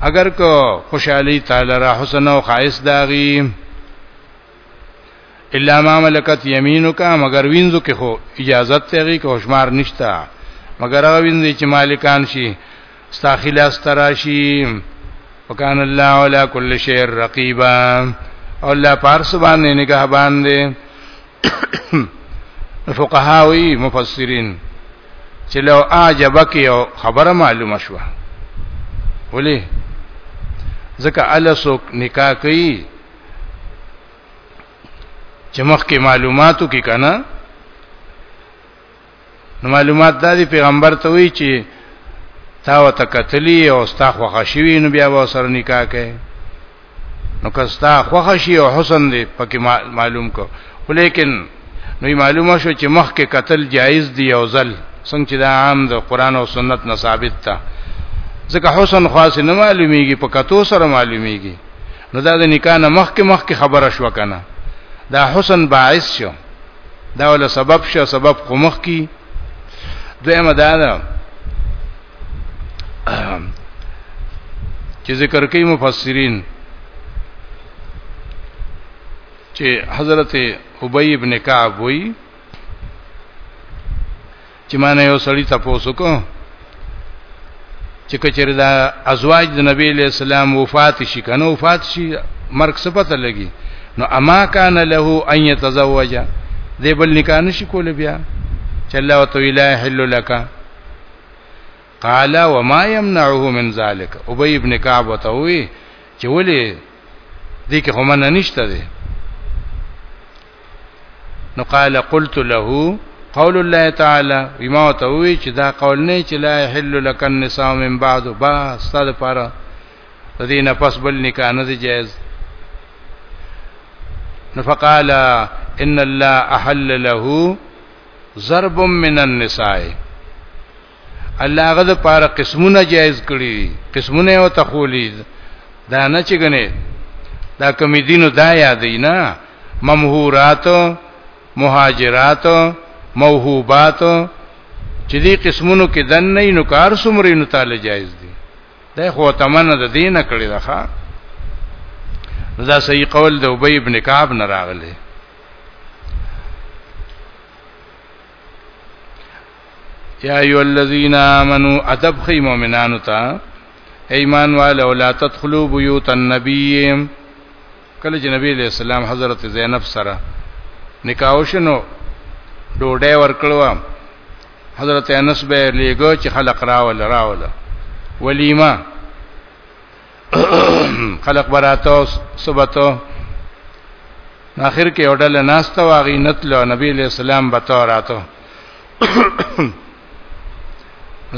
اگر کو خوشحالی تعالی را حسن او خاص داغي الا ما ملکت یمینک مگر وینځو کې خو اجازه ته غي کوشمار نشتا مگر هغه وینځي چې مالکان شي استاخیل استراشی وکان الله علی کل شی رقیبا او الله پارس باندې نگاه باندې فقهاوی مفسرین چې لو اعجبک یو خبره معلومه شوه ولی ځکه الاسوک نکاح کوي چې مخکې معلوماتو کې کنه نو معلومات دا دی پیغمبر ته وی چې تا وته کتلی او ستا خوښ شوی نو بیا و سره نکاح کوي نو که ستا خوښ شي او حسن دی پکې معلوم کو ولیکن نو معلومه شو چې مخ کې قتل جایز دی او زل څنګه چې دا عام د قران او سنت نه ثابت ده ځکه حسن خاص نه معلومیږي په کتو سره معلومیږي نو دا د نکاح نه مخکې مخکې خبره شو کنه دا حسن باعث شو دا ول سبب شو سبب قمخ کی دویمه دا ده چې ذکر کوي مفسرین چې حضرت ابی ابن کعب وی چې ما نه یو سړی تاسو کو چې کچره دا ازواج د نبی له سلام وفات شي کنه وفات شي مرګ سپته لګي نو اما کان له ان يتزوج دې بل نکاح نشي کول بیا چې الله وتعالى حل لك قال وما يمنعه من ذلك ابي ابن كعب وتوي چې ولې دې کې هم نه نشته دي نو قال قلت له قول الله تعالی بما توي چې دا قول نه چې لا يحل لك النساء من بعد با استاد پاره د دې نه پس بل نکاح نه دی جائز نو فقال ان الله احل له ضرب من النساء الله هغه د پاره قسمونه جایز کړی قسمونه او تخولی دا نه چې غنه دا کمی دینو دا یادې نه ممهورات مهاجرات موهوبات چې دې قسمونو کې دن نه نو کار سمرې نو تعالی جایز دي دا خو تمنه د دین کړی دا ښا دا صحیح قول د ابی ابن کعب نه راغلی یا ایو الذین آمنو ادب خی مومنانو تا ایمان والو لا تدخلوا بیوت النبی کله چې نبی علیہ السلام حضرت زینب سره نکاح شنو ډوډۍ ورکړو حضرت انس به لګو چې خلق راول راول ولیمه خلق براتو صبتو اخر کې اورل ناشته واغی نتلو نبی علیہ السلام بتو راتو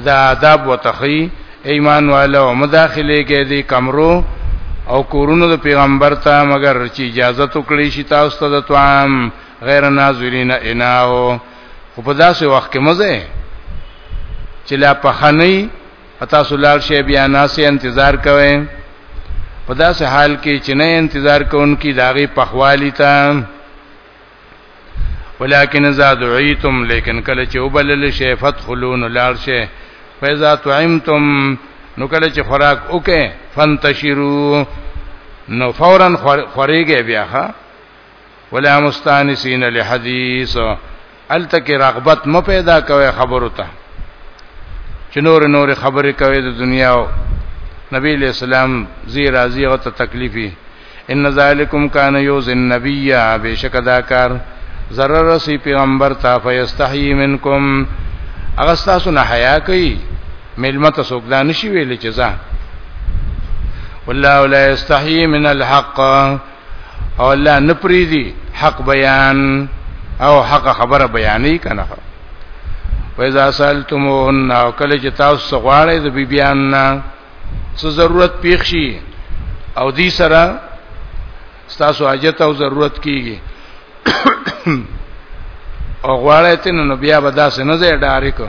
دا آداب وتخی ایمان والو مداخله کې دي کمرو او کورونو د پیغمبر ته مگر چې اجازه تو کړی شي تاسو ته د توام غیر ناظرین اناو خو په داسې وخت کې مزه چې لا پخنی پتا سولار شي بیا ناسې انتظار کوي په داسې حال کې چې نه انتظار کوونکی داغي پخوالی ته ولكن اذا دعيتم لیکن کله چې وبلل شي فتخلون لار شي فاذا طعمتم نو کله چې خوراک وکې فانتشروا نو فورا خوريږي بیا ها ولا مستانسین لحدیث التک رغبت م پیدا کوي خبرو ته چې نور نور خبرې کوي د دنیا او نبی علیہ السلام زی راضی او ته تکلیفي ان ذالکم کان یوز النبی بشک دا کار ضرر رسی پیغمبر تا فیستحی منکم اغه تاسو نه حیا کوي ملمت سوګ دا نشي ویل چې ځه والله لا یستحی من الحق او الله نه پریدي حق بیان او حق خبره بیانې کنه وإذا سألتموهن او کله چې تاسو غواړئ د بیبيان نه څه ضرورت پیښ شي او دې سره تاسو حاجت او ضرورت کیږي او غواړئ تنه نو بیا به داسې نه ځای ډارې کو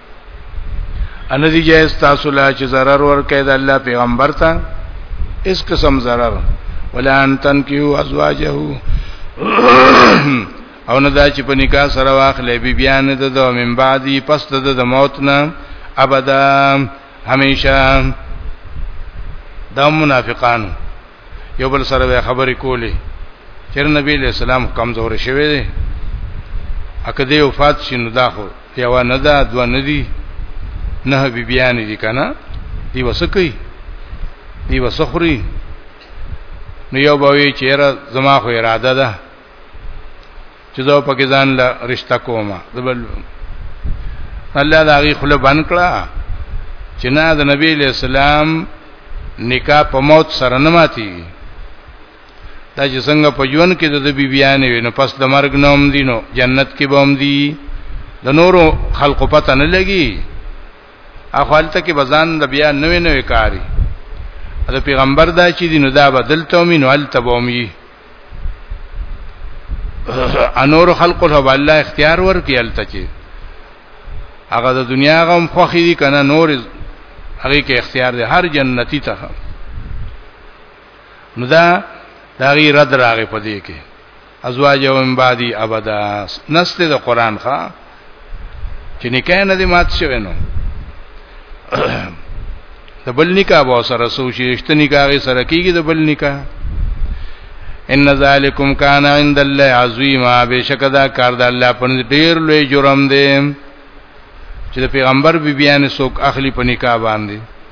ان دي جائز تاسو لا چې zarar ور کوي د الله پیغمبر ته اس قسم zarar ولا ان تنکیو ازواجه او نه دا چې په نکاح سره واخلې بی بیان د دو من بعدی پس د د موت نه ابدا همیشه دا منافقان یو بل سره به خبرې کولې چې نبی له سلام کمزور شوی دی اکه دی وفات شینو دا خو یو نه دا دو نه دی نه بی بیان دي کنه دی وسکی دی وسخري نو یو به وی چیرې زما خو اراده ده چې زه په کې ځان له رشتہ کومه زبل الله دا غي خله بن کړه چې نه د نبی له سلام نکاح په موت سره نه ماتي دا چې څنګه په ژوند کې د بی بیان وي نو پس د مرګ نوم دي نو جنت کې بوم دي د نورو خلقو پته نه لګي اخوالته کې بزان د بیا نوې نوې کاری د پیغمبر دا چې دین دا بدلته مين ول تبومي انور خلق له الله اختیار ورکی الته چې هغه د دنیا غم خوخي دي کنه نور هغه کې اختیار دی هر جنتی ته نو دا دا غي رد راغې پدې کې ازواج او من بعدي ابدا نسل د قران ښا چې نکاح نه دی مات شوی نو د بل نکاح به سره سو شي رښت نکاح سره کیږي د بل نکاح ان ذالکم کان عند الله عظیما بشکدا کار د الله په ډیر لوی جرم دی چې د پیغمبر بی بیان سوک اخلی په نکاح باندې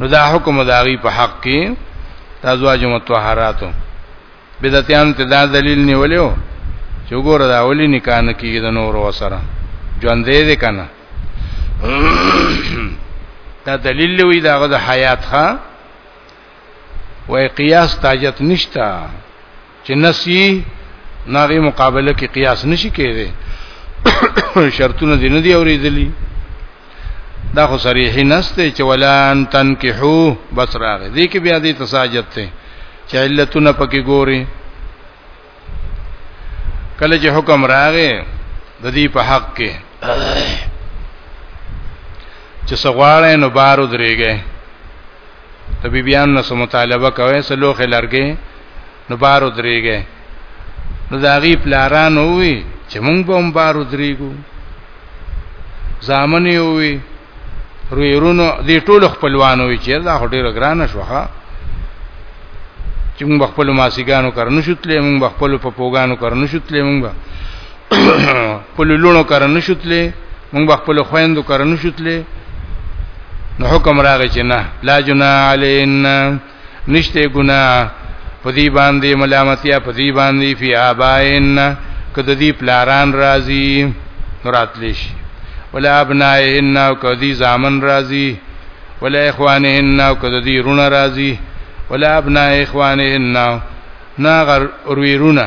نو دا حکم داغي په حق کې ازواج متطهراتو بدعتيان ته دا دلیل نیولیو چې وګوره دا اولی نکاح نه کیږي د نور وسره ژوند دې کنه دا دلیل وی دا غد حیات ښا وای قیاس تاجت نشتا چې نسی ناغي مقابله کې قیاس نشي کېږي شرطونه دي نه دي اورېدلي دا خو صریح نسته چې ولان تنکحو بس راغې دي کې بیا دې تساجت ته چې علتونه پکې ګوري کله چې حکم راغې د دې په حق کې چې سغواړې نو بارو درېږي ته بی بیان نو مطالبه کوي سلو خلرګي نو بارو دريږي نو داغي پلاران وي چې مونږ به هم بارو دريګو زامن وي رويرونو دې ټول خپلوانو وي چې دا هډیر ګران شوخه چې مونږ خپل ماسیګانو کار نشوتلې مونږ خپل په پوګانو کار نشوتلې مونږ خپل لونو کار نه شوتلې موږ خپل خويندو کار نه شوتلې نو حکم راغی چې نه لا جنا علینا نشته ګنا پدی باندې ملامتیا پدی باندې فی آبائن کده دی پلاران راضی نوراتلیش ولا ابنائهن او کدی زامن راضی ولا اخوانهن او کده دی رون راضی ولا ابناء اخوانهن نا غر اورویرونه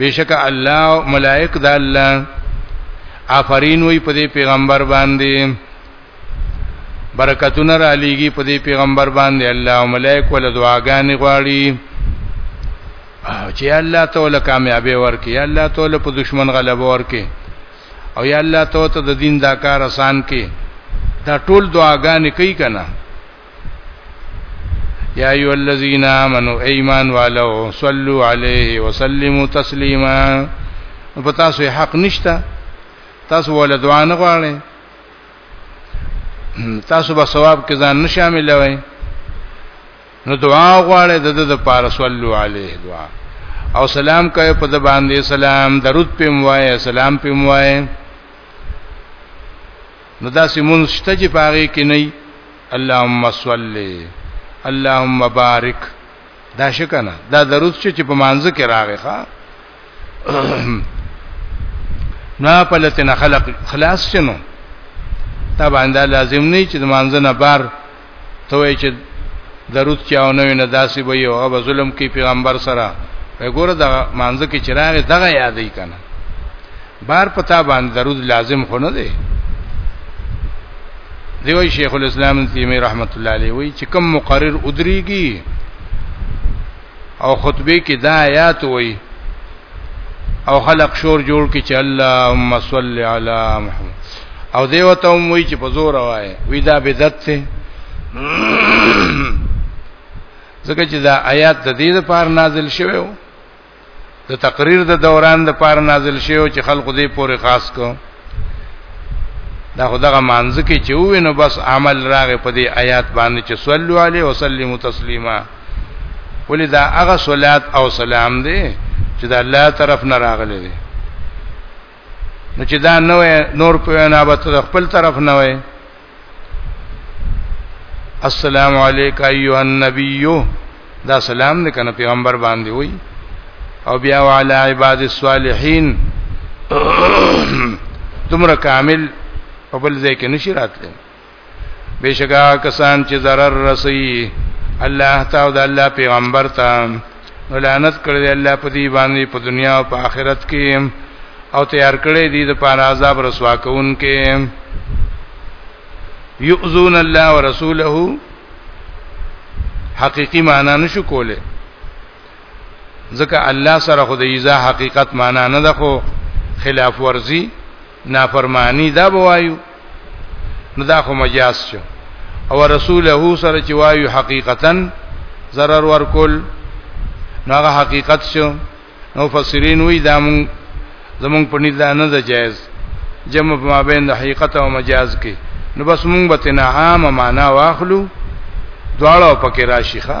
بیشک الله ملائک د الله آفرین وی په دې پیغمبر باندې برکتونه را لېږي په دې پیغمبر باندې الله او ملائک ول دعاګانې غواړي چې الله تعالی کامیابی ورکړي الله تعالی په دشمن غلبه ورکړي او یا الله تعالی ته د دین دا کار آسان کړي دا ټول دعاګانې کوي کنه یا ایو الذین آمنو ایمان والو صلو علیه وسلموا تسلیما په تاسو حق نشته تاسو ول دعا نه غواړئ تاسو به ثواب کې ځان نه شامل وئ نو دعا غواړئ د د پاره صلو علیه دعا او سلام کوي په د باندې سلام درود پم وای سلام پم وای نو دا سیمون شته چې پاره کې نه اللهم صل اللهم بارک دا شکنه دا درود چې په مانځ کې راغی ښا نه پلتنه خلق خلاص شنو تا باندې لازم نه چې د مانځ نه بار ته وای چې درود چاو نه نه داسې به یو هغه ظلم کوي پیغمبر سره وګوره دا مانځ کې چراغ دغه یادې کنه بار پتا باندې درود لازم خو نه دی دیوی شیخ الاسلام تیمی رحمت الله علیه وی چې کوم مقرر ادریږي او خطبه کې دا آیات وی او خلق شور جوړ کی چې اللهم صل علی محمد او دیو ته وی چې په زور وای وی دا بدعت ته ځکه چې دا آیات د دې لپاره نازل شوی وو د تقریر د دوران د پار نازل شوی چې خلق دې پورې خاص کو دا خدغه مانځ کې چې وینو بس عمل راغې په دې آیات باندې چې صلو علی او سلمو تسلیما ولې دا هغه صلات او سلام دی چې د الله طرف نه راغلي دي نو چې دا نو نور په نه به خپل طرف نه وي السلام علیک ایها النبی دا سلام نه کنه پیغمبر باندې وای او بیا وعلى عباد الصالحین تمره کامل په بل ځای کې نشی راتله بشکا کسان چې zarar رسي الله تعالی او د الله پیغمبر ته نو لعنت کړی الله په دې باندې په دنیا او په آخرت کې او تیار کړی دې د پاره عذاب رسوا کون کې یؤذون الله ورسوله حقیقی معنا نشو کوله ځکه الله سره خو د ایزا حقیقت معنا نه ده خو خلاف ورزي نافرمانی دا بوایو نو دا خو مجاز شو او رسوله سره چې وایو حقیقتا zarar ورکول نو هغه حقیقت شو نو فسرین وی دا مون زمون په نيت دا نه جایز جمع ما بین د حقیقت او مجاز کې نو بس مونږ به تنها ما معنا واخلو دواړو پکې راشي ښا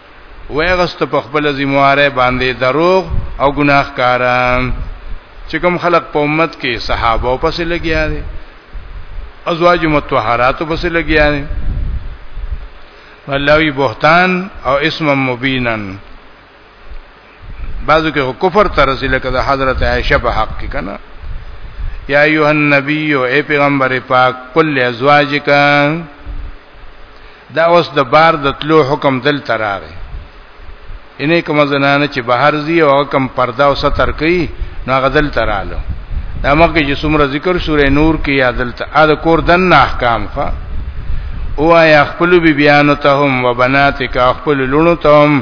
ویغست په خپل ذمہواره باندې دروغ او ګناهکاران چې کوم خلق په امت کې صحابه او پسې لګیا دي ازواج متطهرات او پسې لګیا دي ولوی بهتان او اسم مبینا بعضو کې کفر ترسي لکه د حضرت عائشه په حق کې کنه یا ایه النبی او ای پیغمبر پاک کل ازواجک دا اوس د بار د تلو حکم دل تراغه انې کوم زنانه چې بهر زی او کم پرده او ستر کوي نو غدل ترالو دا مکه چې څومره ذکر سورې نور کې یادل ته ا کور دن احکام ښا او یا خپل بی بیانتهم وبناتک خپل لونتهم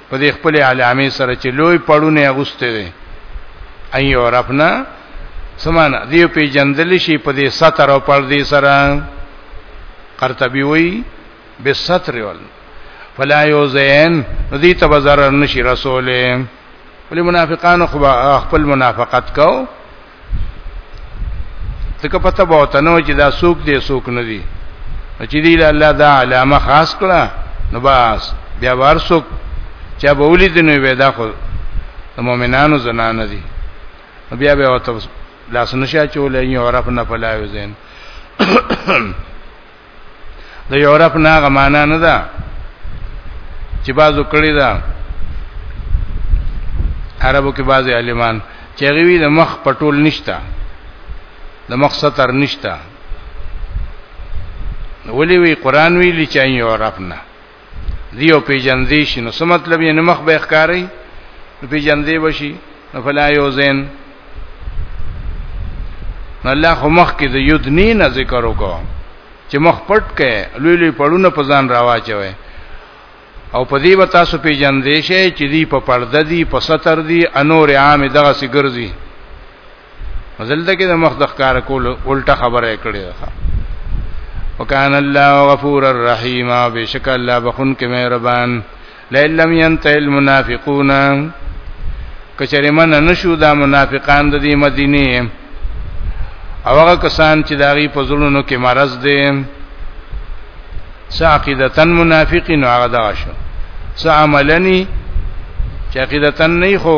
په دې خپل علامه سره چې لوی پړونه اغوسته دي ايو رفنا سمانه دیو په جندل شي په دې ستر او پر دې سره قرطبي وی بالستر ول فلا یوزین ندی ته بازار نشي رسوله ولې منافقان خو خپل منافقت کو ځکه پته به وته نو چې دا سوق دی سوق نه دی چې دی له الله دا علامه خاص کړه نو بس بیا ور سوق چې به ولید نو به دا خو د مؤمنانو زنانه دي بیا به وته لاس نشه چولې یو عرب نه پلاوي زین د یورپ نه هغه معنا نه ده چې بازو کړی ده عربو کې بعضی عالمان چې غوي د مخ پټول نشتا د مخ ستر نشتا ولی وی قران ویلی چې یورپ نه دیو پیجندې شي نو څه مطلب یې نمخ به ښکاری نو پیجندې وشي نو فلا یوزین نو الله خو مخ کې د یودنی نه ذکر وکړو چې مخ پټ کې لوی لوی پړونه په ځان راواچوي او په دې وتا سو پیجندې شي چې دی په پرده دی په ستر دی انور عام دغه سي ګرځي مزلته کې د مخ د ښکار کول الټه خبره کړې ده وکان الله غفور الرحیم بشک الله بخون کې مهربان لئن لم ينتهي المنافقون کچره من نشو دا منافقان د دې مدینه او هغه کسان چې داغي په زړونو کې مرض دي ساقیدتن منافقین هغه دا شو سعملنی چې عقیدتن نه خو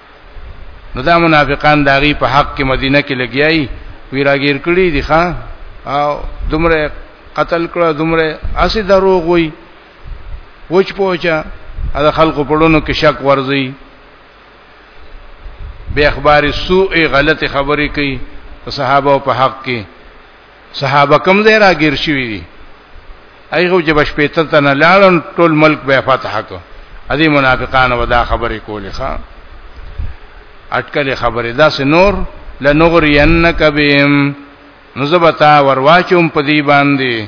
نو دا منافقان داغي په حق کې مدینه کې لګیایي وی راګیر کړی دي ښا او دومره قتل کړه دومره اسی دروغ وی وچ پوچا دا خلکو پړونو کې شک ورځي به اخبار سوء غلط خبرې کوي صحابه په حق کې صحابه کوم ځای راګیر شوی دي ایغه چې بشپېته ته نه لاړن ټول ملک به فتح کو ادي منافقان ودا خبرې کولې ښا اٹکلې خبرې داس نور لنغرینک بهم نزبتا ورواچوم په دی باندې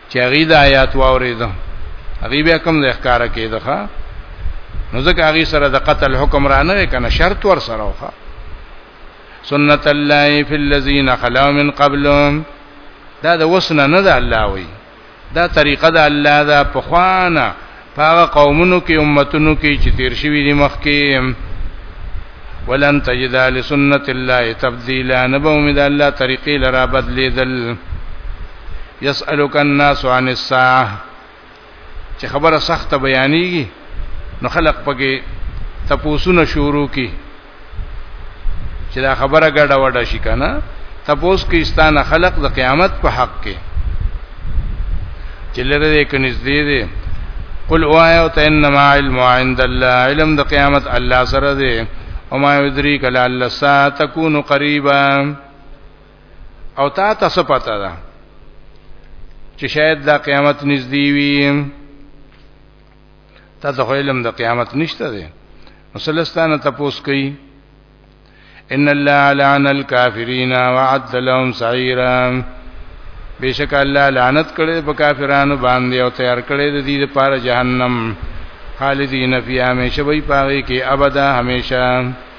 چې هغه د آیات واورید هغه بیا کوم د ښکارا کېدخه نو ځکه هغه سره د قتل حکم را نه کنه شرط ور سره وخه سنت الله فی الذین خلا من قبل دا د وسنه نه ده الله وی دا طریقه ده الله ده په خوانه هغه قومونو کې امتونو کې چې تیر شوی دي مخکې ولن تجد لسنت الله تبديلا نبوم د الله طریقې لرا بدلیدل يسالك الناس عن الساعه چې خبره سخته بیانېږي نو خلق پکې تپوسونه شروع کی چې دا خبره ګډه وډه شي کنه تپوس کې استانه خلق د قیامت په حق کې چې لره دې کنيز دې دې قل اوایو ته انما علم عند الله علم د قیامت الله سره دې او ما یدری کلا الله سا تكون قریبا او تا تاسو پتا ده چې شاید دا قیامت نږدې وي تا ته علم د قیامت نشته دی مسلستانه تپوس کوي ان الله لعن الكافرين وعد لهم سعيرا بشک الله لعنت کړي په کافرانو باندې او تیار کړي د دې لپاره جهنم خالدین فی همیشه وی پاره کې ابدا همیشه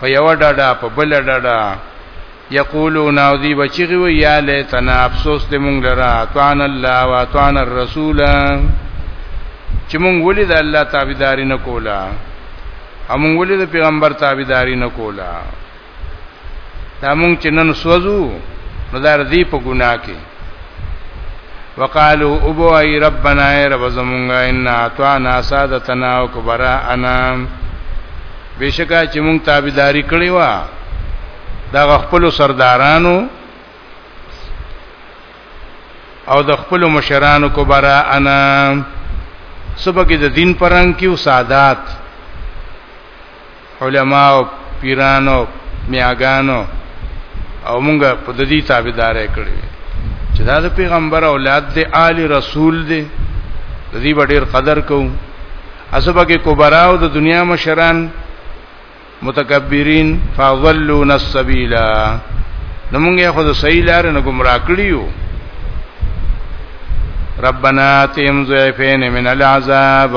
په یو ډډه په بل ډډه یقولون او دی بچی وی یا لیتنا افسوس دې مونږ لرا طعن الله و طعن الرسول چې مونږ ولې د الله تابعداري نه کولا هم مونږ ولې د پیغمبر تابعداري نه کولا دا مونږ چې نن سوځو نو دا ردی په ګناه کې وقالو ابو ای ربنا ای رب زمونږه ان اعطانا سادتنا او کبرا انا بشکا چې مونږ تابعداري کړې و دا خپل سردارانو او د خپل مشرانو کبرا انا سبګه د دین پرنګ کیو سادات علماء او پیرانو میاګانو او مونږه په دې تابعدارې کړې چې دا د پیغمبر اولاد دی آل رسول دی د دې ډېر قدر کوو اسبه کې کبرا او د دنیا مشران متکبرین فضلوا السبیل نو مونږه خود صحیح لار نه گمراه کړیو ربنا تیم ضعفین من العذاب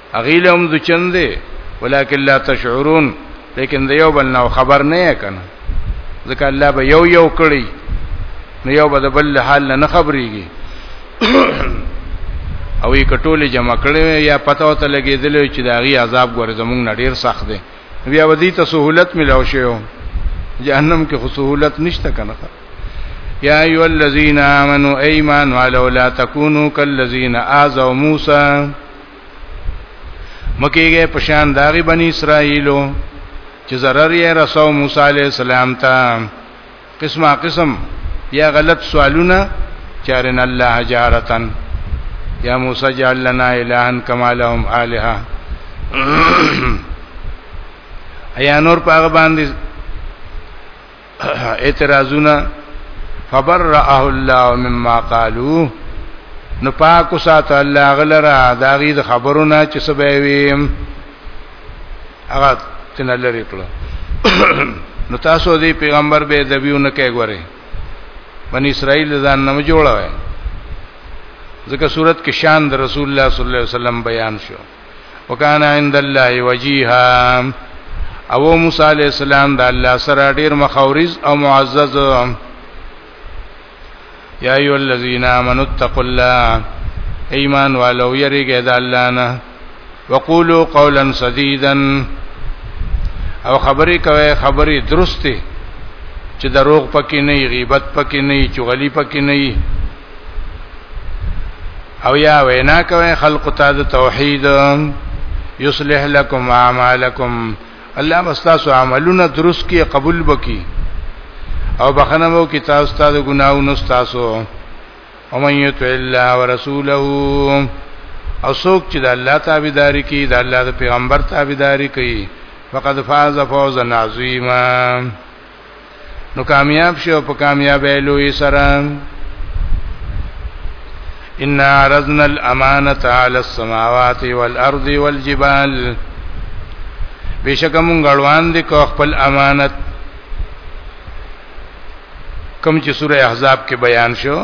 هغه له هم ځچن دی ولکن لا تشعرون لیکن د یو بل نو خبر نه یې کنه ځکه الله به یو یو کړی نو یو به د بل حال نه خبرېږي او یې کټولې جمع کړې یا پته وته لګېدل چې دا غي عذاب ګور زمونږ نډیر سخت دی بیا ودی ته سہولت ملو شو جهنم کې خو سہولت نشته کنه یا ایو الذین آمنو ایمان ولو لا تکونو کالذین آذوا موسی مکیږي پشان داغي بنی اسرائیلو چې zarar یې رسو موسی علی السلام ته قسمه قسم یا غلط سوالونه چارن الله جارتن یا موسی جعل لنا الہن کما لهم الہا ایا نور پاغه باندې اعتراضونه فبرأه الله مما قالو نو پاکو سات الله غلرا داغي د خبرونه چې سبې ویم هغه تن لري کړو نو تاسو دې پیغمبر به دبیونه کې غوري بنی اسرائیل ځان نه جوړوي ځکه صورت کې شان د رسول الله صلی الله علیه وسلم بیان شو وکان عند الله وجيها او موسی عليه السلام د الله سره ډیر مخاورز او معزز یا ایو الذین آمنوا اتقوا الله ایمان والو یریګه د الله نه وقولوا قولا سدیدا او خبرې کوي خبرې درسته چې دروغ پکې نه غیبت پکې نه چغلی پکې نه او یا وینا کوي خلق ته د توحید یصلح لكم اعمالکم الله مستاسو عملونه درست کی قبول بکی او بخنه وو کی تاسو ته د ګناونو تاسو او من یطع الله ورسوله او څوک چې د الله تابعداري کوي د الله د پیغمبر تابعداري کوي فقد فاز فوزا عظیما نو کامیاب شو په کامیابی لوی سره ان عرضنا الامانه على السماوات والارض والجبال بشک مونږ غړوان دي کو خپل امانت کوم چې سوره احزاب کې بیان شو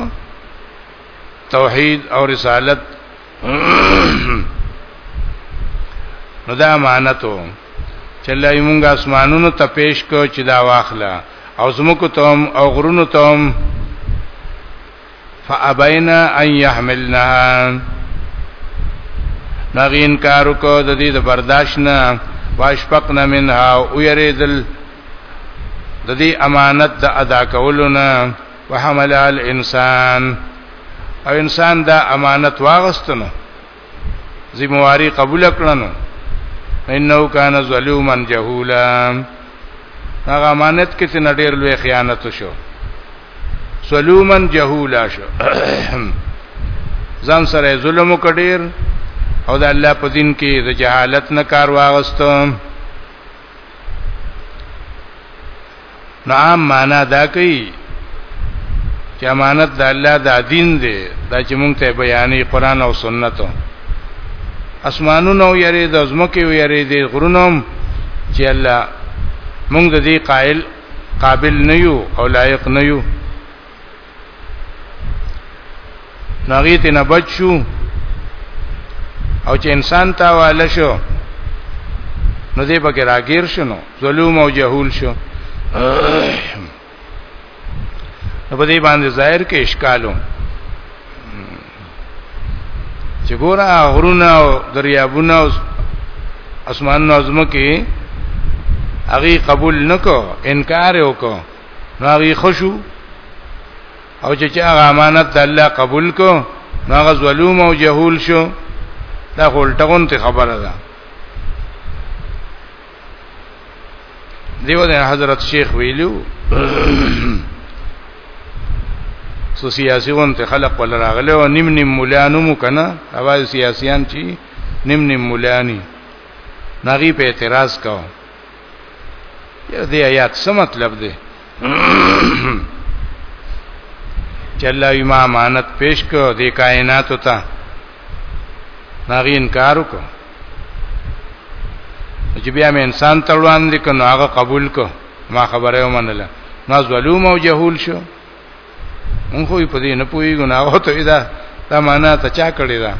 توحید او رسالت نو دا امانتو چې الله یې مونږه اسمانونو ته پیش کو چې دا واخله او زمکو تم او غرونو تم فابینا ان یحملنها نغی انکار کو د دې د برداشت نه واشفقنا منها او یریدل د دې امانت د ادا کولو نه وحمل الانسان او انسان دا امانت واغستنو ذمہواری قبول کړنو انه کان ظلوما جهولا هغه امانت کې څنګه ډیر لوی خیانت شو ظلوما جهولا شو ځان سره ظلم وکړیر او د الله په دین کې د جهالت نه کار واغستو نو عام معنا دا کوي چې امانت د الله د دین دی دا چې مونږ ته بیانې قران او سنت اسمانونو یری د ازمکه یری د غرونم چې الله مونږ د دې قائل قابل نه یو او لایق نه یو ناغیت نه بچو او چې انسان تا واله شو نو دې پکې راګیر شنو ظلم او جهول شو په دې باندې ظاهر کې اشکالو چې ګوره غرونه او دریابونه او اسمانونه زمکه هغه قبول نکو انکار وکړو ناغي خشو او چې هغه امانت د الله قبول کو هغه ظلم او جهول شو دا هولټغون ته خبره ده دیو د حضرت شیخ ویلو سو سیاسيون ته خلق ولا راغله او نیم نیم مولانو مو کنه اواز سیاسيان چی نیم نیم مولانی ناغي په اعتراض کاو دې آیات څه مطلب دی چې الله یې ما امانت پیش کړ د کائنات ته ناغي انکار وکړ چې بیا مې انسان تړوان دي کنه هغه قبول کو ما خبره ومنله ما ظلم او جهول شو مونږ خو په دې نه پويګو نه او ته دا دا معنا ته چا کړی دا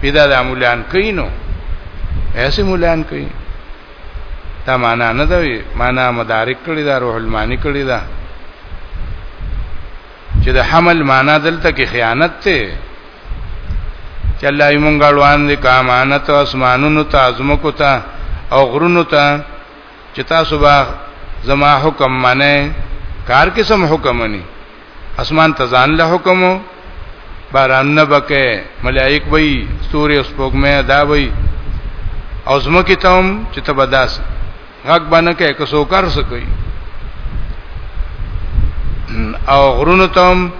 پیدا د امولان کینو ایسه مولان کوي دا معنا نه دی معنا مدارک کړی دا روح المانی کړی دا چې د حمل معنا دلته کې خیانت ته چې الله یې مونږ غړوان دي کامانت او اسمانونو ته ازمکو ته او غرونو ته چې تاسو به زما حکم منئ کار کې سم حکم نه اسمان ته ځان له حکم باران نه بکې ملائک وي ستوري او سپوږمۍ دا وي او زمکه ته هم چې تبداس غږ باندې کې کسو کار سکی او غرونو ته هم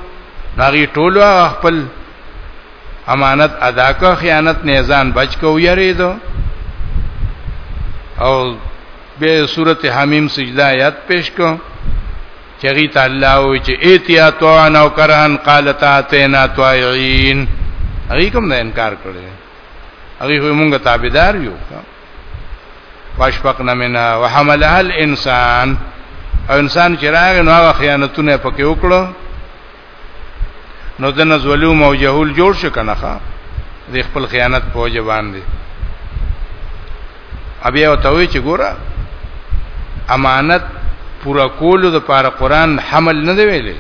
هغه ټولو خپل امانت ادا کو خیانت نه ځان بچ کو یریدو او به صورت حمیم سجده آیات پیش کو چغی تعالی او چې ایتیا تو انا کرهن قالت اتینا طائعين هغه کوم نه انکار کړی هغه خو مونږه تابعدار یو واشفقنا منها وحملها الانسان او انسان چې راغی نو هغه خیانتونه پکې وکړو نو د نزولوم او جهول جوړ شو کنه ښا د خپل خیانت په وجه باندې ابیا او توي چې ګوره امانت پورا کولو د پاره قران حمل نه دی ویلې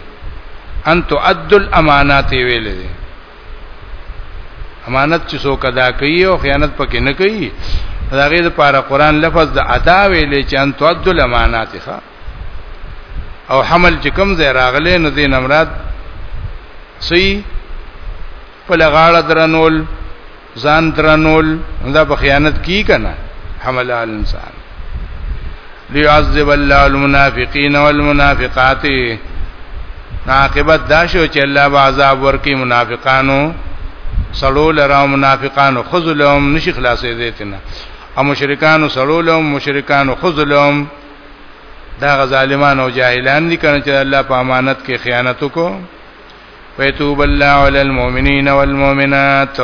ان تؤدل امانات ویلې دی امانت چې څوک ادا کوي او خیانت پکې نه کوي دا غي د پاره قران لفظ د ادا ویلې چې ان تؤدل امانات ښا او حمل چې کوم ځای راغلی نو دین امراد سی په لغاړه درنول ځان درنول دا په خیانت کی کنه حمل الانسان ليعذب الله المنافقين والمنافقات عاقبت دا شو چې الله به عذاب ورکړي منافقانو سړو لرا منافقانو خذلهم نشي خلاصې دي تنه او مشرکانو سړو لهم مشرکانو خذلهم دا ظالمان او جاهلان دي کنه چې الله په امانت کې خیانت وکړو ويتوب الله على المؤمنين والمؤمنات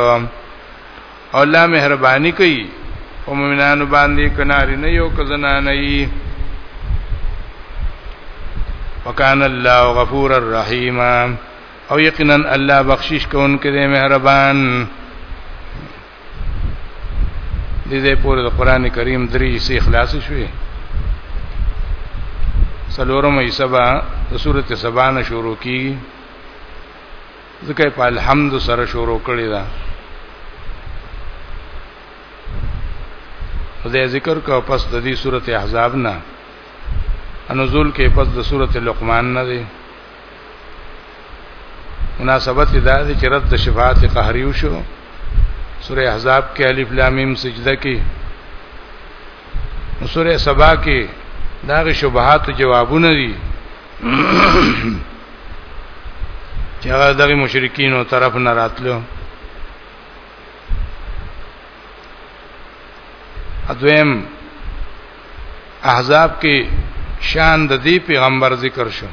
الله مهرباني کوي او مؤمنانو باندې کناري نه یو کزنا نه یي وکان الله غفور الرحیم او یقینا الله بخشش کوونکی دی مهربان دې دې پورې د قران کریم درې حصے خلاص شوې سلورم حصہ به د سورته سبا نه شروع کی ځکه په الحمد سره شروع کړی دا دې ذکر کا پس د دې سورته احزاب نه نزول کې پس د سورته لقمان نه دی مناسبت دا دی چې رد شفاعت قهری وشو سوره احزاب کې الف لام میم سجده کې سوره سبا کې داغه شبهات جوابونه دي چې هغه دغه مشرکین او طرف نه راتلو اذویم احزاب کې شان د دې پیغمبر ذکر شو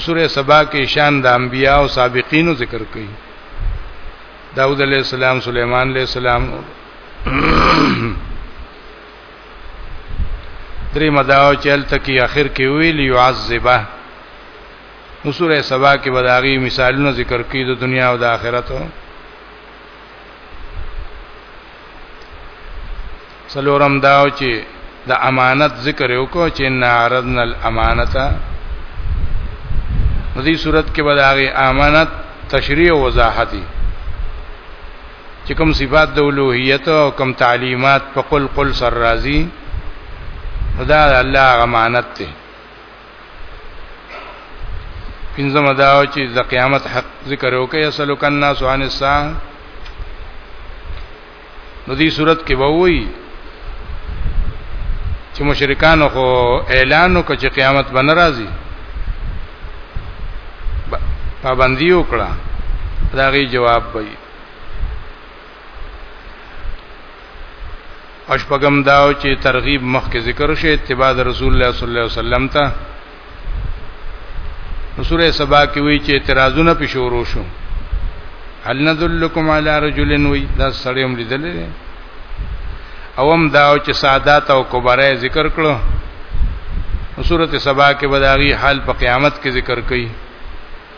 سوره سبا کې شان د انبیا او سابقینو ذکر کړي داوود علیہ السلام سلیمان علیہ السلام درې مداو چل تکي اخر کې ویل يعذبه نو سوره سبا کې بداغي مثالونه ذکر کړي د دنیا او د آخرت سلورم داو چې د امانت ذکر وکړو چې ان عرضنا الامانته په دې صورت کې به د هغه امانت تشریح او وضاحت دي چې کوم صفات د اولوہیت او کوم تعلیمات په قل قل سر راضی دا الله امانت ته پنځم دا چې د قیامت حق ذکر وکي اصل کنا سوان الساعه نو دې صورت کې ووي چې مشرکان خو اعلان وکړي چې قیامت به ناراضي پابندي وکړه دا غي جواب وي اشپغم داو چې ترغیب مخکې ذکر شي اتباع رسول الله صلی الله علیه وسلم ته سورې سبا کې وی چې اعتراضونه په شروع شو هل ندلکم علی رجل وی دا سړی هم لیدل اوم داو چې سادات او کبره ذکر کړو سورته سبا کې بداغي حال په قیامت کې ذکر کړي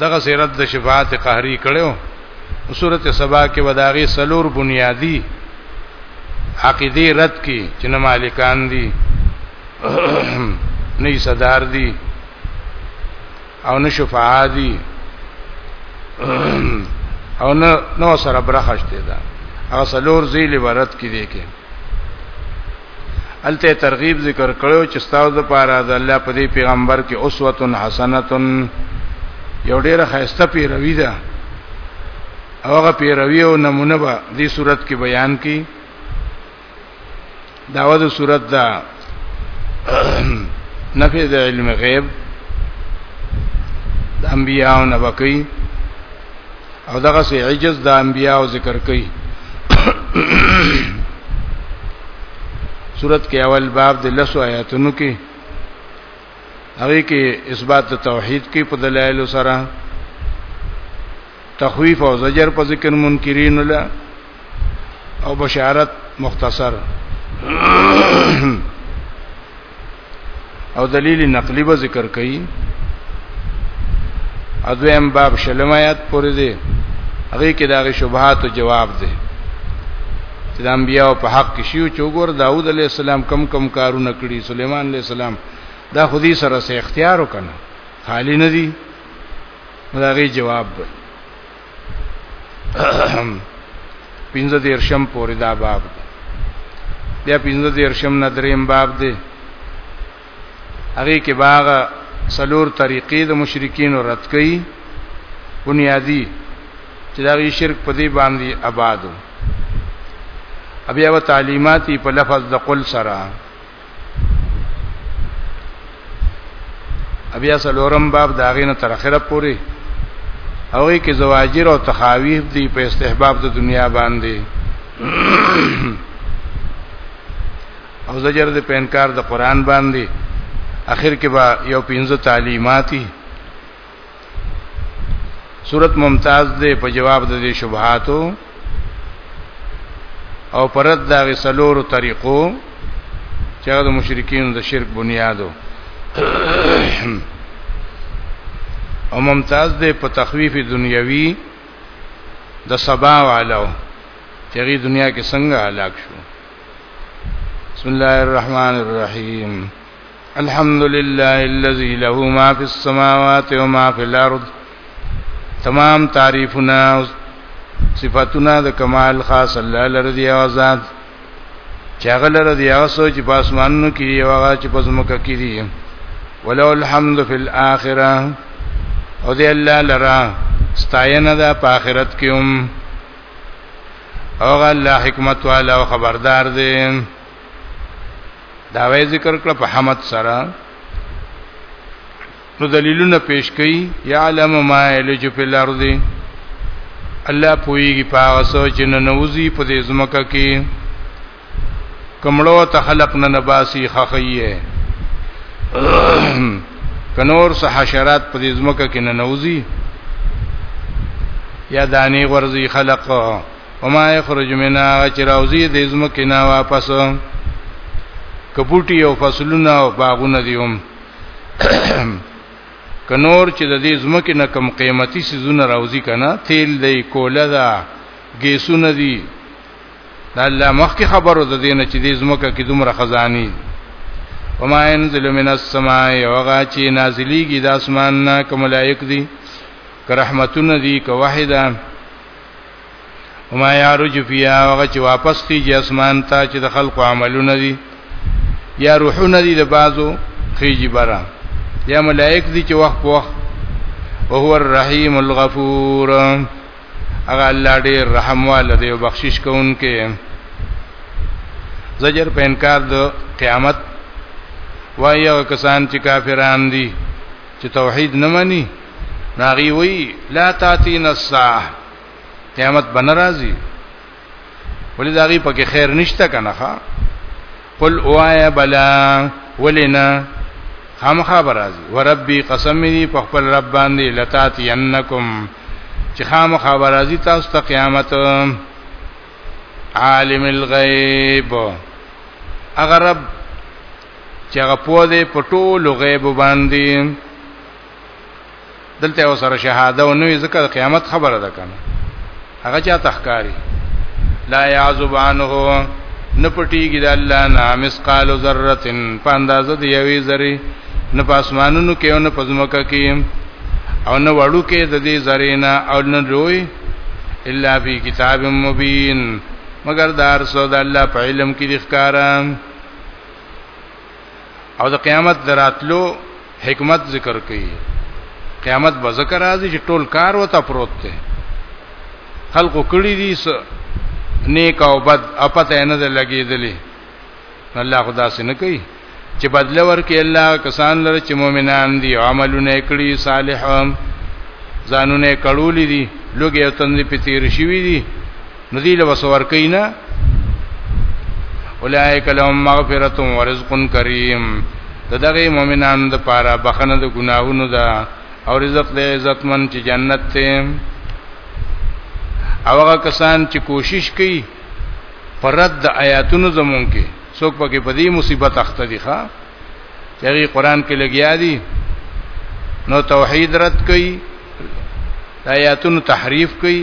دغه سیرت د شفاعت قهری کړو سورته سبا کې وداغي سلور بنیادی عقیده رد کی چې نه مالکان دي نه صدر دي او نه شفاعه دي او نه نو سره برخشته ده هغه سلور زیل ورت کې دي کې الته ترغیب ذکر کړو چې ستاسو لپاره د الله په دې پیغمبر کې اسوه حسنه یو ډیره خسته پیروي ده هغه پیروي او نمونه به دې صورت کې بیان کی داوه د صورت دا نفي د علم غیب د انبیانو نه بقي او دغه سي عجز د انبیاء او ذکر کوي صورت کې اول باب د لسو آیاتونو کې هغه کې اثبات توحید کې په دلایل سره تخویف او زجر په ذکر منکرین له او بشارت مختصر او دلیل نقلی به ذکر کړي اذویم باب شلم آیات پورې دی هغه کې دغه شبهات جواب دی چې د انبیانو په حق کې شیو چوغور داوود علی السلام کم کم کارونه کړی سليمان علی السلام دا خودي سره سه اختیار وکنه خالی نه دی دا غي جواب دی پنځه دیرشم پورې دا باب دی بیا پنځه دیرشم نه دریم باب دی هغه کې باغ سلور طریقې د مشرکین رد کړي بنیادی چې دا غي شرک په دې باندې آبادو بیا و تعلیماتي په لفظ د قل سره بیا سلورم باب دا غینه تر اخره پوری هغه کې زواجر او تخاویف دی په استحباب د دنیا باندې او زجر د پینکار د قران باندې اخر کې با یو پنځه تعلیماتي صورت ممتاز دی په جواب د دې شبهاتو او پرد دا غسلورو طریقو چې د مشرکین د شرک بنیادو او ممتاز دی په تخویف دنیوي د سبا والو چې غي دنیا کې څنګه هلاک شو بسم الله الرحمن الرحیم الحمد لله الذي له ما في السماوات وما في الارض تمام تعریفنا صفاتنا د کمال خاص الله لرضی او ذات چاغل رضی او سوچ په اسمانونو کې او هغه چې په زمکه کې دي ولو الحمد في الاخره او دی الله لرا ستاینه ده په آخرت کې هم او الله حکمت والا او خبردار دی دا وی ذکر کړ په حمد سره نو دلیلونه پیش کړي یعلم ما یلج فی الارض الله پویږي په هغه څه چې ننوزي په دې زمکه کې کمړو ته خلق نه نباسي خخیه کنور سه حشرات په دې زمکه کې ننوزي یا دانی غرزي خلق وما یخرج منها چې راوځي د زمکه نه واپس کپوټي او فصلونه او باغونه دیوم کنور چې د دې زمکه نه کم قیمتي سيزونه راوځي کنه تیل دی کوله ده ګیسونه دي دا الله مخکې خبرو د دینه چې دې زمکه کې دومره خزاني وما ينزل من السماء وغا چې نازلېږي د اسمان نه کوم ملائک دي که رحمتونه دي که وحیدان وما يعرج فيها هغه چې واپس خيږي اسمان ته چې د خلقو عملونه دي یا روحونه دي د بازو خيږي برا یا ملائک دي چې وخت په وخت او هو الرحیم الغفور هغه الله ډېر رحم والده او بخشش کوونکې زجر په انکار د قیامت وایو کسان چې کافران دي چې توحید نه مني ناغي وی لا تاتین الساعه قیامت بنرازی ولې داغي پکې خیر نشته کنه ښا قل اوایا بلا ولنا خامخا برازي وربي قسم دي په خپل رب باندې لتاتی انکم چې خامخا برازي تاسو ته قیامت عالم الغیب اگر رب چې هغه په دې پټو لغیب باندې دلته او سره شهاده او نوې ذکر قیامت خبره ده کنه هغه چا تخکاری لا يعذب عنه نه پټیږي د الله نه مسقال ذره په اندازه دی یوې ذره نه په اسمانونو کې او نه په ځمکه کې او نه وړو کې د دې ذره نه او نه لوی الا فی کتاب مبین مگر دار سود الله په علم کې ذکر او د قیامت دراتلو حکمت ذکر کړي قیامت به ذکر راځي چې ټول کار وته پروت دی خلقو کړي دي نیک او بد اپته نه لګیدلی الله خدا سي نه کوي چې بدل ورکړي الله کسان لره چې مؤمنان دي عملونه کړي صالحان ځانونه کړولې دي لوګي او تندې پتیر شوی دي نو دی له وسور کینا اولائک لهم مغفرۃ ورزق کریم دغه مؤمنانو د پاره بخنه د ګناهونو ده او رزق دې عزتمن چې جنت ته او هغه کسان چې کوشش کوي پرد د آیاتونو زمون کې څوک پکې په دې مصیبت اخته دي ښا چې قرآن کې لګیا دي نو توحید رد کوي آیاتونو تحریف کوي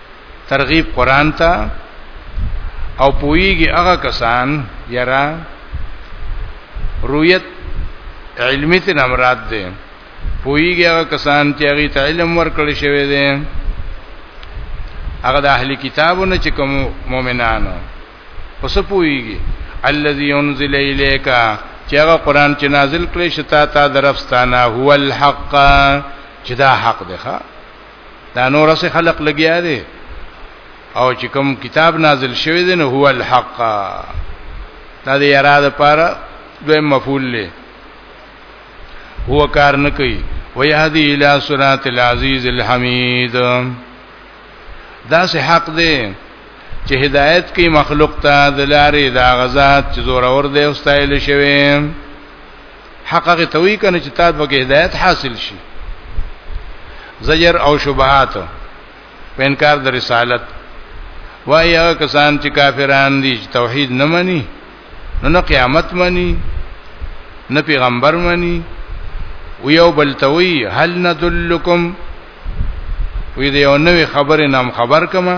ترغیب قران ته او پویږي هغه کسان یرا رؤیت علمی ته مراد ده پویږي هغه کسان چې هغه ته علم ورکړل شوی دی هغه د اهلی کتابونو چې کوم مؤمنانو پس پویږي الذي ينزل اليك چې هغه قران چې نازل کړي شتا تا درفستانه هو الحق چې دا حق دی ښا دا نور څه خلق لګیا دي او چې کوم کتاب نازل شوی دی نو هو الحق دا د یرا د پاره دوی مفعول له هو کار نه کوي ويهدي الى صراط العزيز الحميد دا سه حق دی چې هدایت کوي مخلوق ته د لارې دا غزاد چې زور اور دی او ستایل شوی حق هغه ته وی کنه چې تاسو به هدایت حاصل شي زجر او شبهات په انکار د رسالت وای هغه کسان چې کافران دي چې توحید نه مني نو نه قیامت مني نه پیغمبر مني او یو بل توي هل ندلکم وې دې او نوې خبره نام خبر کما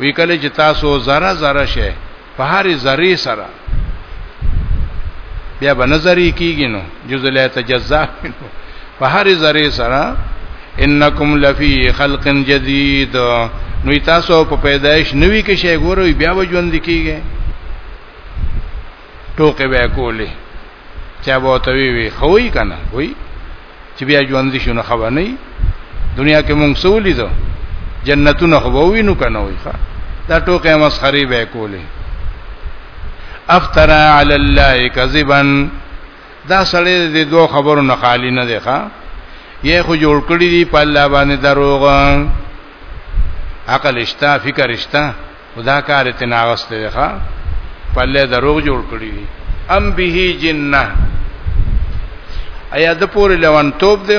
وی کله چې تاسو ذره ذره شي په هر ذره سره بیا به نظری کیږي نو جز لا تجزا په هر ذره سره انکم لفی خلق جدید نو تاسو په پیدایش نوی کې شی ګورئ بیا به ژوند کیږي ټوکې به کولې چا به توی وی خوې کنه وی چې بیا ژوند شي نه خبر نه دنیا کې مونږ سولې ده جنتونه خو به وینو کنه وي دا ټوکه مسخري به کولې افترا علی الله کذبا دا سړی د دوه خبرو نه خالی نه دی ښا یې خو جوړ کړی دی په الله باندې دروغ عقل اشتا فکر اشتا خدا کار ته ناغسته دی ښا په له دروغ جوړ کړی دی ام به جننه ایا د پورې لوان توپ دی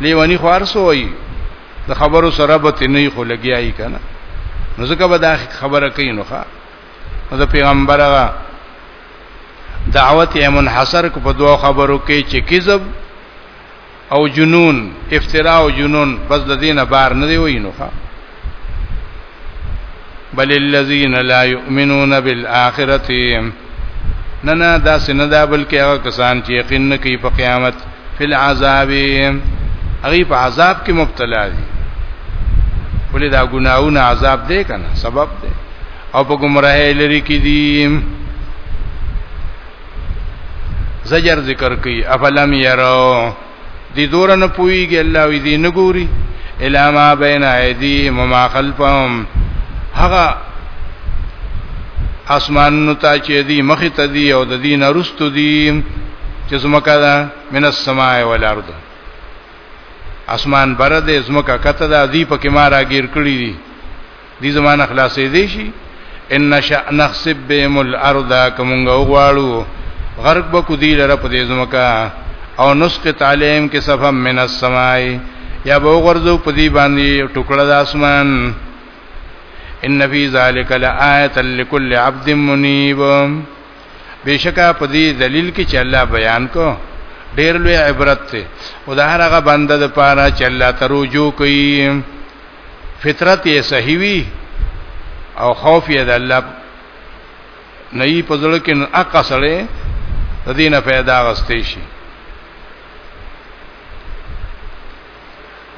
لیوانی خارسو وای د خبرو سره به تنه خو لګیای کنه نو ځکه به دا خبره کوي نو ښا د پیغمبر دعوت یې منحصر کو په دوه خبرو کې چې کذب او جنون افترا او جنون بس د دینه بار نه دی وینو ښا بل الذين لا يؤمنون بالاخره نه نه دا سن دا بلکې هغه کسان چې یقین نه کوي په قیامت فل عذاب هغه په عذاب کې مبتلا دي ولې دا ګناونه عذاب دی کنه سبب دی او په گمراهی لري کې دي زجر ذکر کوي افلم يرو دي دور نه پويږي الله وي دي نه ګوري الا ما بين ايديهم وما خلفهم هغه اسمانونو ته چې دي مخ ته دي او د دین ارستو دي چې زمکه ده من السماء والارض اسمان بر دې زمکه کته ده دی په کې ما راګیر کړی دي دي زمانه خلاصې دي شي ان نشأ نخسب بهم الارض کومنګ وغواړو غرق به کو دی لره په دې زمکا او نسقط عليهم کې صفا من السماء یا به غرزو په دې باندې ټوکړه د اسمان ان فی ذلک لآیه لكل عبد منیب بشکا په دې دلیل کې چې الله بیان کو ډیر لوی عبرت ته او دا هرغه بنده د پاره چې الله ترجو کوي فطرت یې صحیح وي او خوف یې د الله نه یې په ځل کې اقا سره د دینه پیدا غستې شي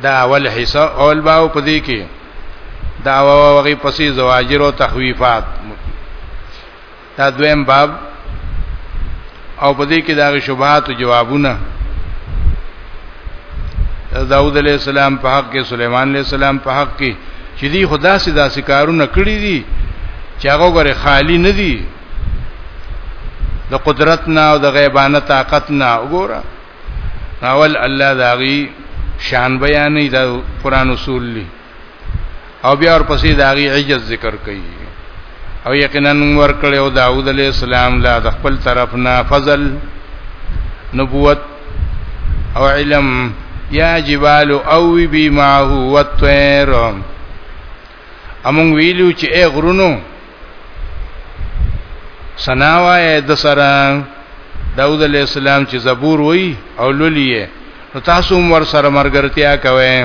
دا اول حصہ اول باو پدې کې دا وغي پسې زواجر او تخویفات دا دویم باب او په دې کې دا شوبات جوابونه داوود علیه السلام په حق کې سليمان علیه السلام په حق کې چې دی خدا سي داسې کارونه کړی دي چې هغه غره خالی نه دي د قدرت نه او د غیبانه طاقت نه وګوره اول الله داغي شان بیانې دا قران اصول دي او بیا ورپسې د هغه عجز ذکر کوي او یقینا ورکړی او داوود علی السلام لا د خپل طرف نه فضل نبوت او علم یا جبال او بی معه والطير امون ویلو چې اے غرونو سناوای د سره داوود علی السلام چې زبور وای او لولې نو تاسو هم ور سره مرګرتیا کوئ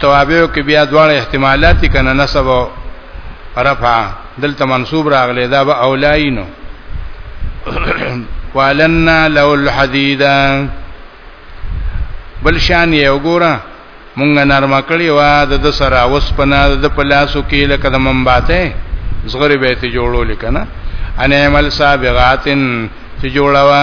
توابعو کې بیا دواړه احتمالات کنه نسب او رفع دلته منصوب راغلی دا به اولاینو ولنا لو الحديد بل شان یو ګوره مونږ نرم کړی و د سره وسپنا د پلاسو کې لکه د منباته زغری به ته جوړو لکنه ان عمل سابغاتن چې جوړوا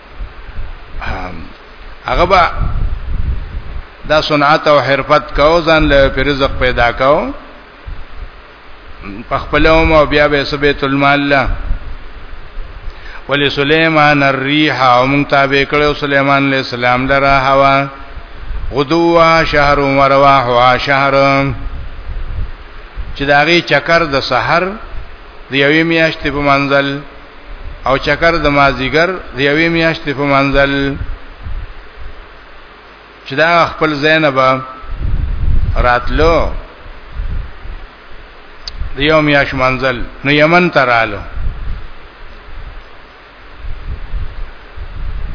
هغه با دا صنعت او حرفت کو ځان له رزق پیدا کو په خپل او بیا به سبیت المال له ولی سلیمان الريح او مونږ تابع کړو سلیمان علیہ السلام لرا هوا غدوا شهر و رواحوا شهر چې داغي چکر د سحر د یوې میاشتې په منزل او چکر د مازیګر د یوې میاشتې په منځل چې دا خپل زینب راتلو د یو میاش منځل نو یمن ترالو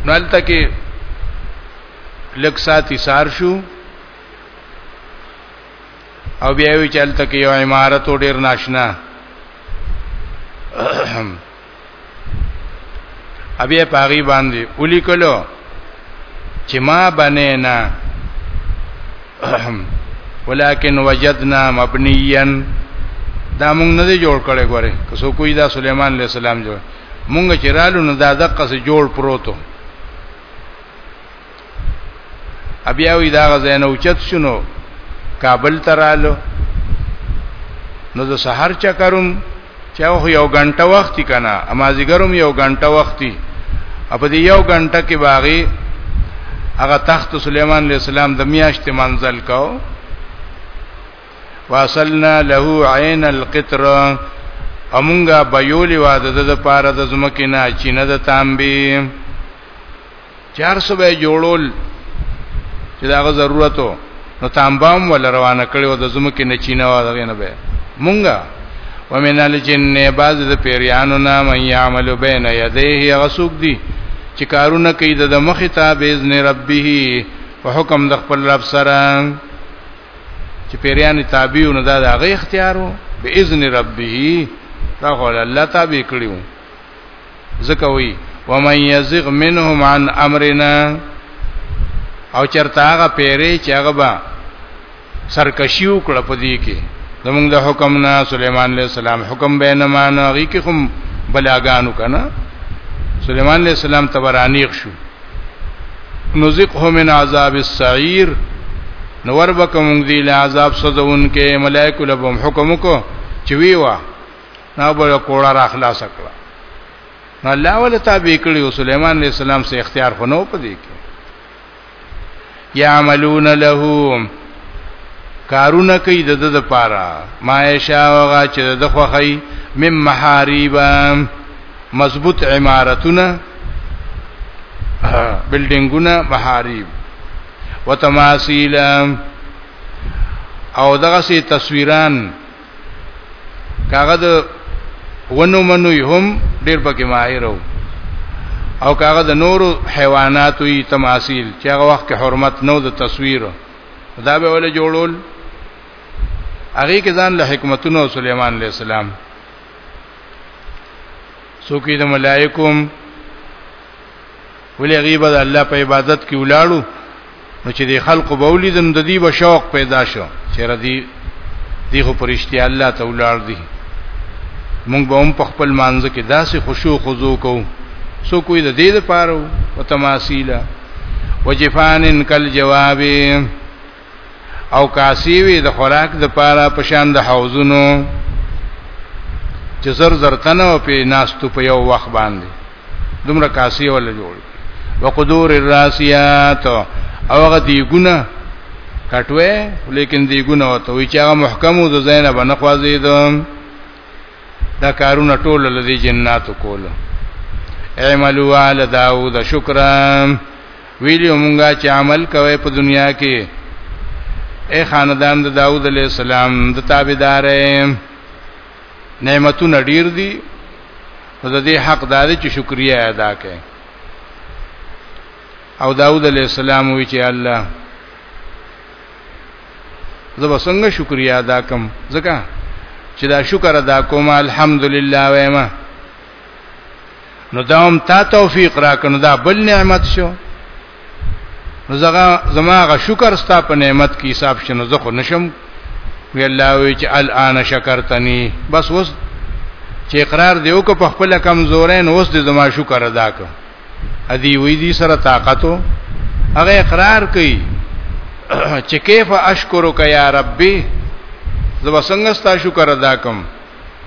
نالته کې لک ساتي سار شو او بیا یو چلته کې یو عمارت ډیر ناشنا ابي پاغي باندې ولي کلو چې ما بنینا ولكن وجدنا مبنيا دا مونږ نه دی جوړ کړي ګوره که څوک وي دا سليمان عليه السلام جوړ مونږ چې رالو نو دا دقه سه جوړ پروتو بیا وی دا غزنه اوچت شنو کابل ترالو نو د سحر چکرم چې هغه یو غنټه وخت کنا امازیګرم یو غنټه وختي په دې یو غنټه کې باغی هغه تخت سليمان عليه السلام د میاشت منزل کاو واصلنا له عین القطر امونګه بيولي واده د پاره د زمکه نه چینه د تامبي چار سو به جوړول چې دا ضرورتو نو تامبام ول روانه کړو د زمکه نه چینه و دغه نه به مونږه ومن الجن بعض د پیریانو نه من یعمل بین یدیه غسوک دی چې کارونه کوي د مخ ته باذن ربه په حکم د خپل رب سره چې پیریان تابعونه دا د هغه اختیارو باذن ربه دا خو الله تابع کړیو ځکه وی ومن یزغ منهم عن امرنا او چرته هغه پیری چې هغه با سرکشی وکړه په دې کې زمونږ د حکم نه سليمان عليه السلام حکم به نه مانو هغه کې کوم بلاګانو کنه سليمان عليه السلام تبرانیق شو نزقه من عذاب السعير نور بکم دی له عذاب سزون کې ملائکه لبم حکم کو چوي وا نو به کوړه را خلاص کړه نو الله ول تابع کړي او سليمان عليه السلام سه اختیار خو نو پدې کې يعملون له کارونه کوي د د پاره ما یشا وغا چې د خوخی مم محاریبا مضبوط عمارتونه بلډینګونه محاریب وتماثیل او دغه سي تصویران کاغه د ونو منو هم ډیر پکې ماهر وو او کاغه د نورو حیواناتو یې تماثيل چې هغه وخت کې حرمت نو د تصویر دا به ول جوړول هغه کې ځان له حکمتونو سليمان عليه السلام سوکې د ملائکوم ولې هغه به د الله په عبادت کې ولاړو نو چې د خلکو به ولیدم د دې به شوق پیدا شو چې ردی دی خو پرشتي الله ته ولاړ دي مونږ به هم په خپل مانځ کې داسې خشوع خضوع کوو سو کوی د دې لپاره او تماثیلا وجفانن کل جوابه او کاسی وی د خوراک د پاره پشان د حوزونو چې زر زر تنه او په ناستو په یو وخت باندې دومره کاسی ولا جوړ وقدور الراسیات او هغه دی ګونه کټوي لیکن دی ګونه وته وی چې هغه محکم او د زینب نه خوازي دا کارونه ټول لذي جنات کول اعملوا على داوود شکرا ویلی مونږه چې عمل کوي په دنیا کې اے خاندان د داوود علی السلام د تابعدار نعمتونه ډیر دي نو د دې حق دار چې شکریا ادا کړي او داوود علی السلام وی چې الله زه به څنګه شکریا ادا کوم ځکه چې دا شکر ادا کوم الحمدلله وایم نو دا هم تا توفیق را کنو دا بل نعمت شو نو زغه زما غ شکر ستا په نعمت کې حساب شنو زه خو نشم وی الله وی چې الان شکرتنی بس وس چې اقرار دیو کو په خپل کمزورې نو وس دې زما شکر ادا کړ ادي وی دي سره طاقتو هغه اقرار کوي چې کیف اشکرک یا ربي زه وسنګ ستا شکر ادا کوم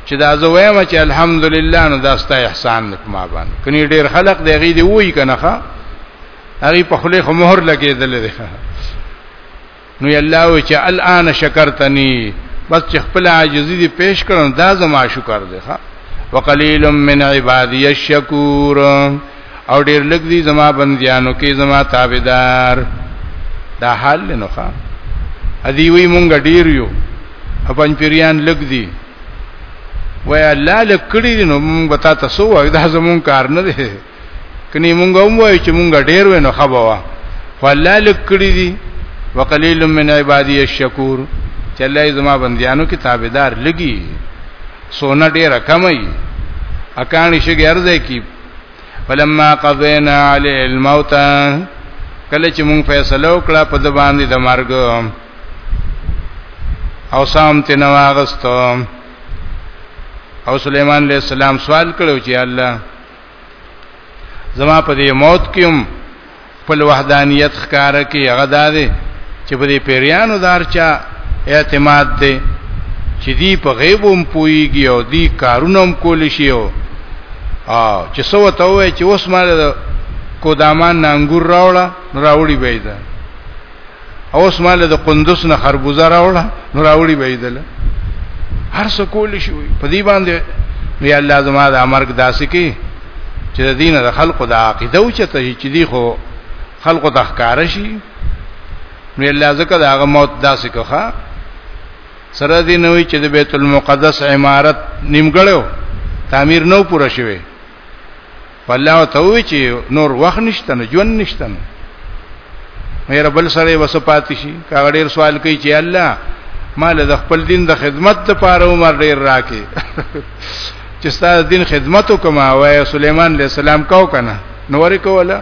چې دا زه وایم چې الحمدلله نو دا ستا احسان دی په ما باندې کني ډیر خلق دی غي دی وای کنه ښا هغه په خله خو مهر لګیدل دی نو الله و چې الان شکرتنی بس چې خپل عاجزی دی پیش کړم دا زما شکر دی ښا وقلیل من عبادی الشکور او ډیر لږ دي زما بندیانو کې زما تابعدار دا حال نه ښا ادي وی مونږ ډیر یو افغان پیریان لګ دي وای الله لکړي دي نو موږ به تاسو وای دا زمون کار نه دی کني موږ هم وای چې موږ ډیر ونه خبره خو الله لکړي دي وقلیل من عبادی الشکور چې الله زما بندیانو کې تابعدار لګي سونه ډیره کمای اکانی شګي ارزه کی فلما قضینا علی الموت کله چې مونږ فیصله وکړه په د باندې د مرګ او سام تنو اغستو او سليمان عليه السلام سوال کړو چې الله زما په دې موت کې هم خپل وحدانیت ښکار کې هغه دادې چې په دې پیریانو دارچا اعتماد دی چې دی په غیب هم پويږي او دی کارونه هم کول شي او چې سو ته وای چې اوس مال کو دامان نانګور راوړه راوړي به دا اوس مال د قندوس نه خربوزه راوړه نو راوړي بيدل هر څه کول شي په دې باندې نو یا الله زما د امرګ داسې کې چې د دین د خلقو د عقیده او چته چې دی خو خلقو د ښکار شي نو الله زکه د هغه موت داسې کوخه سره دی نوې چې د بیت المقدس عمارت نیمګړو تعمیر نو پوره شوه الله ته وی چې نور وخت نشته نو ژوند نشته نو مېره بل سره وسپات شي کاغه ډیر سوال کوي چې الله مال د خپل دین د خدمت لپاره عمر ډیر راکې چې ستاسو دین خدمت وکما وای سليمان عليه السلام کو کنه نور کوله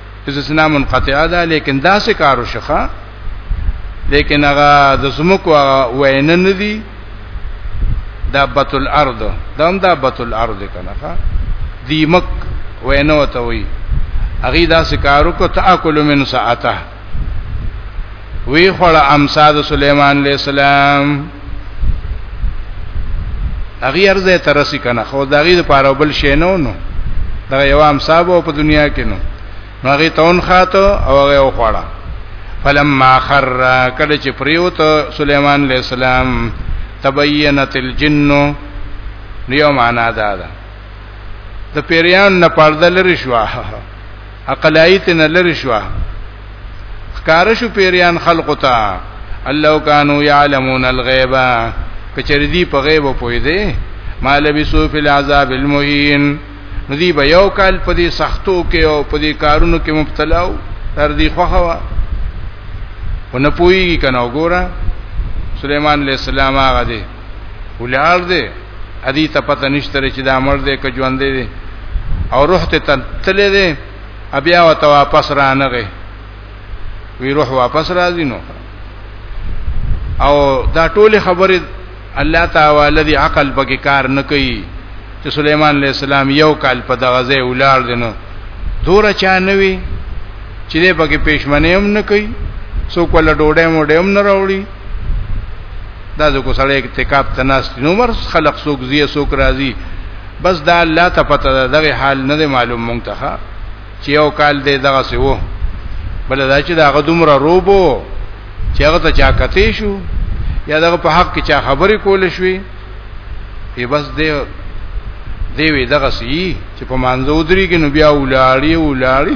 استثناء منقطعه ده لیکن دا څه کارو شخه لیکن هغه د زمکو وینه نه دي دا بتل ارض دا هم دا بتل ارض کنه ها دی مک وینه وته وی هغه دا څه کارو کو تاکل من ساعته وی خړه امساد سليمان عليه السلام هغه ارزه ترسي کنه خو دا غي د پاره بل شي نه نو دا یو هم صاحب په دنیا کې نو هغه تون خاطو او هغه خوړه فلما خر کله چې پریوت سليمان عليه السلام تبينت الجن یو معنا دا ده د پیریان نه پرده لري شو عقلایت نه لری شو خکار شو پیریان خلق تا الله کانو یعلمون الغیب کچری دی په غیب پوی دی ما لبسو فی العذاب المهین ندی به یو کال په دې سختو کې او په دې کارونو کې مبتلا و تر دې خوخوا ونه پوي کنه وګوره سليمان عليه السلام هغه دی ولار دې ادي ته پته نشته چې دا مړ دې که ژوند دې او روح ته تللې دې بیا وته واپس را نغې وی روح واپس راځي نو او دا ټول خبره الله تعالی دی عقل پکې کار نه کوي چې سليمان عليه السلام یو کال په دغه ځای ولار دینو دور چا نه وی چې دې پکې پېشمنې هم نه کوي څوک ولا ډوډۍ مو ډېم نه راوړي دا ځکه سړی اعتکاف تناست نو مر خلق سوک زی سوک راضی بس دا الله ته پته ده دغه حال نه معلوم مونږ ته چې یو کال دې دغه سی وو بل دا چې دا غدومره روبو چې هغه ته چا کته شو یا دغه په حق کې چا خبرې کول شوې ای بس دې دی وی دغه سی چې په مانځو دري کې نو بیا ولاړی ولاړی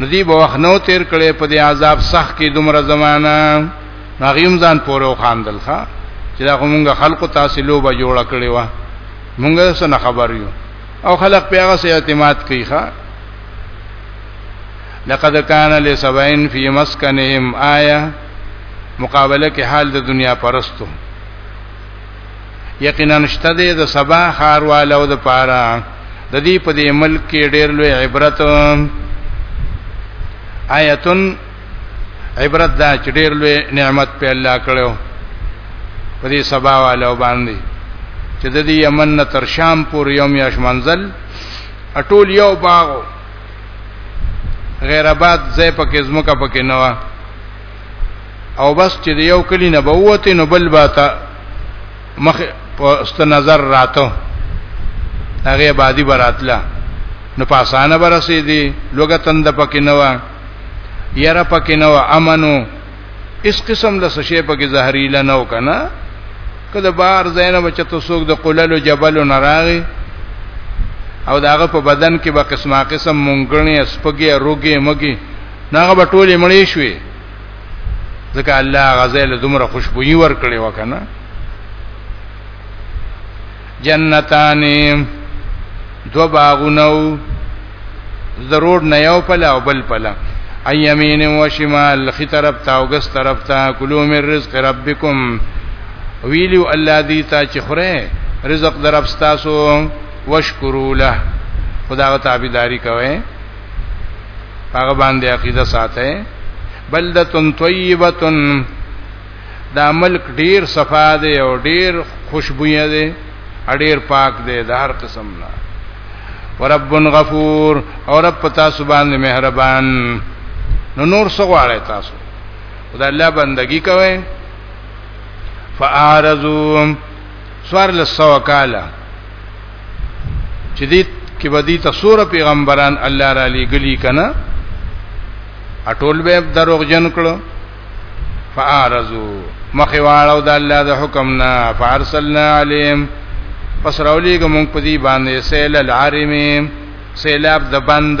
ندی به وخت نو تیر کړي په دې عذاب سخت کې دومره زمانہ هغه ځان پورې وخاندل ښا چې دا کومه خلکو تاسو لوبه جوړ کړی و مونږ سره خبر یو او خلق پیغه سه اعتماد کوي ښا لقد كان لسبعين في مسكنهم آية مقابله کې حال د دنیا پرستو یقینا نشته دی د سبا خاروالو د پاره د دې په دې ملک کې ډېر لوی عبرت آیتن عبرت دا چې ډېر لوی نعمت په الله کړو په دې سبا والو باندې چې د دې یمن نه تر شام پورې یو میاش منزل اټول یو باغ غیر آباد ځای پکې زمکه پکې نه و او بس چې یو کلی نه بوته نو بل باتا مخ پست نظر راتو هغه بادي براتلا نو په اسانه برسې دي لوګه تند پکې نه و یرا پکې نه و امنو اس قسم د سشې پکې زهريله نه وکنه کله بار زینب چې تو سوق د قلل جبل نراغي او داغه په بدن کې به قسمه قسم مونګنی اسپګي روګي مګي ناغه به ټولې مړې شوې ځکه الله غزل دومره خوشبوئی ور کړې وکنه جنتان دو باغونو ضرور نه یو پلا او بل پلا ایمین و شمال خی طرف تا او ګس طرف تا کلو من رزق ربکم ویلو الله دی تا چې خوره رزق درف تاسو وشکرو له خدا غو تابعداري کوئ هغه باندې عقیده ساته بلدتن طیبتن دا ملک ډیر صفا دی او ډیر خوشبوئی دی ډیر پاک دی د هر قسم نه ورب غفور او رب پتا سبحان مهربان نو نور څه غواړی تاسو خدای الله بندگی کوئ فاعرضوا سوار لسو کاله چې دې کې بدی تصور پیغمبران الله را لګلی کنه اټول به دروغ جن کړو فارزو مخې واړو د الله د حکم نه فارسلنا علیم پس راولېګم په دې باندې سیل العارمین سیلاب د بند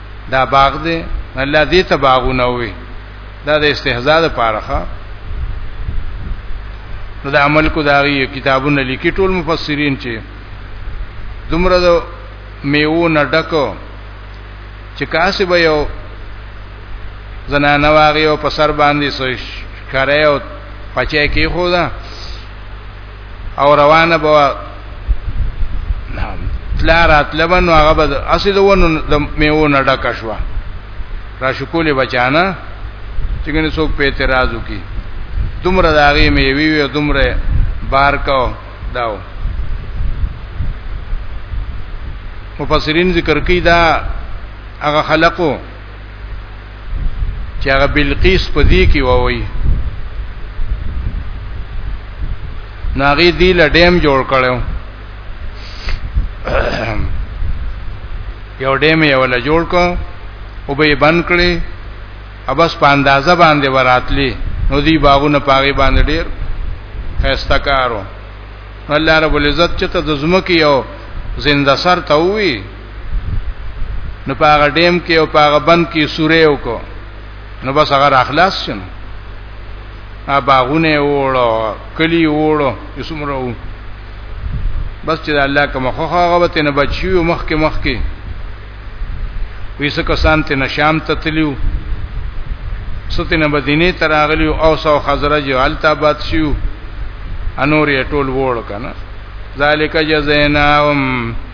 دا باغ دی الله دې ته باغونه وي دا د استهزاء لپاره ښه نو د عمل کو داغي کتابونه لیکي ټول مفسرین چې دومره د میوو نه ډکو چې کاسه به یو زنانه واغی او په سر باندې سوش کرے او پچې کې خو دا او روانه بوا تلا راتله بنو هغه به اسی د ونو د میوو نه ډکه شو را شکولې بچانا چې ګنې څوک په اعتراض وکي دومره د هغې میوي وي دومره بار کاو داو مفسرین ذکر کوي دا هغه خلقو چې هغه بلقیس په دې کې ووي ناغي دی لډیم جوړ کړو یو ډیم یې ولا جوړ کو او به بند کړي ابس په اندازه باندې وراتلی نو دی باغونه پاغي باندې ډیر خسته کارو الله رب العزت چې ته د زمکه یو زنده سر ته وی نو په هغه ډیم کې او په هغه بند کې سورې وکړو نو بس هغه اخلاص شنو ا باغونه وړو کلی وړو یسمره وو بس چې الله کوم خو هغه وته نه بچیو مخ کې مخ کې ویسه کسان ته نشام تتلیو ستنه مدینه تراغلی او سو خزرج التا باد شیو انور یې ټول وړ کنه ذالک جزیناهم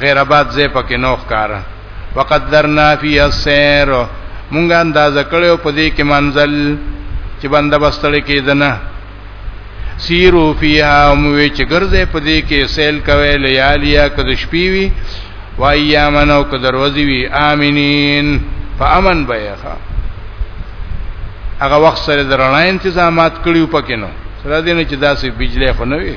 غیر آباد زې پکې نو ښکارا وقدرنا فی السیر مونږه اندازه کړو په دې کې منزل چې بنده بستل کېدنه سیرو فیها موی چې ګرځې په دې کې سیل کوي لیالیا کده شپې وی و ایامن او کده ورځې وی امینین په امن بیخه هغه وخت سره درنه انتظامات کړیو پکې نو سره دې نه چې داسې بجلی خو نه وي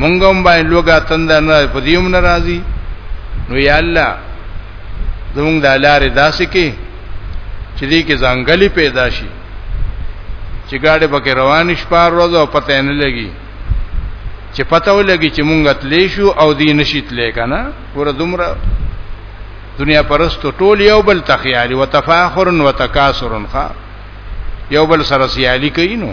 مونږ هم باندې لوګا تند نه په دیوم ناراضي نو یا الله زمونږ د لارې داسې کې چې دې کې ځنګلي پیدا شي چې گاډي پکې روان شپار روز او پته نه لګي چې پته ولګي چې مونږ تلې شو او دې نشیت لې کنه ور دومره دنیا پرستو ټول یو بل تخیالي وتفاخر وتکاثر خا یو بل سره سیالي کوي نو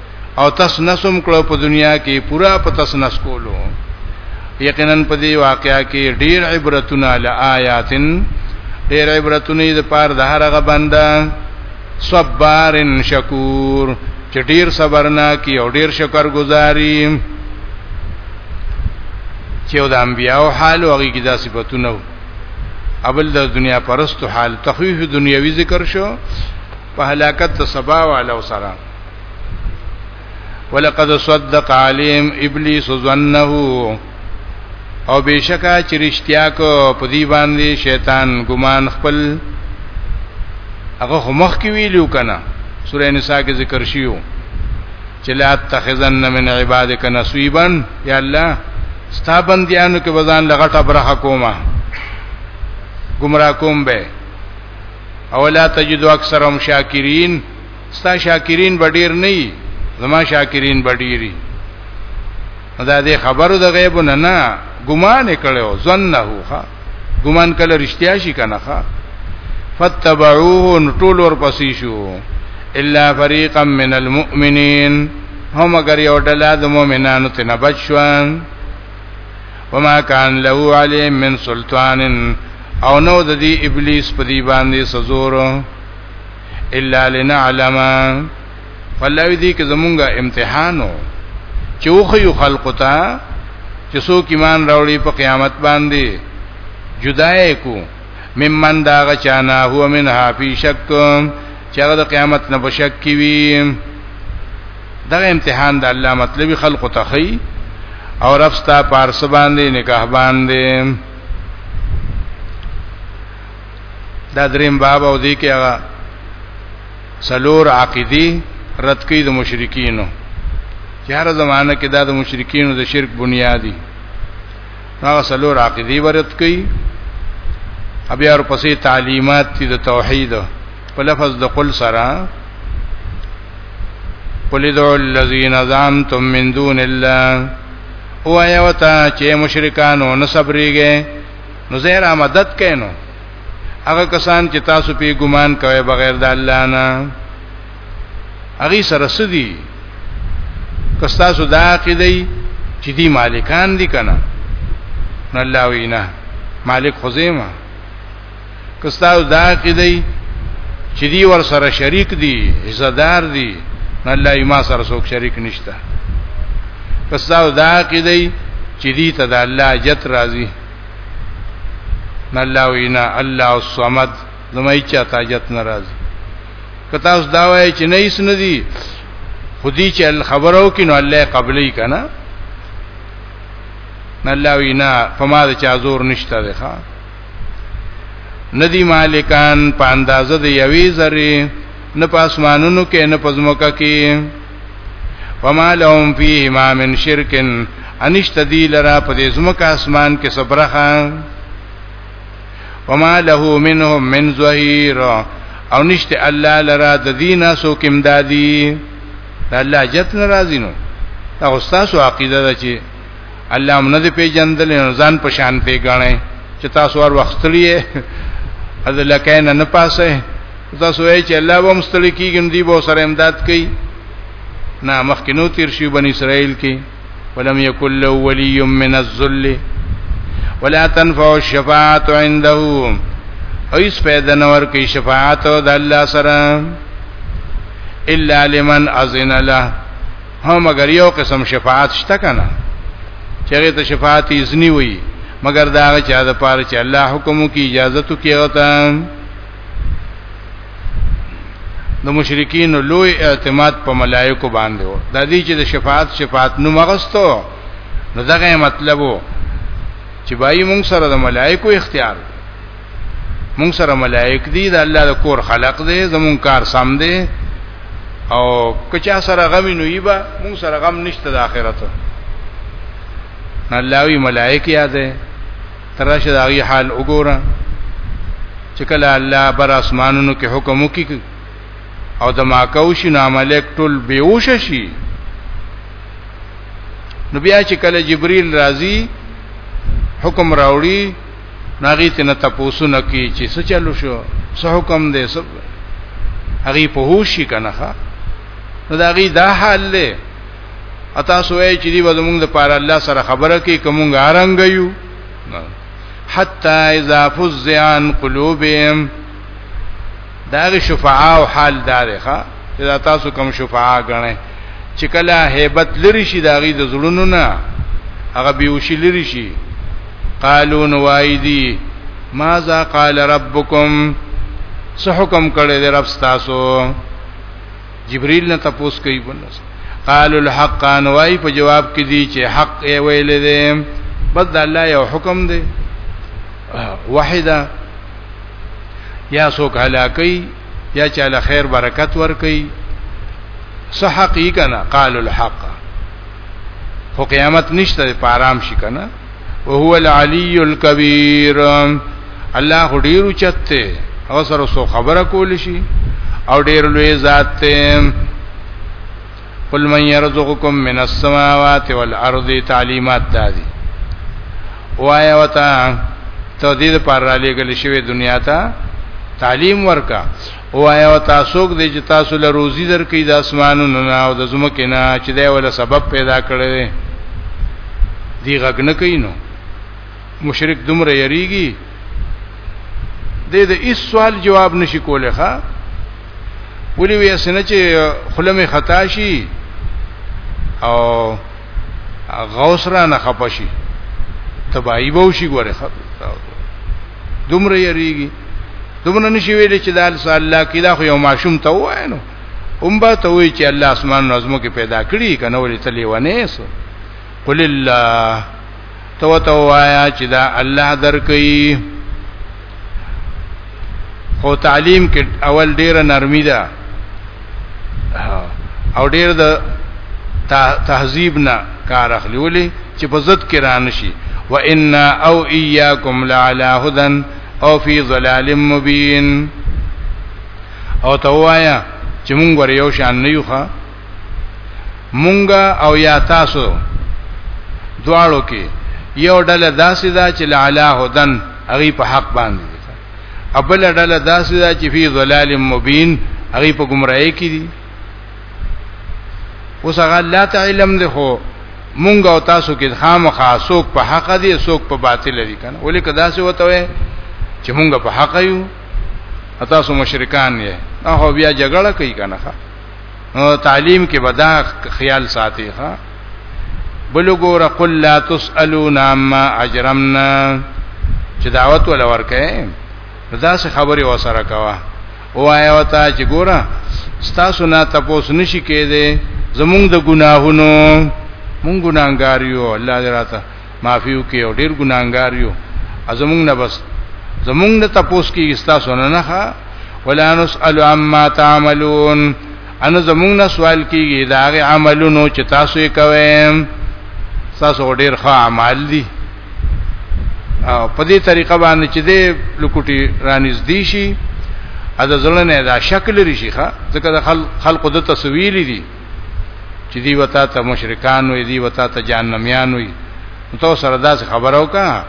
او تاسو نسوم کړو په دنیا کې پورا په تاسو نس کولو یقینا په دې واقعیا کې ډیر عبرتونه لآیاتن ډیر عبرتونه د پار د هرغه بنده صبرن شکور چې ډیر صبرناکي او ډیر شکر گزاري چې د انبیانو حال او هغه کې دا صفاتونه وو اول د دنیا پرستو حال تخفیف دنیوي ذکر شو په هلاکت د سبا والو سره ولقد صدق عليهم ابلیس ظنه او بشکا چې رښتیا کو په دی باندې شیطان ګمان خپل هغه همخ کې ویلو کنه سورې نساء کې ذکر شیو چې لا تخزن من عبادک نصیبا یا الله ستا بندیانو کې وزن لغټه برخه کومه گمراه کوم به او لا تجدو اکثرهم شاکرین ستا شاکرین به ډیر نه وي زما شاکرین به ډیری دا دې خبرو د غیب نه نه ګمان کړو ظنه ښا ګمان کله رښتیا شي کنه ښا فتبعوه ټول ور پسې شو الا فريقا من المؤمنين هم اگر یو ډله د مؤمنانو ته نه بچوان وما كان له عليه من سلطان او نو د دې ابلیس په دی باندې سزورو الا لنعلم والله دې کې زمونږه امتحانو چې وخه یو خلق ته چې څوک ایمان راوړي په قیامت باندې جدای کو ممن دا غچانا هو من حافی شک چې هغه د قیامت نه بشک کی وی دا امتحان د الله مطلب خلق ته خي او رب ستا پارس باندې نکاح باندې دا دریم باب او دی کې هغه سلور عقیدی رد کوي د مشرکینو چاره زمانہ کې دا د مشرکینو د شرک بنیادی هغه سلور عقیدی ورت کوي بیا ورپسې تعلیمات دي د توحید په لفظ د قل سره قل ادعوا الذين زعمتم من دون الله او ايوتا چې مشرکانو نصبريږي نو زه را مدد کینو هغه کسان چې تاسو په ګمان کوي بغیر د الله نه هغه سره سدي کستا سو دا عقیده چې دی مالکان دي کنه نه الله وینا مالک خزیمه که تاسو دا عقیده چې دی ور سره شریک دي عزادار دي الله یې ما سره څوک شریک نشته که تاسو دا عقیده چې دی ته د الله جت راځي الله وینا الله الصمد زمای چا تاجت ناراض کتا اوس دا وای چې نه ایس ندی خودی چې خبرو کینو الله قبلې کنا الله وینا فما د چا زور نشته ده ندی مالکان په اندازه د یوې ذره نه په اسمانونو کې نه په ځمکه کې وما لهم فيه ما من شرك انشت دی لرا په دې ځمکه اسمان کې صبرخه وما له منهم من ظهير او نشته الله لرا د دینه سو کېم دادی الله جت ناراضی نو تاسو عقیده ده چې الله موږ دې پیجندل نه ځان په شان پیګاڼه چې تاسو ور وختلی از لکه نه نه پاسه تاسو یې چې الله به مستړي کیږي دی به سره امداد کوي نه مخکینو تیر شي بنی اسرائیل کې ولم یکل له ولی من الذل ولا تنفع الشفاعه عنده ایس پیدا نور کی شفاعت د الله سره الا لمن اذن له هم مگر یو قسم شفاعت شته کنه چیرې ته شفاعت اذنی وي مگر دا هغه چا د پاره چې الله حکم کی اجازه تو کیغتا د مشرکین لوی اعتماد په ملائکو باندې و د دې چې د شفاعت شفاعت نو مغستو نو دغه مطلب وو چې بای مونږ سره د ملائکو اختیار دی مونږ سره ملائک دي د الله د کور خلق دي زمون کار سم دي او کچا سره غم نه یبا مونږ سره غم نشته د آخرت الله وی ملائک یاده ترشه د هغه حال وګوره چې کله الله بر اسمانونو کې حکم وکي او د ماکوش نه ملائک ټول بیوش شي نو بیا چې کله جبرئیل راځي حکم راوړي ناغي تنه تاسو نه کی چې څه چلو شو څه حکم دی سب هغه په هوش شي کنه ښا نو دا غي دا حال له اتا سوې چې دی وزمونږ د پاره الله سره خبره کوي کومه ارنګ یو حتا اذا فزعن قلوبهم داغه شفاعه او حال داري ښا دا تاسو کوم شفاعه غنئ چې کله hebat لری شي داغي د زړونو نه هغه بیوشي لری شي قالو نوایدی ماذا قال ربکم سو حکم کړی دی رب تاسو جبريل نه تاسو کوي بنس قالوا الحق ان وای په جواب کې دي چې حق یې ویل دي بس د الله یو حکم دی وحده یا څوک هلاکی یا چاله خیر برکت ورکی صح حقیقنا قال الحق خو قیامت نشته په آرام شي کنه او هو العلی الکبیر الله ډیر چته او سره سو خبره کول شي او ډیر لوی ذات ته قل من يرزقكم من السماوات والارض تعلیمات دادی وایا وتا ته دې پر را لګل شوی دنیا ته تعلیم ورکا وایا وتا سوق دې چې تاسو له روزي درکې د اسمانونو نه او د زمکه نه چې دا ولا سبب پیدا کړی دی غږ نه کینو مشرک دومره یریږي د دې هیڅ سوال جواب نشي کولای ښا ولي وې سنه چې خلمه خطا شي او غوس را نه خپشي تباہی به وشي ګوره دومره یریږي دومره نشي ویل چې دال صلی الله کله خو یو ماشوم ته وای نو هم با ته وی چې الله اسمان نظمو کې پیدا کړی کنه ولې تلې ونه سو قل الله تو ته وایا چې دا الله درکې خو تعلیم کې اول ډیره نرمي ده او ډیر د تهذیب نه کار اخلي ولي چې په ضد کې رانه شي و ان او اياكم لعلى هدى او في ظلال مبين او توایا چې مونږ ور یو شان نه یو ښا مونږه او یا تاسو دواړو کې یو ډله داسې ده چې لعلا هدن هغه په حق باندې ده ابل ډله داسې ده چې فی ظلال مبین هغه په گمراهی کې دي اوس هغه لا تعلم ده خو مونږ او تاسو کې خامخا سوق په حق دي سوق په باطل دي کنه ولې کدا څه وته وي چې مونږ په حق یو تاسو مشرکان یې هغه بیا جګړه کوي کنه او تعلیم کې بدا خیال ساتي ها بل ګور قل لا تسالون عما اجرمنا چې دعوت ولا ورکه دا څه خبره وسره کوا وایا وتا چې ګوره ستاسو نه تاسو نشی کېده زمونږ د ګناهونو مونږ ګناګار یو الله دې راته معافي وکي او ډیر ګناګار یو ازمون نه بس زمون نه تپوس کیږي تاسو نه نه ولا نسأل عما تعملون ان زمون نه سوال کیږي دا غي عملونو چې تاسو یې کوئ تاسو ډیر ښه اعمال دي او په دې طریقه باندې چې دې لکوټي رانیز دي شي ادا زلنه دا شکل لري شي ښا ځکه خلق د تصویر دي چې دی وتا ته مشرکان وي دی وتا ته جهنميان وي نو تاسو سره داسې خبرو کا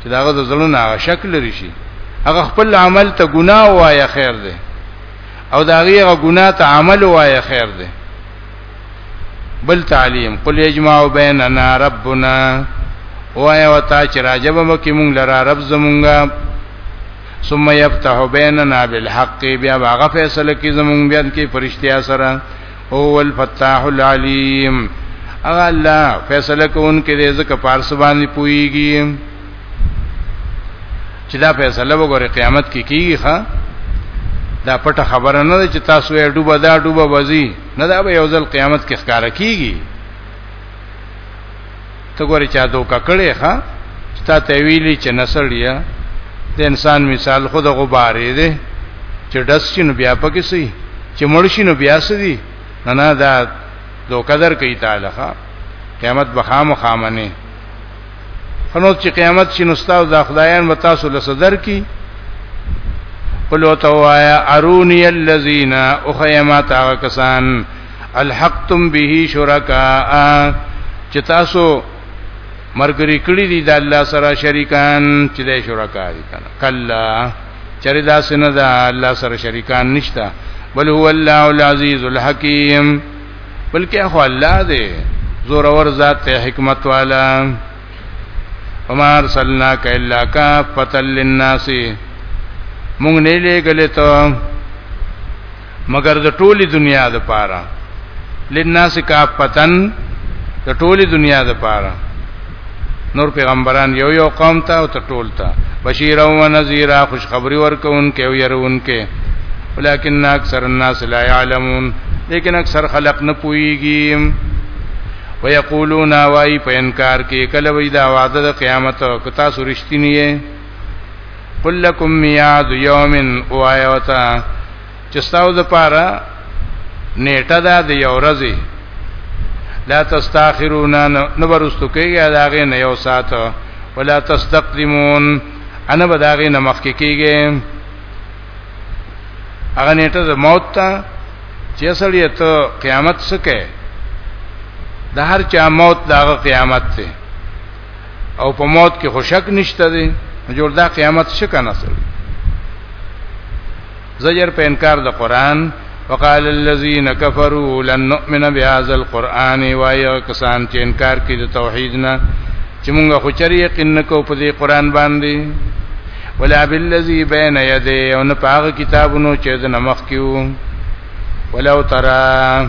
چې داغه د زړونو هغه شکل لري شي هغه خپل عمل ته ګناه وایي خیر دی او دا غیغه ګناه ته عمل وایي خیر دی بل تعلیم قل یجمع بیننا ربنا وایي وتا چې راجب مکه مونږ لرا رب زمونږه ثم يفتح بيننا بالحق بیا هغه فیصله کی زمون بیان کی فرشتیا سره هو الفتاح العلیم اغه الله فیصله کوون کې دې زکه پارس باندې پويږي چې دا فیصله وګوره قیامت کې کیږي ښا دا پټه خبره نه ده چې تاسو یې ډوبه دا ډوبه وځي نه دا به یو ځل قیامت کې ښکارا کیږي ته ګورې چا دوکا کړې ښا ستا ته ویلي چې نسړیا د انسان مثال خود غبارې دی چې ډس شي نو بیا پکې سي چې مړ شي نو بیا سدي نه نه دا دوکا در کوي تعالی ښا قیامت بخام خامنه خنوز چې قیامت شي نو استاد د خدایان به تاسو له صدر کی قل وتوایا ارونی الذین اخیمات هغه کسان الحقتم به شرکا چې تاسو مرګري کړی دي د الله سره شریکان چې د شرکا دي کنه کلا چرې دا سن ده الله سره شریکان نشتا بل هو الله العزیز الحکیم بلکې هو الله دې زور اور ذات حکمت والا وما ارسلناک الا کافتا للناس مونږ نه لګلې ته مگر د ټولي دنیا د پاره لناس کافتن د ټولي دنیا د پاره نور پیغمبران یو یو قوم ته او ته ټول ته بشیر او نذیر خوشخبری ورکوونکې او يرونکې ولکن اکثر الناس لا يعلمون لیکن اکثر خلق نه پويږي ويقولون واي په انکار کې کله وې دا وعده د قیامت کتا سرشتنی قل لكم ميعاد يوم وايوتا چې تاسو د پاره نیټه ده د یو ورځې لا تستاخرون نو ورستو کېږي دا غي نه یو ساعت ولا تستقدمون انا بداغي نه مخکې کېږي هغه نیټه د موت ته چې سړی ته قیامت سکه د هر چا موت داغه قیامت ته او په موت کې خوشک نشته دی جوړ دا قیامت شک نه سوي زجر په انکار د قران وقال الذين كفروا لن نؤمن بهذا القران وايو کسان چې انکار کوي د توحید نه چې موږ خو چری یقین نکو په دې قران باندې ولا بالذي بين يديه ان پاغه کتابونو چې د نمخ کیو ولو ترى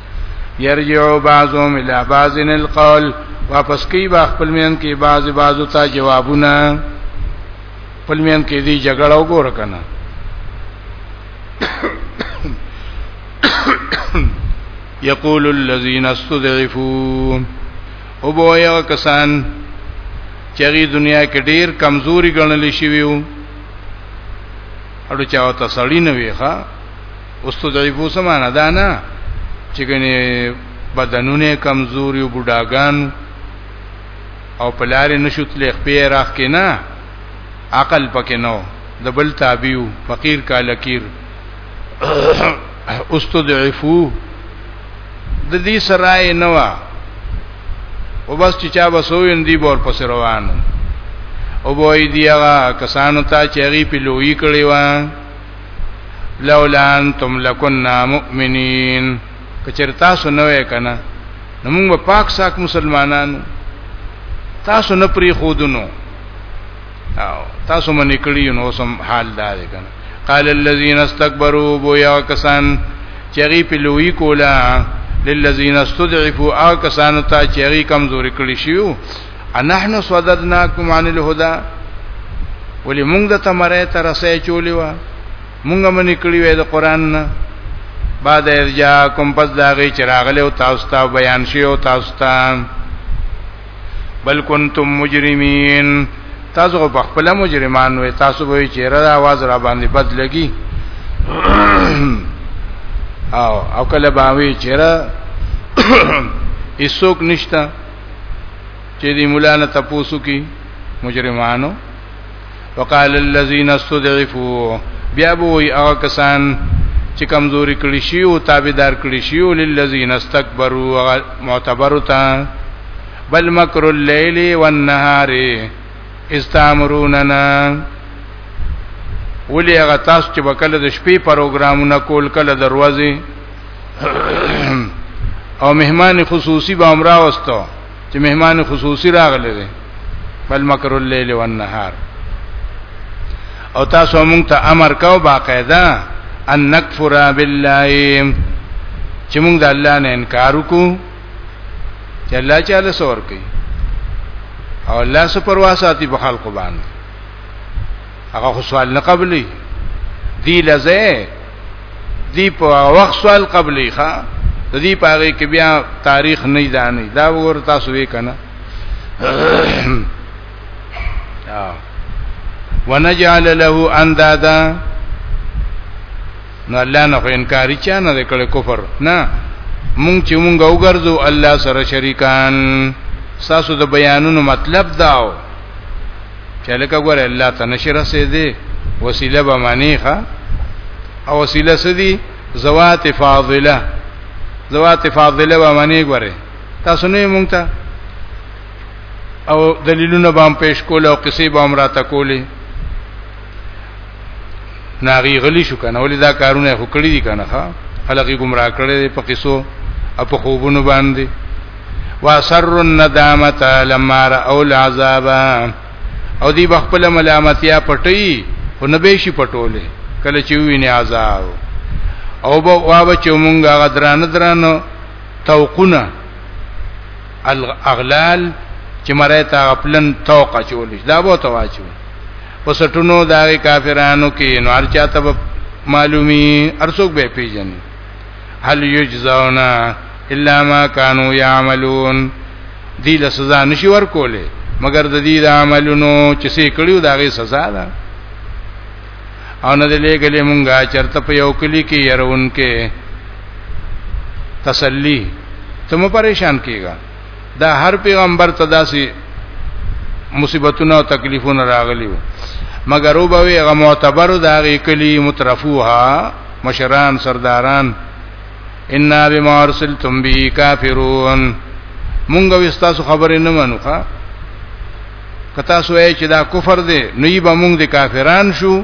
يرجعوا بعضهم الى بعض القول واپس کوي با خپل مین کې بعض بعضو ته جوابونه خپل مین کې دي جګړه وګور کنه یقول الذين استضعفوا او بو یو کسان چری دنیا کې ډیر کمزوري ګڼل شي ویو اړو چاو ته سړی نه ویخه استضعفو سمانه دا نه چې کني بدنونه کمزوري او بډاګان او پلارې نشوتلې خپې راخ کې نه عقل پکې نو د بل تابعو فقیر کالکیر استضعفو د دې سرای نوا او بس چې چا بسوین دی بور پس روانو او بوئی دی هغه کسانو ته چې هغه په لوی کړی و لولا انتم لكنا مؤمنين کچر تاسو نه وې کنه نو موږ پاک ساک مسلمانانو تاسو نه پری خودونو او تاسو منې کړی نو سم حال دا دی کنه قال الذين استكبروا بو يا کسان چری په لوی کولا للذین استضعفوا او کسانو ته چې هغه کمزوري کړی شي انحنو صددناکم عن الهدى ولی مونږ د تمره تر رسې چولې و مونږ منې کړی وې د قران نه بعد ارجا کوم پس داغي چراغله او تاسو ته بیان شي او تاسو ته بل کنتم مجرمین تاسو په خپل مجرمان وې تاسو به چیرې دا आवाज را باندې بد لګي او او کله باوی چیرې هیڅوک نشته چې دی مولا نه تاسو کی مجرمانو وقال الذين استضعفوا بیا بوئی هغه کسان چې کمزوري کړي شي او تابعدار کړي شي او للذین استكبروا معتبروا تا بل مکر الليل والنهار استامروننا ولې هغه تاسو چې وکړه د شپې پروګرامونه کول کله دروازې او مهمان خصوصي به امرا واستو چې مهمان خصوصي راغلی دی بل مکر الليل والنهار او تاسو مونږ ته امر کاو باقاعده ان نکفر بالله چې مونږ د الله نه انکار وکړو چې الله چاله سور کوي او الله سو پروا ساتي په خلق باندې هغه خو سوال نه قبلي دی لزه دی په وخت سوال قبلې ښا د دې پاره کې بیا تاریخ نه ځاني دا ور تاسو وې کنه ونجعل له اندادا نو الله نه خو انکاری چا نه کړ کفر نه مونږ چې مونږ وګرځو الله سره شریکان ساسو د بیانونو مطلب داو چې لکه ګوره الله ته نشي رسیدي وسیله به معنی ښه او وسیله سدي زوات فاضله زوات فاضله به معنی ګوره تاسو نه مونږ ته او دلیلونه به هم پیش کول او قصې به هم راته کولې ناغي غلی شو کنه ولې دا کارونه خو کړی دي کنه ها خلقي گمراه کړي په قصو او په خوبونو باندې واسر الندامت لما راو العذاب او دی بخپل ملامتیا پټي او نبه شي پټولې کله چې ویني عذاب او به وا بچو مونږه غدران درانو توقونه الاغلال چې مړه تا خپلن توقه چولې دا به تواچو په سټونو دا کافرانو کې نو هر چاته معلومي ارڅوک به پیژن هل یجزاون الا ما كانوا يعملون دی له سزا نشي ورکولې مګر د دې د عملونو چې سې کړیو دا غي سزا ده او نه دې لګلې مونږه چرته په یو کلی کې يرون کې تسلی ته مو پریشان کیږي دا هر پیغمبر ته داسې مصیبتونه او تکلیفونه راغلي وو مګر او به هغه معتبر دا غي کلی مترفوها مشران سرداران ان بما ارسلتم به کافرون مونږ وستاسو خبرې نه منو ښا کتا سوې چې دا کفر دی نو یې به مونږ د کافران شو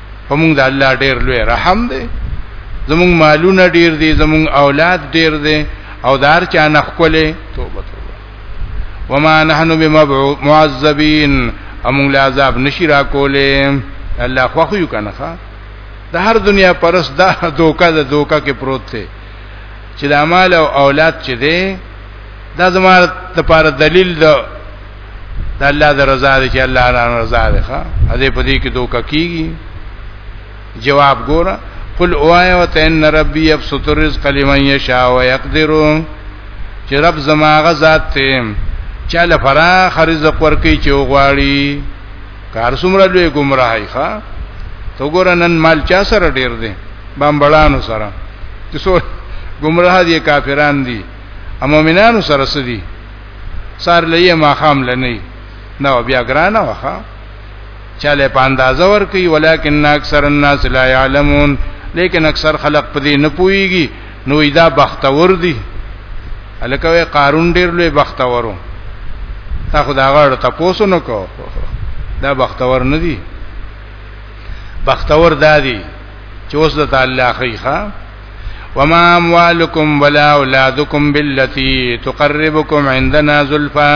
په موږ د الله ډیر لوی رحم دی زموږ مالونه ډیر دي زموږ اولاد ډیر دي او دار چا نه خپلې توبه توبه وما نحن بمعذبين هم له عذاب نشي را کولې الله خو خو کنه ښا د هر دنیا پرس دا دوکا د دوکا کې پروت دی چې د مال او اولاد چې دی دا زموږ لپاره دلیل د دا الله د رضا دی چې الله را رضا دی ښا دې په دې کې دوک کیږي جواب ګوره قل اوایا وتن ربی یبسط الرزق لمن یشاء ويقدر چې رب زماغه ذات ته چاله فراخ رزق ورکی چې وغواړي کار څومره لوی گمراهی ښا تو ګور نن مال چا سره ډیر دی بامبړانو سره چې څو گمراه دي کافران دي امومنانو سره سدي سار لې ما خام لنی نو بیا ګرانه وخه چاله په اندازه ور کوي ولیکن اکثر الناس لا يعلمون لیکن اکثر خلق په دې نه پويږي نو دا بختور دي الکوي قارون ډیر لوی بختورو تا خو دا غړ ته پوسو نو کو دا بختور نه دي بختور دادي چې اوس د تعالی خیخه وما اموالکم ولا اولادکم باللتی تقربکم عندنا زلفا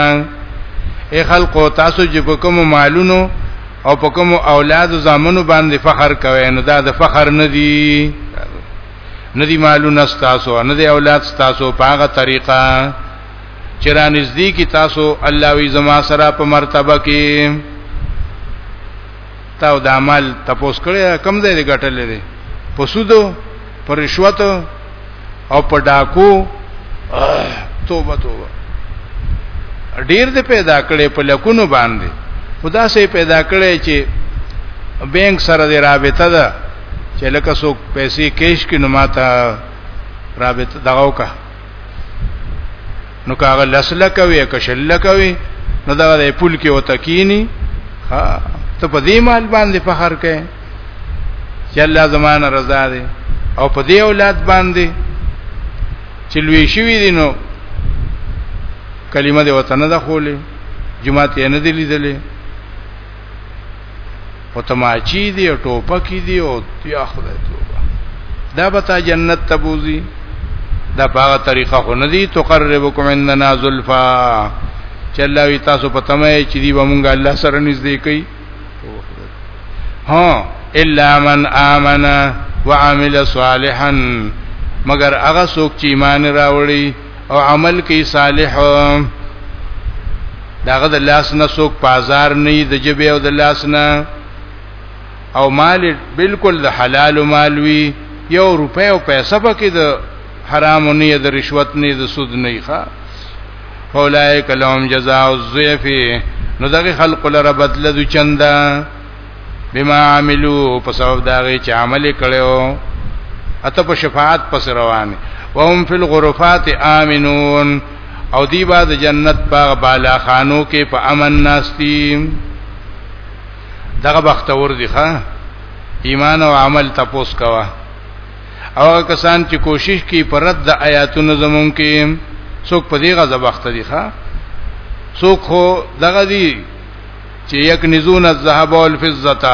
اے خلق تاسو چې په کوم مالونو او په کوم اولاد زامنو باندې فخر کوي نو دا د فخر نه دی نه دی مالونه تاسو نه دی اولاد تاسو په هغه طریقه چې را نږدې کی تاسو الله وی زما سره په مرتبه کې تاو د عمل تپوس کړی کم ځای دی ګټلې دی په سودو په رشوت او په ډاکو توبه توبه ډیر دې پیدا کړي په لکونو باندې خدا سي پیدا کړي چې بینک سره دې رابطه ده چې لکه څوک پیسې کیش کې نو ماته رابطه دغه وکړه نو کاغه لسله کوي که شله کوي نو دا د پول کې وته کینی ها ته په دې مال باندې فخر کوي چې الله زمانه رضا دي او په دې اولاد باندې چې لوی شوی دي نو کلمه د وطن نه ده خولې جمعه ته نه دی لیدلې او تماچی دی او ټوپکی دی او یا خدای توبه دا به تا جنت ته بوزي دا باغه طریقه خو نه دی تقربکم عندنا زلفا چلاوی تاسو په تمه چې دی به مونږه الله سره نږدې کوي ها الا من امن وعمل صالحا مگر هغه څوک چې ایمان راوړي او عمل کوي صالح داغه د لاس نه څوک بازار نه د جبه او د لاس نه او مال بالکل د حلال مال وی یو روپې او پیسې پکې د حرام نه د رشوت نه د سود نه ښه اولائک لهم جزاء الضعف نو دغه خلق لره بدله د چنده بما عملو په سبب دا غي چې عمل کړو اته په شفاعت پس روان وهم فی الغرفات امنون او دی با د جنت په بالا خانو کې په امن ناستی دغه بختور دي ښا ایمان او عمل تپوس کوا او کسان چې کوشش کوي پر رد د آیاتونو زمون کې څوک په دې غزه بخت دي ښا څوک خو دغه دي چې یکنزون الذهب والفضه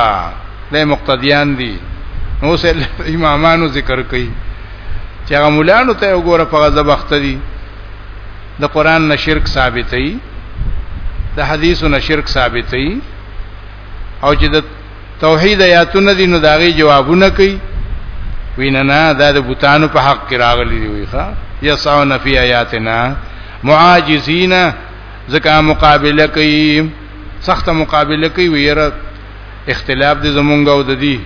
له مقتدیان دي نو سه امامانو ذکر کوي چې هغه مولانو ته وګوره په غضب اخته دي د قران نه شرک ثابتې د حدیثو نه شرک ثابتې او چې د توحید آیاتونه دي نو داغي جوابونه کوي وینا نه دا د بوتانو په حق کې راغلي دی ویخه یسعون فی آیاتنا معاجزین ځکه مقابله کوي سخت مقابله کوي ویره اختلاف دې زمونږ او د دې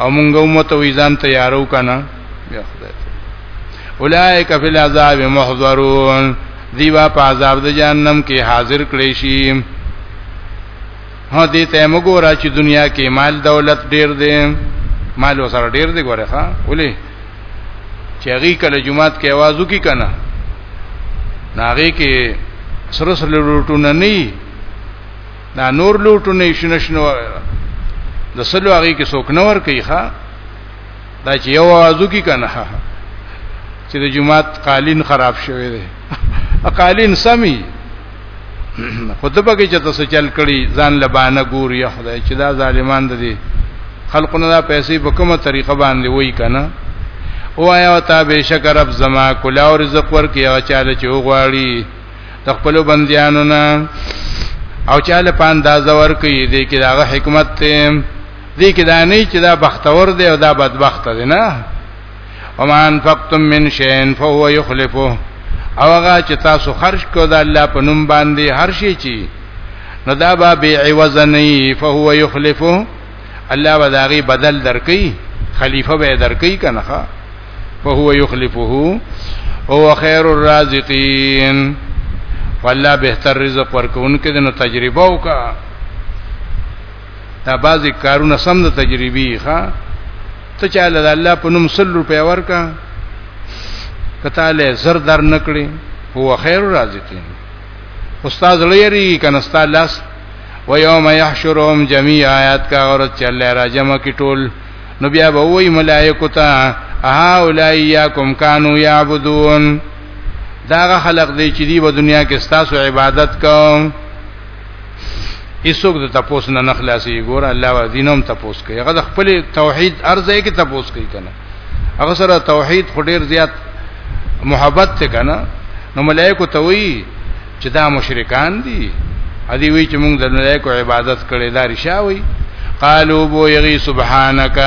او مونږ مو ته ویزان تیارو کنه بیا خدای اولائک فی العذاب محضرون دیوا په عذاب د جهنم کې حاضر کړي شي هو دې ته موږ ورا چې دنیا کې مال دولت ډیر دی مال وسره ډیر دی ګوره ښا ولې چې هغه کله جمعات کې आवाज وکي کنه ناغه کې سره سره لوټونه نه دا نور لوټونه شنه شنه د سلو هغه کې څوک نور کوي ښا دا چې یو आवाजو کې کنه چې د جمعات قالین خراب شوی دی قالین سمي خطبه کې چې تاسو چل کړي ځان لبانه ګوري خدای چې دا ظالمان دي خلقونه دا پیسې په کومه طریقه باندې وای کنه او آیا تا بشک رب زما کلا او رزق ورکي او چاله چې وغواړي د خپل بندیانو نه او چاله پانداز ورکي دې کې دا حکمت ته دې کې دا نه چې دا بختور دی او دا بدبخت دی نه وما انفقتم من شيء فهو يخلفه او هغه چې تاسو خرج کو دا الله په نوم باندې هر شي چی نو دا به بی عوض نه فهو يخلفه الله وداغي بدل درکې خلیفہ به درکې کنه فهو يخلفه هو خير الرازقين والله بهتر رزق ورکون کې نو تجربه وکړه دا بعضی کارونه سم د تجربی ښا ته چاله د الله په نوم 100 روپیا ورکا کته له زر در نکړي هو خیر رازقین استاد لری کنه استاد لاس و یوم یحشرهم جميع آیات کا اور چل را جمع کی ټول نو بیا به وای ملائکه تا اها اولایاکم کانوا یعبدون داغه خلق دی چې دی په دنیا کې ستاسو عبادت کوم هیڅوک د تپوس نه نه خلاصي ګور الله و دینوم تپوس کوي هغه د خپل توحید ارزه کې تپوس کوي کنه هغه سره توحید خډیر زیات محبت ته کنه نو ملائکه ته وی چې دا مشرکان دي ادي وی چې موږ د ملائکه عبادت کړي دا رشاوي قالو بو یغي سبحانك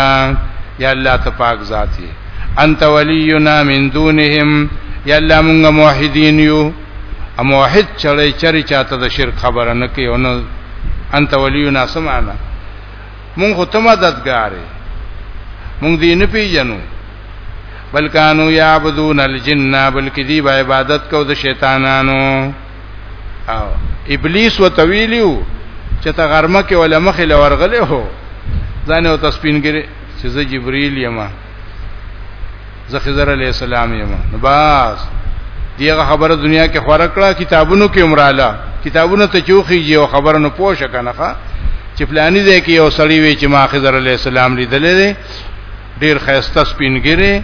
یا الله ته پاک ذات انت ولینا من دونهم یا الله موږ موحدین یو ام واحد چړې چری چاته د شرک خبره نه کوي او نه انت ولینا سمعنا مونږ خو ته مددګارې مونږ دې نه پیژنو بلکانو یعبدون الجن بلکې دی به عبادت کو د شیطانانو او ابلیس وتویلیو چې ته غرمه کې ولا مخې لورغلې هو ځان او تسپینګری چې زه جبرئیل یم زه خضر علی السلام یم نو بس دیغه خبره دنیا کې خورا کړه کتابونو کې عمراله کتابونو ته چوخی یو خبره نو پوه شکنه ښا چې پلاني ځای کې یو سړی وی چې ما خضر علی السلام لیدلې دی ډیر خیسته سپینګری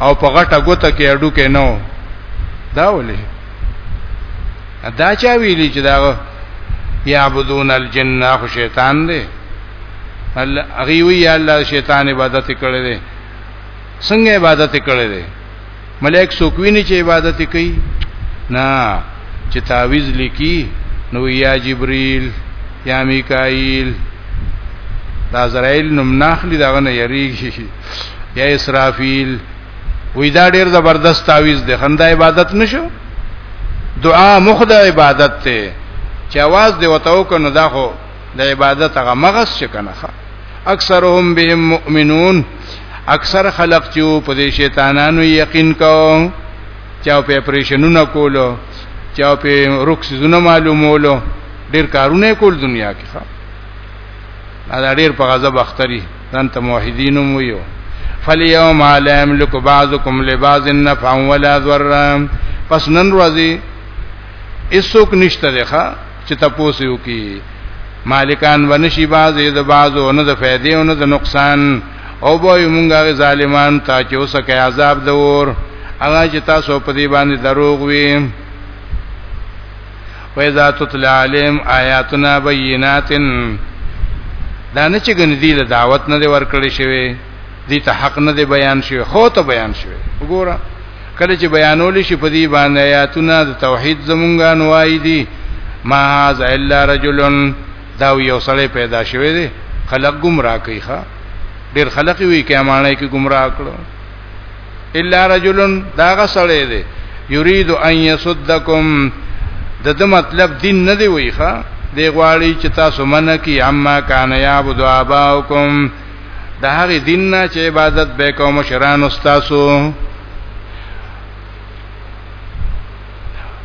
او په غټه ګوته کې اډو کې نو دا ولې دا چا ویلی چې دا یعبدون الجن خو شیطان دی الله هغه وی یا الله شیطان عبادت کړي دي څنګه عبادت کړي دي ملائک سوکوینه چې عبادت کوي نه چې تعویز لیکي نو یا جبرئیل یا میکائیل دا زرائیل نوم ناخلی دا غنه یریږي یا اسرافیل وی دا ډیر زبردست تعویز دی خنده عبادت نشو دعا مخده عبادت ته چې आवाज دی وته وکنو دا خو د عبادت هغه مغز چې کنه اکثرهم بهم مؤمنون اکثر خلق چې په دې شیطانانو یقین کو چاو په اپریشنونه کولو چاو په رخص زونه معلومولو ډیر کارونه کول دنیا کې ښه دا ډیر په غضب اختری ځان ته موحدین مو یو فلیوم علم لک بعضکم لبعض نفع ولا ضرر پس نن ورځی ایسوک نشته ده چې تاسو یو کی مالکان ونشي بازي د بازو نه د فائدې او نه د نقصان او به موږ ظالمان ته چې اوسه کې عذاب دور هغه چې تاسو په دې باندې دروغ وي وَإِذَا تُتْلَى عَلَيْهِمْ آيَاتُنَا بَيِّنَاتٍ دا نه چې ګن دي له دعوت نه ورکړې شوی دي ته حق نه دی بیان شوی خو ته بیان شوی وګوره کله چې بیانول شي په دې باندې آیاتونه د توحید زمونږه نوای دي ما هاذ الا رجل دا یو سړی پیدا شوی دی خلق گمراه کوي ښا ډیر خلق وی کې امانه کې گمراه کړو الا رجل دا غ سړی دی یرید ان یصدکم د دې مطلب دین نه دی وی ښا دی غواړي چې تاسو منه کی اما کان یعبد اباؤکم د هغه دین نه چې عبادت به کوم شران استادو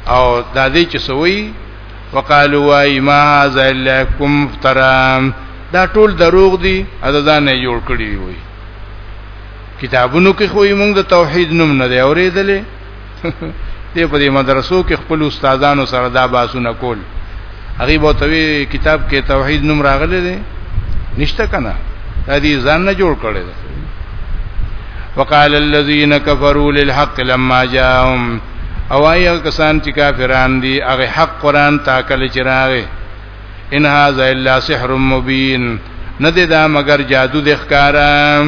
او د دې چې سوي وقالو وای ما ذا لکم افترام دا ټول دروغ دي اذان نه جوړ کړی وي کتابونو کې خو موږ د توحید نوم نه دی اورېدلې دې په دې مدرسو کې خپل استادانو سره دا باسونه کول هغه به توی کتاب کې توحید نوم راغلی دی نشته کنه دا دې ځان نه جوړ کړی دی وقال الذين كفروا للحق لما جاءهم او ایا کسان چې کافران دي هغه حق قران تاکل چراغه ان هاذا الا سحر مبین نه دی دا مگر جادو د ښکارا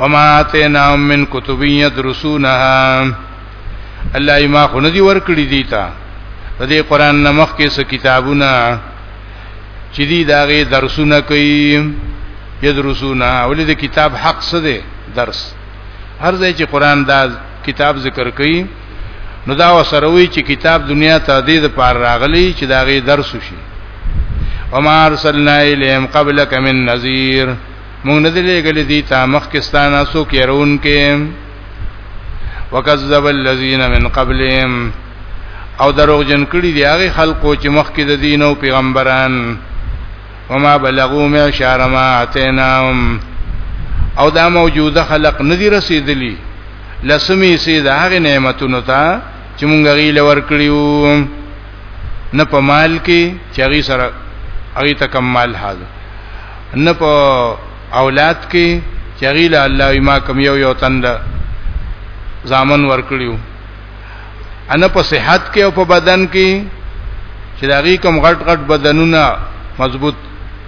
وما اتینا من کتب یدرسونها الله یما خو نه دی ورکړی دی تا د دې قران نمخ کې څه کتابونه چې دی داغه درسونه کوي یدرسونه ولې د کتاب حق څه دی درس هر ځای چې قران دا کتاب ذکر کوي نو دا وسره وی چې کتاب دنیا ته دې د پار راغلی چې دا غي درس شي وما ارسلنا الیهم قبلک من نذیر مونږ نه دلې غلې دي تا مخ کستانه سو کېرون کې وکذب الذین من قبلهم او دروغ جن کړي دی هغه خلکو چې مخ کې د دین او پیغمبران وما بلغوا معشار ما اتیناهم او دا موجوده خلق ندی رسیدلی لسمی سي د هغه نعمتونو ته چې مونږ غي لور کړیو نه په مال کې چې غي سره غي تکمل حال نه په اولاد کې چې غي له الله ما کم یو یو تند زامن ور کړیو ان په صحت کې او په بدن کې چې دا غي کم غټ غټ بدنونه مضبوط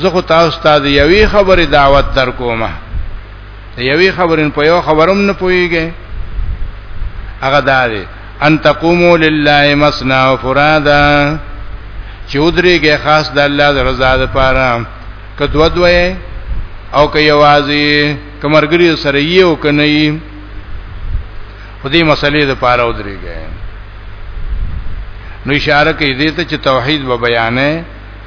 زه خو تاسو ته د یوې خبرې دعوت در کوم د یوې خبرې په یو خبروم نه پويږي هغه دا دی ان تقوموا لله مسنا وفرادا چې ودرېږي خاص د الله د رضا لپاره کدو دوی او که یوازې کمرګری سره یو کنه یې په دې مسلې د پاره ودرېږي نو اشاره کوي دې ته چې توحید و بیانې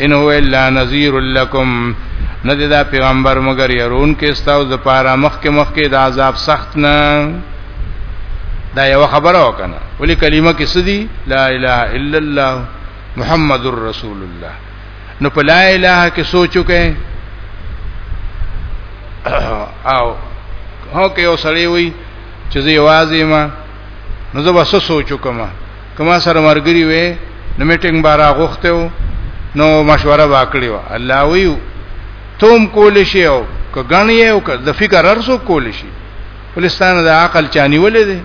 ان هو الا نذير لكم ندی دا پیغمبر مگر يرون کې استاو د پاره مخ کې مخ کې د عذاب سخت نه دا یو خبره وکنه ولی کلمه کې سدي لا اله الا الله محمد رسول الله نو په لا اله کې سوچو کې او هو کې اوسړی وي چې زه یوازې ما نو زه وسه سوچو کوم کما سره مرګري وې نو میټینګ بارا غوښتو نو مشوره واکړی و الله ویو توم کول شي او کګنی او ک د فکر ارزو کول شي فلسطین د عقل چانی ولې دي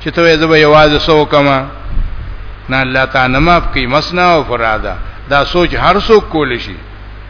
چې ته یې زبې आवाज سو کما نه الله تعالی معاف کوي مسنا او فرادا دا سوچ هر څوک کول شي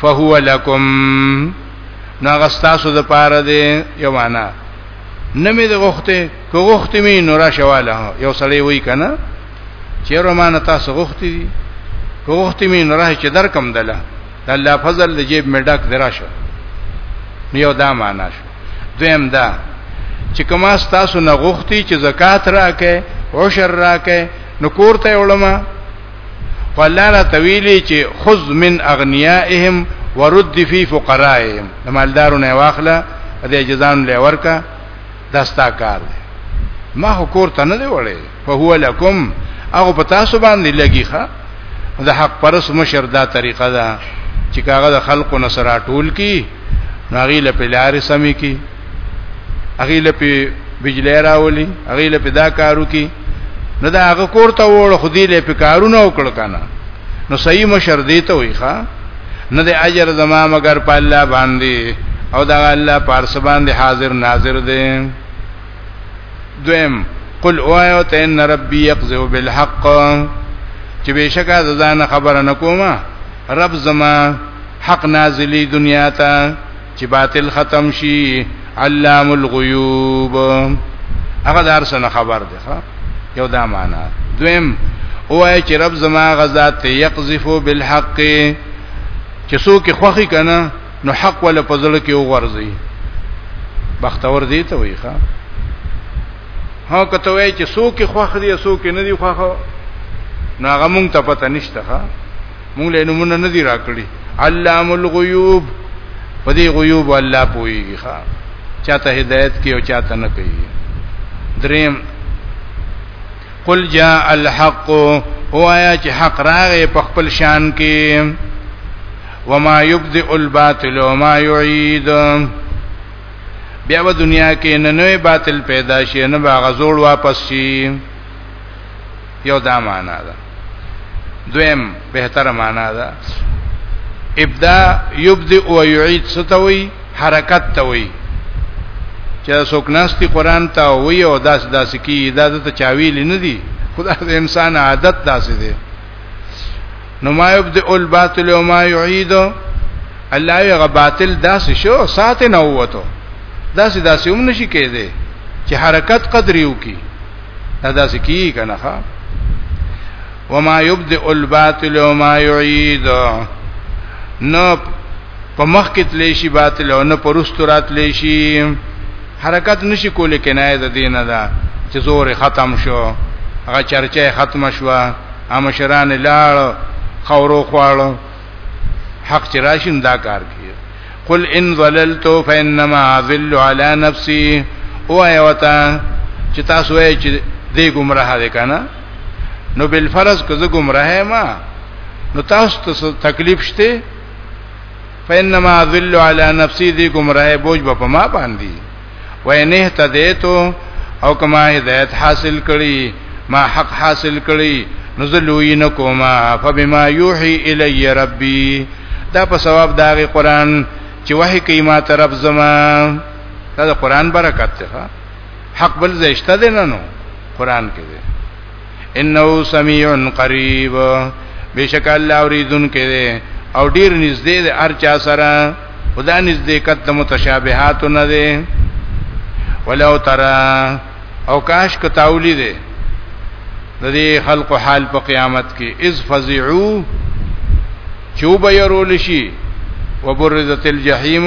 فهو لکم نو غستاسو د پاره دی یو معنا نه مې د غوخته کو غوخته مې نو را شواله یو سړی وای کنه چې رومانه تاسو غوخته دي کو غوخته مې نو را چې در کم دله الله فضل د جیب مې ډک دراشه یو دا معنا شو دویم دا چې کما تاسو نه غوختی چې زکات راکې عشر راکې نو کوړته علماء خو الله را تویلی چې خذ من اغنیائهم ورد فی فقرائهم د مالدارو نه واخله د اجزان له ورکا دستا کار دی ما حکور ته نه دی وړي په هو لکم هغه په تاسو باندې لګی ښا د حق پرس مشر دا طریقه ده چې کاغه د خلقو نصر ټول کی ناغیله پلار سمې کی هغه له په بجلی راولي هغه له په دا کارو کې نو دا هغه کور ته وړ خو دې له په کارونه وکړ کنه نو صحیح مشر دی ته وي ښا نه د اجر زما مگر په الله باندې او دا الله پارس باندې حاضر ناظر دی دویم قل اوایو ته ان ربي يقذف بالحق چې بشکا ځان خبره نکوما رب زما حق نازلی دنیا ته چې باطل ختم شي علام الغیوب هغه دار سره خبر دی ها یو دا معنا دویم اوای چې رب زما غزاد ته یقذفو بالحق چې څوک خوخي کنه نو حق ولا پزړه کې وغورځي بختور دی ته وي ښا ها کته وای چې څوک خوخ دی څوک نه دی خوخه نو هغه مونږ ته پته نشته ښا مونږ له نمونه نه دی راکړي علام الغیوب په دې غیوب الله پويږي ښا چاته هدایت کوي او چاته نه کوي دریم قل جاء الحق او آیا چې حق راغې په خپل شان کې وما يبدئ الباطل وما يعيد بیا و دنیا کې نه نوې باطل پیدا شي نه باغ زوړ واپس شي یو دا معنا ده دویم بهتره معنا ده ابدا یبدئ و یعید ستوي حرکت توي چې څوک نستی قران ته وی او داس داس کی دا د چاویل نه دی خدا د انسان عادت داسې دی نو ما یبدئ الباطل و ما یعید الله یو غباطل داسې شو سات نه وته داسې داسې هم نشي کېده چې حرکت قدر یو کی دا داسې کی کنه ها وما يبدئ الباطل وما يعيد نو په مخ کې تلې شي باطل او نه پرستو راتلې شي حرکت نشي کولای کنایه د دین ده چې زور ختم شو هغه چرچه ختم شو امشران لاړ خورو خواړو حق چې راشین دا کار کوي قل ان ضللت فانما اضل على نفسي او ایوتا چې تاسو یې چې دې گمراه دي کنه نو بل فرض که زه گمراه ما نو تاسو ته تکلیف شته فانما اضل على نفسي دې گمراه بوج په ما باندې وین اهتدیتو او کما هدایت حاصل کړي ما حق حاصل کړي نزلوی نکوما فبما یوحی الی ربی دا په ثواب داغه قران چې وحی کوي ما طرف زما دا د قران برکت ته حق بل زیشته دی نه نو قران کې دی انه سميع قريب بشک الله اوریدون کې دی او ډیر نږدې دی هر چا سره خدا نږدې کته متشابهات نه دی ولو ترى او کاش کو تاولی دی د دې خلق حال په قیامت کې اذ فزعو چوب يرول شي وبرزت الجحیم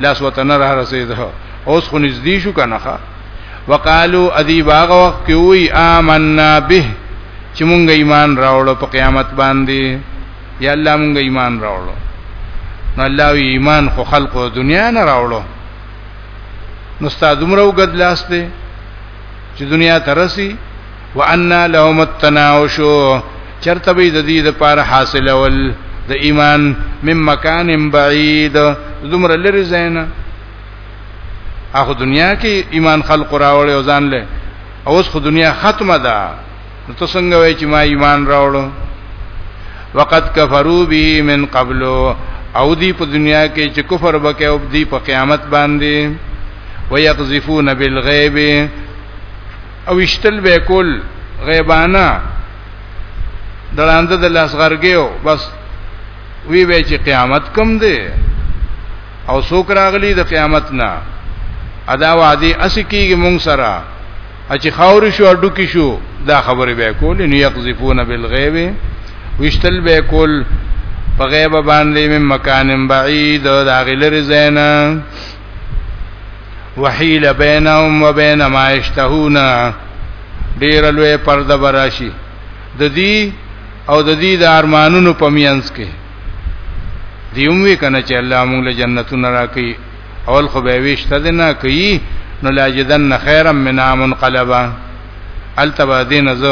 لاس وته نه را رسید اوس خو نږدې شو کنه وقالو ادی باغ وخت کې وی آمنا به چې مونږ ایمان راوړو په قیامت باندې یا الله مونږ ایمان راوړو نو الله ایمان خو خلقو دنیا نه راوړو نو استاد عمر وګد لاس دی چې دنیا ترسي وان لهم التناوش چرته به د دې لپاره حاصلول د ایمان مم مکان بعید زمر لری زینا اخو دنیا کې ایمان خلق راوړ او ځان له اوس خو دنیا ختمه ده نو ته څنګه وای چې ما ایمان راوړو وقد کفروا به من قبل او دی په دنیا کې چې کفر وکړي او دی په قیامت باندې ويقذفون بالغیب او وشتل به کول غیبانه دلانده د لاس غرګیو بس وی به چې قیامت کم دی او څوک راغلی د قیامت نه ادا وادي اس کیږي مونږ سره چې خاور شو اډو کې شو دا خبرې به کول نو یقذفون بالغیب وشتل به کول په غیب باندې مم مکان بعید دا غلر زینا وحیل بینهم وبین ما یشتهون ډیر لوی پرده براشي د دې او د دې د ارمانونو په میانس کې دیوم وی کنه چې الله موږ له جنتونو راکړي اول خو به ویشته ده نه کوي نو لاجدن خیرا من امن قلبا التبا دین ز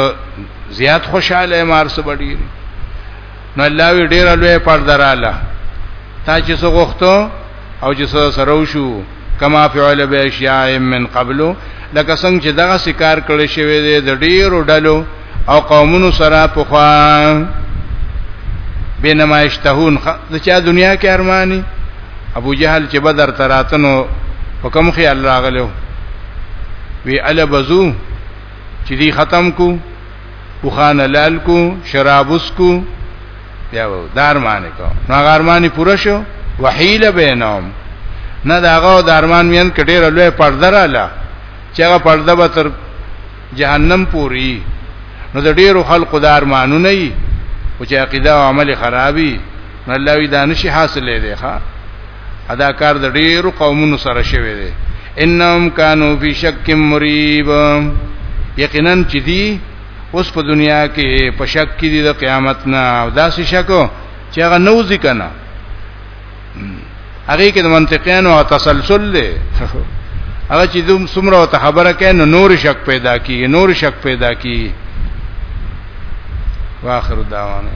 زیات خوشاله مار سبډی نو الله وی ډیر لوی پر دراله تا چې څه غوښتو او چې څه سره وشو کما فعل به اشیاء من قبل لکه څنګه چې دغه سکار کړی شوی دی د ډیرو ډلو او قومونو سره په خوا بینما اشتهون د چا دنیا کې ارمانی ابو جهل چې بدر تراتنو په کوم خیال راغلو وی ال بزو چې دی ختم کو وخان لال کو شراب اس کو بیا و دارمان کو نو غارمانی پوره شو وحیل بینهم نه داغه دارمان مین کډیر لوی پرده را لا چې هغه پرده به تر جهنم پوری نو د ډیرو خلقو دارمانو نه وي او چې عقیده او عمل خرابي نو الله وی دانش حاصلې دی ښا ادا کار د ډیرو قومونو سره شوی دی انهم کانوا فی شک مریب یقینا چې دی اوس په دنیا کې په شک کې دي د قیامت نه او داسې شک چې هغه نو ځکنه هغه کې د منطقيانو او تسلسل دی هغه چې دوم سمره ته خبره کوي نو نور شک پیدا کیږي نور شک پیدا کیږي واخر دعوانا